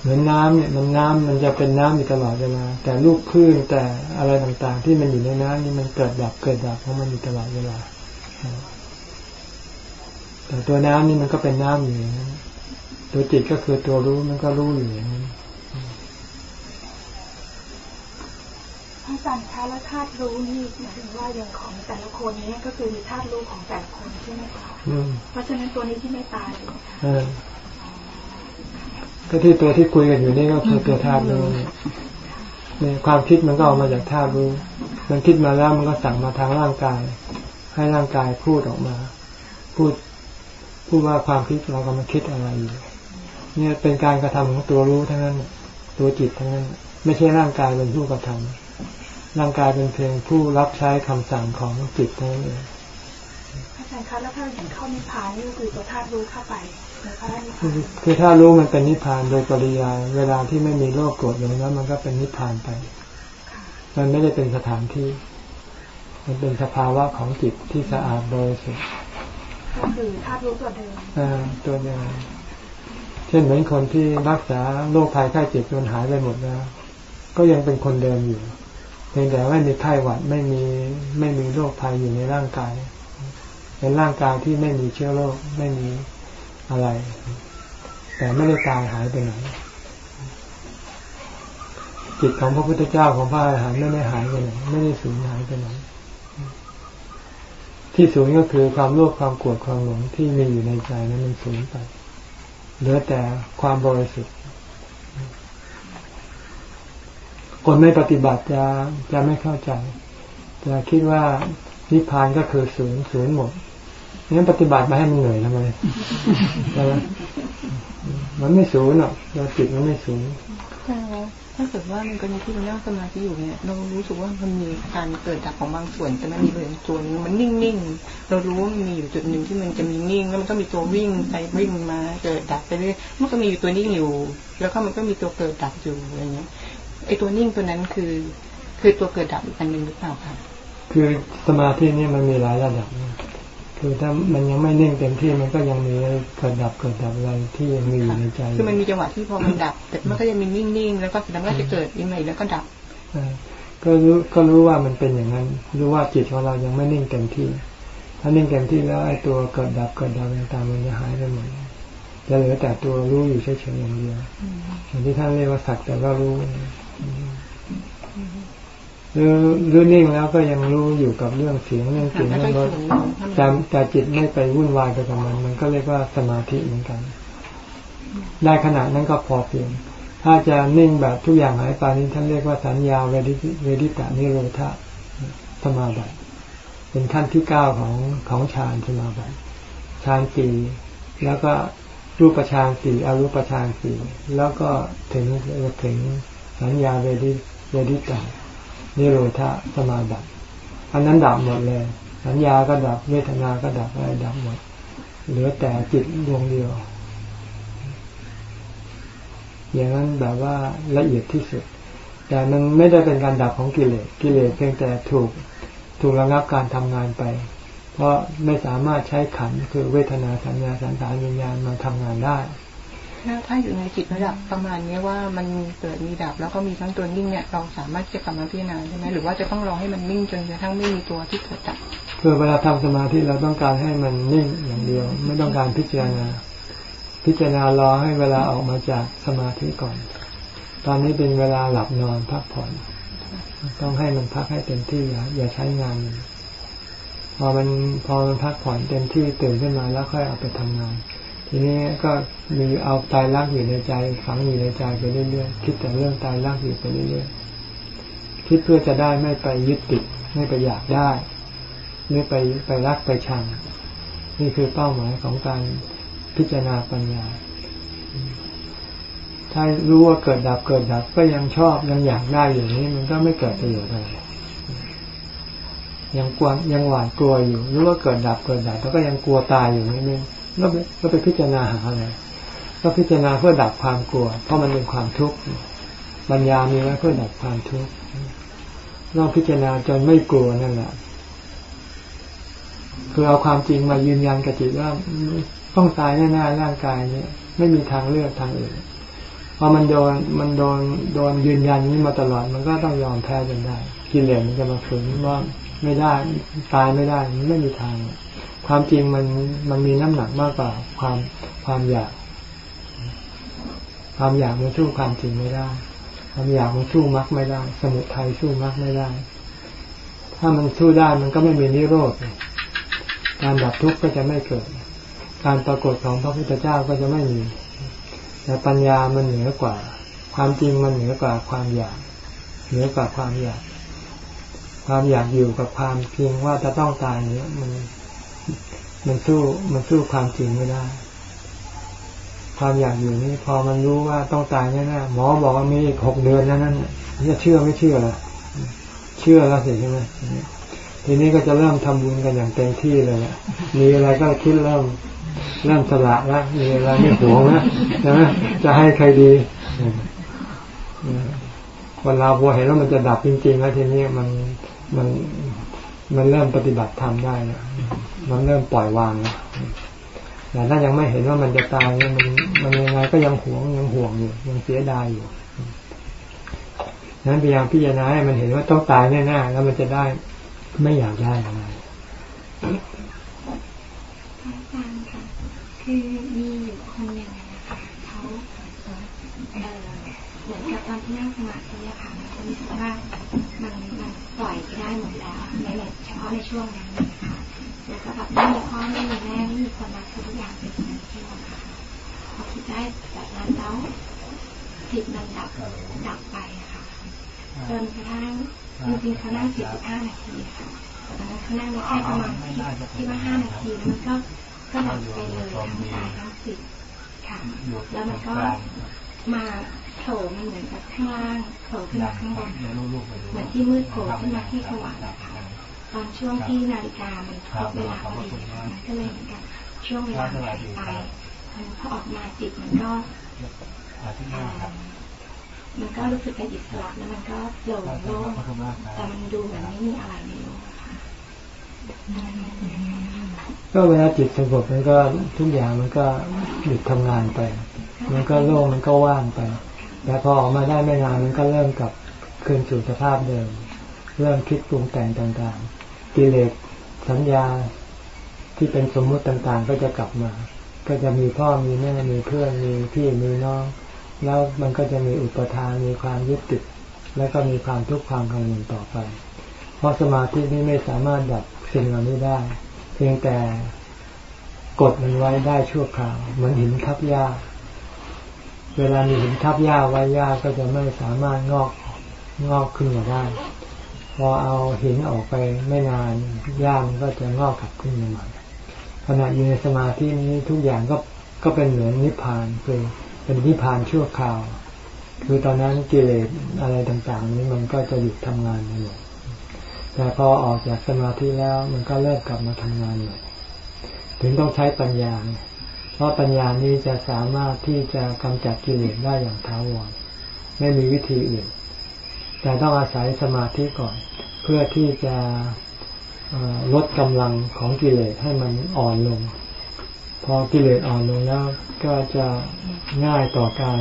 เหมือนน้ำเนี่ยมันน้ำมันจะเป็นน้ำอยู่ตลอดเวลาแต่ลูกคลื่นแต่อะไรต่างๆ ที่มันอยู่ในน้ำนี่มันเกิดดับเกิดดับของมันอยู่ตลอดเวลาแต่ตัวน้ำนี่มันก็เป็นน้ำอยู่อย่างนั้นตัวจิตก็คือตัวรู้มันก็รู้อยู่อย่างนั้น อาจารย์คะแล้วธาตุรู้นี่หมายถึงว่าอย่างของแต่ละคนเนี้ก็คือมีธาตุรู้ของแต่ละคนใช่ไหมคะอืมเพราะฉะนั้นตัวนี้ที่ไม่ตายเลยค่ะเออก็ที่ตัวที่คุยกันอยู่นี่ก็คือตัวธาตุรู้เนี่ยเนี่ยความคิดมันก็ออกมาจากธาตุรู้ มันคิดมาแล้วมันก็สั่งมาทางร่างกาย ให้ร่างกายพูดออกมา พูดพูดว่าความคิดเรากำลังคิดอะไรอยู่เนี่ยเป็นการกระทำของตัวรู้ทั้งนั้น ตัวจิตทั้งนั้น ไม่ใช่ร่างกายเป็นผู้กระทำ ร่างกายเป็นเพียงผู้รับใช้คำสั่งของจิตเท่านั้นเองอาจารย์คะแล้วถ้าเห็นเข้านิพพานนี่ก็คือตัวธาตุรู้เข้าไปในพระนิพพาคือนคือถ้ารู้มันเป็นนิพพานโดยปริยายเวลาที่ไม่มีโลกโกรธเลยแล้วมันก็เป็นนิพพานไป มันไม่ได้เป็นสถานที่ มันเป็นสภาวะของจิตที่สะอาดบริสุทธิ์ก็คือธาตุรู้ตัวเดิมอ่าตัวเดียวเช่นเหมือนคนที่รักษาโรคภัยไข้เจ็บจนหายไปหมดแล้ว ก็ยังเป็นคนเดิมอยู่ เพียงแต่ไม่มีไข้หวัดไม่มีไม่มีโรคภัยอยู่ในร่างกาย เป็นร่างกายที่ไม่มีเชื้อโรคไม่มีอะไร แต่ไม่ได้ตายหายไปไหนจิตของพระพุทธเจ้าของพระอรหันต์ไม่ได้หายไปไหนไม่ได้สูญหายไปไหนที่สูญก็คือความโลภความโกรธความหลงที่มีอยู่ในใจนั้นมันสูญไปเหลือแต่ความบริสุทธิ์ คนไม่ปฏิบัติจะจะไม่เข้าใจ จะคิดว่านิพพานก็คือศูนย์ศูนย์หมดงั้นปฏิบัติมาให้มันเหนื่อยทำไมใช่ไหมมันไม่ศูนย์หรอกเราจิตมันไม่ศูนย์ถ้าเกิดว่ามันกรณีที่เรานั่งสมาธิอยู่เนี่ยเรารู้สึกว่ามันมีการเกิดดับของบางส่วนแต่มันมีบางส่วนมันนิ่งๆเรารู้ว่ามันมีอยู่จุดหนึ่งที่มันจะมีนิ่ง แล้วมันก็มีตัววิ่งไปวิ่งมาเกิดดับไปเรื่อยมันก็มีอยู่ตัวนิ่งอยู่ แล้วก็มันก็มีตัวเกิดดับอยู่อะไรเงี้ย ไอตัวนิ่งตัวนั้นคือ คือตัวเกิดดับอีกอันหนึ่งหรือเปล่าคะคือสมาธินี่มันมีหลายระดับนะคือถ้ามันยังไม่นิ่งเต็มที่มันก็ยังมีเกิดดับเกิดดับอะไรที่ยังมีอยู่ในใจ คือมันมีจังหวะที่พอมันดับ แต่มันก็ยังมีนิ่งๆแล้วก็เสร็จแล้วมันก็จะเกิดอีกใหม่แล้วก็ดับอ่าก็รู้ก็รู้ว่ามันเป็นอย่างนั้น รู้ว่าจิตของเรายังไม่นิ่งเต็มที่ ถ้านิ่งเต็มที่แล้วไอ้ตัวเกิดดับเกิดดับต่างๆมันจะหายไปหมดจะเหลือแต่ตัวรู้อยู่เฉยๆอย่างเดียวอย่างที่ท่านเรียกว่าสักแต่ว่ารู้ หรือหรือนิ่งแล้วก็ยังรู้อยู่กับเรื่องเสียงเรื่องเสียงเรื่องรสแต่แต่จิตไม่ไปวุ่นวายไปกับมัน มันก็เรียกว่าสมาธิเหมือนกัน ได้ขนาดนั้นก็พอเพียง ถ้าจะนิ่งแบบทุกอย่างหายไปนี้ท่านเรียกว่าสัญญาเวดิเวดิตานิโรธาสมาบัติเป็นขั้นที่เก้าของของฌานสมาบัติฌานสี่แล้วก็รูปฌานสี่อรูปฌานสี่แล้วก็ถึงถึง สัญญาเวดิเวดิตานิโรธาสมาบัติอันนั้นดับหมดเลย สัญญาก็ดับเวทนาก็ดับอะไรดับหมด เหลือแต่จิตดวงเดียว อย่างนั้นแบบว่าละเอียดที่สุด แต่มันไม่ได้เป็นการดับของกิเลสกิเลสเพียงแต่ถูกถูกระงับการทำงานไป เพราะไม่สามารถใช้ขันคือเวทนาสัญญาสังขารวิญญาณมาทำงานได้ ถ้าถ้าอยู่ในจิตระดับประมาณนี้ว่ามันเกิดมีดับ แล้วก็มีทั้งตัวนิ่งเนี่ยเราสามารถจะกลับมาพิจารณาใช่ไหมหรือว่าจะต้องรอให้มันนิ่งจนกระทั่งไม่มีตัวที่เกิดดับคือเวลาทำสมาธิเราต้องการให้มันนิ่งอย่างเดียว ไม่ต้องการพิจารณา พิจารณารอให้เวลาออกมาจากสมาธิก่อน ตอนนี้เป็นเวลาหลับนอนพักผ่อน ต้องให้มันพักให้เต็มที่อย่าอย่าใช้งานมันพอมันพอมันพักผ่อนเต็มที่ตื่นขึ้นมาแล้วค่อยเอาไปทำงาน ทีนี้ก็มีเอาตายรักอยู่ในใจฝังอยู่ในใจไปเรื่อยๆคิดแต่เรื่องตายรักอยู่ไปเรื่อยๆคิดเพื่อจะได้ไม่ไปยึดติดไม่ไปอยากได้ไม่ไปไปรักไปชัง นี่คือเป้าหมายของการพิจารณาปัญญา ถ้ารู้ว่าเกิดดับเกิดดับก็ยังชอบยังอยากได้อย่างนี้ มันก็ไม่เกิดประโยชน์อะไรยังกลัวยังหวาดกลัวอยู่รู้ว่าเกิดดับเกิดดับแล้วก็ยังกลัวตายอยู่นี่นี่ก็ไป ก็ไปพิจารณาหาอะไรก็พิจารณาเพื่อดับความกลัว เพราะมันเป็นความทุกข์ปัญญามีไว้เพื่อดับความทุกข์ต้องพิจารณาจนไม่กลัวนั่นแหละคือเอาความจริงมายืนยันกับจิตว่าต้องตายแน่ๆร่างกายเนี่ยไม่มีทางเลือกทางอื่นพอมันโดนมันโดนโดนยืนยันนี้มาตลอด มันก็ต้องยอมแพ้จนได้กิเลสมันจะมาฝืนว่าไม่ได้ตายไม่ได้ไม่มีทาง ความจริงมันมันมีน้ำหนักมากกว่าความความอยาก ความอยากมันสู้ความจริงไม่ได้ ความอยากมันสู้มรรคไม่ได้ สมุทัยสู้มรรคไม่ได้ ถ้ามันสู้ได้มันก็ไม่มีนิโรธการดับทุกข์ก็จะไม่เกิด การปรากฏของพระพุทธเจ้าก็จะไม่มีแต่ปัญญามันเหนือกว่า ความจริงมันเหนือกว่าความอยาก เหนือกว่าความอยาก ความอยากอยู่กับความเพียงว่าจะต้องตายเนี้ยมัน มันสู้มันสู้ความจริงไม่ได้ ความอยากอยู่นี่พอมันรู้ว่าต้องตายแน่ๆหมอบอกว่ามีอีกหกเดือนนั้นนั่นจะเชื่อไม่เชื่อล่ะเชื่อแล้วสิใช่ไหมทีนี้ก็จะเริ่มทำบุญกันอย่างเต็มที่เลยละมีอะไรก็คิดเริ่มเริ่มสละล้วมีอะไรไม่หวงแล้วนะจะให้ใครดีคนเราพอเห็นว่ามันจะดับจริงๆแล้วทีนี้มันมันมันเริ่มปฏิบัติทำได้แล้ว มันเริ่มปล่อยวางแล้วแต่ถ้ายังไม่เห็นว่ามันจะตายมันมันยังไงก็ยังหวงยังห่วงอยู่ยังเสียดายอยู่นั้นพยายามพิจารณาให้มันเห็นว่าต้องตายแน่ๆแล้วมันจะได้ไม่อยากได้อะไรค่ะคือมีอยู่คนหนึ่งนะคะเขาเหมือนกับตอนที่นั่งสมาธิอะค่ะมันรู้สึกว่ามันมันปล่อยไปได้หมดแล้วในเฉพาะในช่วงนั้น แล้วก็แบบไม่มีพ่อไม่มีแม่ไม่มีคนรักทุกอย่างเป็นอย่างที่เราค่ะพอคิดได้แบบนั้นแล้วจิตมันดับดับไปค่ะจนกระทั่งจริงๆเขานั่งสิบห้านาทีค่ะเขานั่งแค่ประมาณที่ว่าห้านาทีมันก็ก็ดับไปเลยทั้งกายทั้งจิตค่ะแล้วมันก็มาโผล่มันเหมือนกับข้างล่างโผล่ขึ้นมาข้างบนเหมือนที่มืดโผล่ขึ้นมาที่สว่างค่ะ ตอนช่วงที่นาฬิกามันครบเวลาพอดีมันก็เลยเหมือนกับช่วงเวลาหายไปพอออกมาจิตมันก็มันก็รู้สึกเป็นอิสระแล้วมันก็โปร่งโล่งแต่มันดูเหมือนไม่มีอะไรในโลกก็เวลาจิตสงบมันก็ทุกอย่างมันก็หยุดทำงานไป มันก็โล่งมันก็ว่างไปแต่พอออกมาได้ไม่นานมันก็เริ่มกลับคืนสู่สภาพเดิม เริ่มคิดปรุงแต่งต่างๆ กิเลสสัญญาที่เป็นสมมุติต่างๆ ก็จะกลับมา ก็จะมีพ่อมีแม่มีเพื่อนมีพี่มีน้อง แล้วมันก็จะมีอุปทานมีความยึดติดแล้วก็มีความทุกข์ความกังวลต่อไป เพราะสมาธินี้ไม่สามารถดับสิ่งเหล่านี้ได้ เพียงแต่กดมันไว้ได้ชั่วคราวเหมือนหินทับหญ้า เวลามีหินทับหญ้าไว้หญ้าก็จะไม่สามารถงอกงอกขึ้นมาได้ อเอาหินออกไปไม่นานหญ้ามันก็จะงอกกลับขึ้นมาใหม่ขณะอยู่ในสมาธินี้ทุกอย่างก็ก็เป็นเหมือนนิพพานคือเป็นนิพพานชั่วคราว คือตอนนั้นกิเลสอะไรต่างๆ นี้มันก็จะหยุดทำงานไปหมดแต่พอออกจากสมาธิแล้วมันก็เริ่มกลับมาทำงานใหม่ถึงต้องใช้ปัญญา เพราะปัญญานี้จะสามารถที่จะกำจัดกิเลสได้อย่างท้าวรไม่มีวิธีอื่น แต่ต้องอาศัยสมาธิก่อน เพื่อที่จะลดกำลังของกิเลสให้มันอ่อนลง พอกิเลสอ่อนลงแล้วก็จะง่ายต่อการ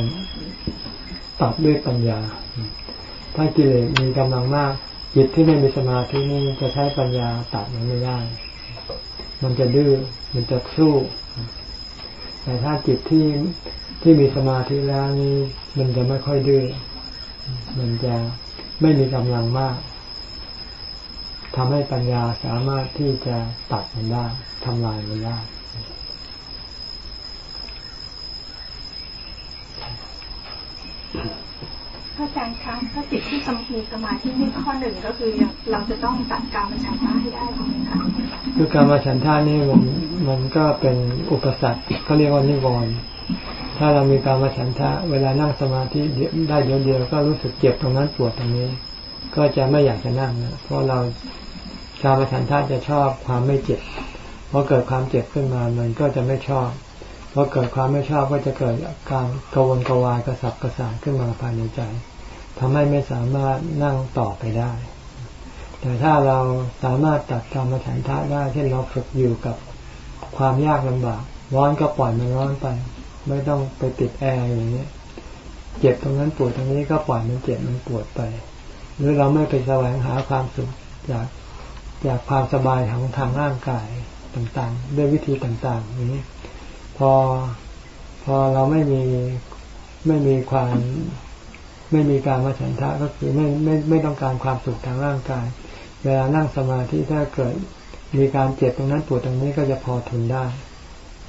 ตัดด้วยปัญญา ถ้ากิเลสมีกำลังมากจิตที่ไม่มีสมาธินี่จะใช้ปัญญาตัดมันไม่ได้ มันจะดื้อ มันจะสู้ แต่ถ้าจิตที่ที่มีสมาธิแล้วนี่มันจะไม่ค่อยดื้อ มันจะ ไม่มีกำลังมากทำให้ปัญญาสามารถที่จะตัดมันได้ทำลายมันได้อาจารย์คะถ้าจิตที่สมีสมาธินี่ข้อหนึ่งก็คือเราจะต้องตัดการมาฉันทาให้ได้ถูกไหมคะคือการมาฉันทานี่มันมันก็เป็นอุปสรรคเขาเรียกว่านิวรณ์ ถ้าเรามีการมาฉันทะ เวลานั่งสมาธิได้เดียวเดียวก็รู้สึกเจ็บตรงนั้นปวดตรงนี้ ก็จะไม่อยากจะนั่งนะเพราะเราการมาฉันทะจะชอบความไม่เจ็บพอเกิดความเจ็บขึ้นมามันก็จะไม่ชอบพอเกิดความไม่ชอบก็จะเกิดการกวนกวายกระสับกระส่ายขึ้นมาภายในใจทำให้ไม่สามารถนั่งต่อไปได้ แต่ถ้าเราสามารถตัดกรรมฉันทะได้เช่นเราฝึกอยู่กับความยากลำบาก ร้อนก็ปล่อยมันร้อนไป ไม่ต้องไปติดแอร์อย่างนี้ เจ็บตรงนั้นปวดตรงนี้ก็ปล่อยมันเจ็บมันปวดไป หรือเราไม่ไปแสวงหาความสุขจากจากความสบายของทางร่างกายต่างๆ ด้วยวิธีต่างๆอย่างนี้ พอพอเราไม่มีไม่มีความไม่มีการมาฉันทะก็คือไม่ไม่ไม่ต้องการความสุขทางร่างกาย เวลานั่งสมาธิถ้าเกิดมีการเจ็บตรงนั้นปวดตรงนี้ก็จะพอทนได้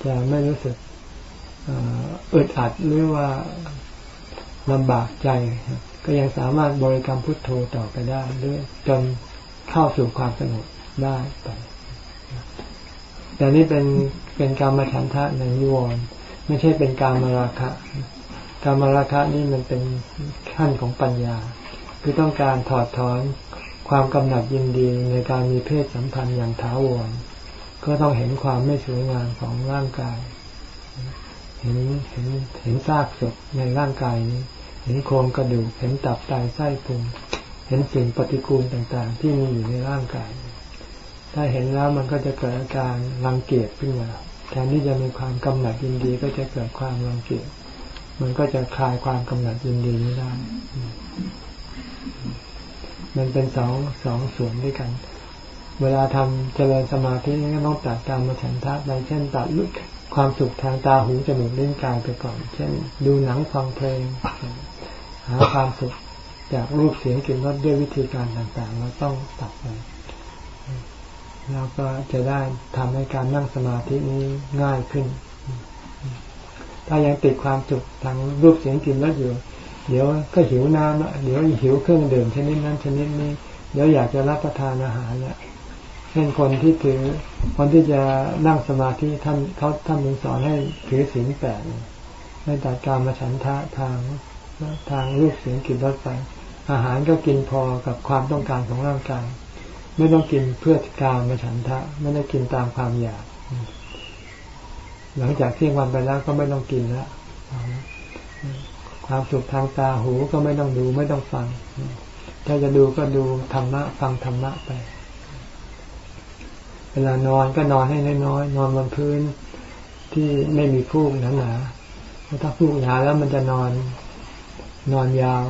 จะไม่รู้สึก อึดอัดหรือว่าลำบากใจ ก็ยังสามารถบริกรรมพุทโธต่อไปได้หรือจนเข้าสู่ความสงบได้ไปแต่นี่เป็นเป็นการมาฉันทะในนิวรณ์ไม่ใช่เป็นการมาราคะ การมาราคะนี่มันเป็นขั้นของปัญญา คือต้องการถอดถอนความกำหนัดยินดีในการมีเพศสัมพันธ์อย่างถาวรก็ต้องเห็นความไม่สวยงามของร่างกาย เห็นเห็นเห็นซากศพในร่างกายนี้ เห็นโครงกระดูก เห็นตับไตไส้พุงเห็นสิ่งปฏิกูลต่างๆ ที่มีอยู่ในร่างกาย ถ้าเห็นแล้วมันก็จะเกิดอาการรังเกียจขึ้นมาแทนที่จะมีความกำหนัดยินดีก็จะเกิดความรังเกียจมันก็จะคลายความกำหนัดยินดีนี้ได้ มันเป็นสองสองส่วนด้วยกัน เวลาทำเจริญสมาธิก็ต้องตัดการมาฉันทะไปเช่นตัดลุก ความสุขทางตาหูจมูกลิ้นกายไปก่อน เช่น ดูหนังฟังเพลง หาความสุขจากรูปเสียงกลิ่นรสด้วยวิธีการต่างๆ เราต้องตัดไปแล้วก็จะได้ทำให้การนั่งสมาธินี้ง่ายขึ้น ถ้ายังติดความสุขทางรูปเสียงกลิ่นรสอยู่ เดี๋ยวก็หิวน้ำเดี๋ยวหิวเครื่องดื่มชนิดนั้นชนิดนี้ เดี๋ยวอยากจะรับประทานอาหารเนี่ย เช่นคนที่ถือคนที่จะนั่งสมาธิท่านเขาท่านมึงสอนให้ถือศีลแปดให้ตัดการมาฉันทะทางทางรูปเสียงกลิ่นรสไปอาหารก็กินพอกับความต้องการของร่างกายไม่ต้องกินเพื่อการมาฉันทะ ไม่ได้กินตามความอยาก หลังจากเที่ยงวันไปแล้วก็ไม่ต้องกินแล้วความสุขทางตาหูก็ไม่ต้องดูไม่ต้องฟัง ถ้าจะดูก็ดูธรรมะฟังธรรมะไป เวลานอนก็นอนให้น้อยๆนอนบนพื้นที่ไม่มีฟูกหนาๆถ้าฟูกหนาแล้วมันจะนอน นอนยาว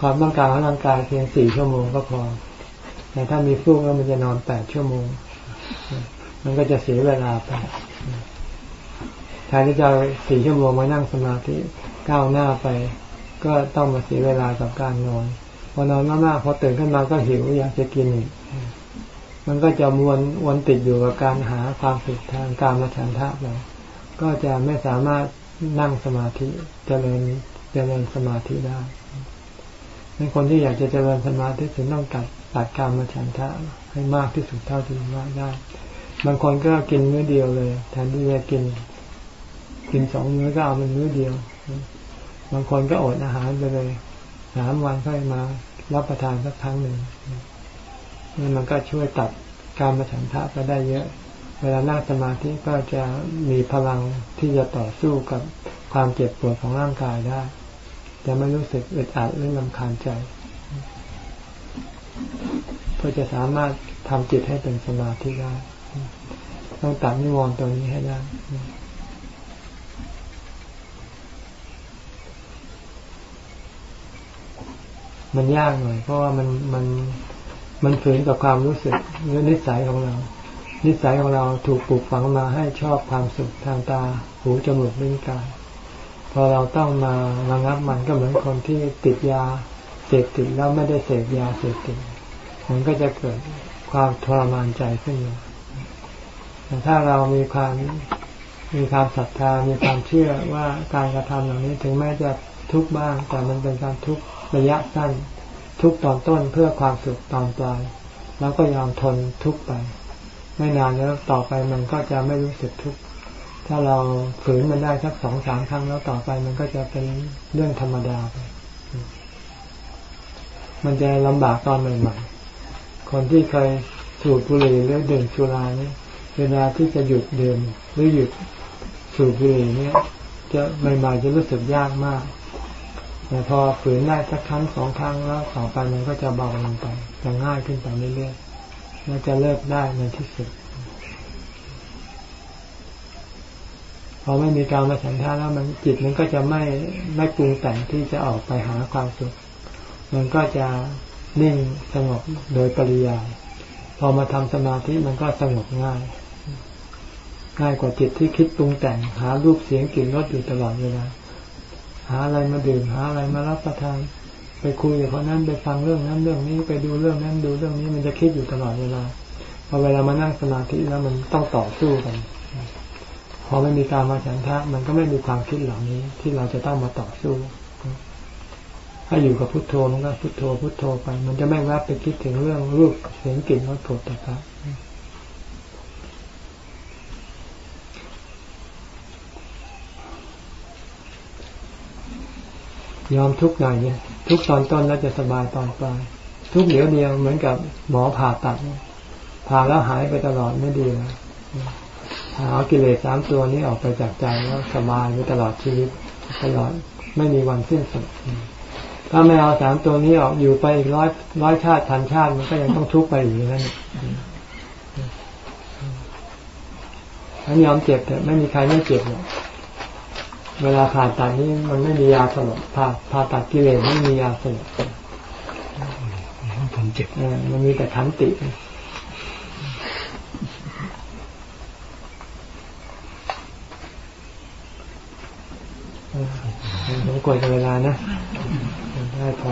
ความต้องการของร่างกายเพียงสี่ชั่วโมงก็พอ แต่ถ้ามีฟูกแล้วมันจะนอนแปดชั่วโมง มันก็จะเสียเวลาไปแทนที่จะสี่ชั่วโมงมานั่งสมาธิก้าวหน้าไป ก็ต้องมาเสียเวลากับการนอนพอนอนมากๆพอตื่นขึ้นมาก็หิวอยากจะกินอีก มันก็จะมวนวนติดอยู่กับการหาความสุขทางการมาฉันทะไปก็จะไม่สามารถนั่งสมาธิจเจริญเจริญสมาธิได้ในคนที่อยากจะเจริญสมาธิถึงต้องตัดตัดการมาฉันทะให้มากที่สุดเท่าที่มากได้ บางคนก็กินมื้อเดียวเลยแทนที่จะกิน กินสองมื้อก็เอาเป็นมื้อเดียว บางคนก็อดอาหารไปเลยสามวันค่อยมารับประทานสักครั้งหนึ่ง นี่มันก็ช่วยตัดการมาฉันทะไปได้เยอะ เวลานั่งสมาธิก็จะมีพลังที่จะต่อสู้กับความเจ็บปวดของร่างกายได้ จะไม่รู้สึกอึดอัดหรือลำคาญใจก็จะสามารถทำจิตให้เป็นสมาธิได้ ต้องตัดนิวรณ์ตัวนี้ให้ได้มันยากหน่อยเพราะว่ามันมัน มันฝืนกับความรู้สึกหรือนิสัยของเรา นิสัยของเราถูกปลูกฝังมาให้ชอบความสุขทางตาหูจมูกลิ้นกายพอเราต้องมาระงับมันก็เหมือนคนที่ติดยาเสพติดแล้วไม่ได้เสพยาเสพติดมันก็จะเกิดความทรมานใจขึ้นมาแต่ถ้าเรามีความมีความศรัทธา มีความเชื่อว่าการกระทำเหล่านี้ถึงแม้จะทุกข์บ้าง แต่มันเป็นการทุกข์ระยะสั้น ทุกตอนต้นเพื่อความสุขตอนปลายแล้วก็ยอมทนทุกไป ไม่นานแล้วต่อไปมันก็จะไม่รู้สึกทุกข์ถ้าเราฝืนมันได้สักสองสามครั้งแล้วต่อไปมันก็จะเป็นเรื่องธรรมดาไปมันจะลำบากตอนใหม่ๆ คนที่เคยสูบบุหรี่หรือดื่มสุราเนี่ยเวลาที่จะหยุดดื่มหรือหยุดสูบบุหรี่เนี่ยจะใหม่ๆจะรู้สึกยากมาก แต่พอฝืนได้สักครั้งสองครั้งแล้วต่อไปมันก็จะเบาลงไปจะง่ายขึ้นไปเรื่อยๆแล้วจะเลิกได้ในที่สุด พอไม่มีการมาฉันทาแล้วมันจิตมันก็จะไม่ไม่ปรุงแต่งที่จะออกไปหาความสุข มันก็จะนิ่งสงบโดยปริยายพอมาทำสมาธิมันก็สงบง่าย ง่ายกว่าจิตที่คิดปรุงแต่งหารูปเสียงกลิ่นรสอยู่ตลอดเวลา หาอะไรมาดื่มหาอะไรมารับประทาน ไปคุยกับคนนั้นไปฟังเรื่องนั้นเรื่องนี้ไปดูเรื่องนั้นดูเรื่องนี้มันจะคิดอยู่ตลอดเวลาพอเวลามานั่งสมาธิแล้วมันต้องต่อสู้กันพอไม่มีการมาฉันทะมันก็ไม่มีความคิดเหล่านี้ ที่เราจะต้องมาต่อสู้ถ้าอยู่กับพุทโธมันก็พุทโธพุทโธไป มันจะไม่แวบไปคิดถึงเรื่องรูปเสียงกลิ่นรสผลตภะ ยอมทุกข์หน่อยเนี่ย ทุกตอนต้นแล้วจะสบายตอนปลายทุกเดี๋ยวเดียวเหมือนกับหมอผ่าตัดผ่าแล้วหายไปตลอดไม่ดีนะหากิเลสสามตัวนี้ออกไปจากใจแล้วสบายไปตลอดชีวิตตลอดไม่มีวันสิ้นสุดถ้าไม่เอาสามตัวนี้ออกอยู่ไปอีกร้อยร้อยชาติพันชาติมันก็ยังต้องทุกข์ไปอยู่นั่นถ้ายอมเจ็บแต่ไม่มีใครไม่เจ็บหรอก เวลาผ่าตัดนี้มันไม่มียาสลบผ่าผ่าตัดกิเลสไม่มียาสลบผมเจ็บเออมันมีแต่ขันติสมควรกับเวลานะได้พอ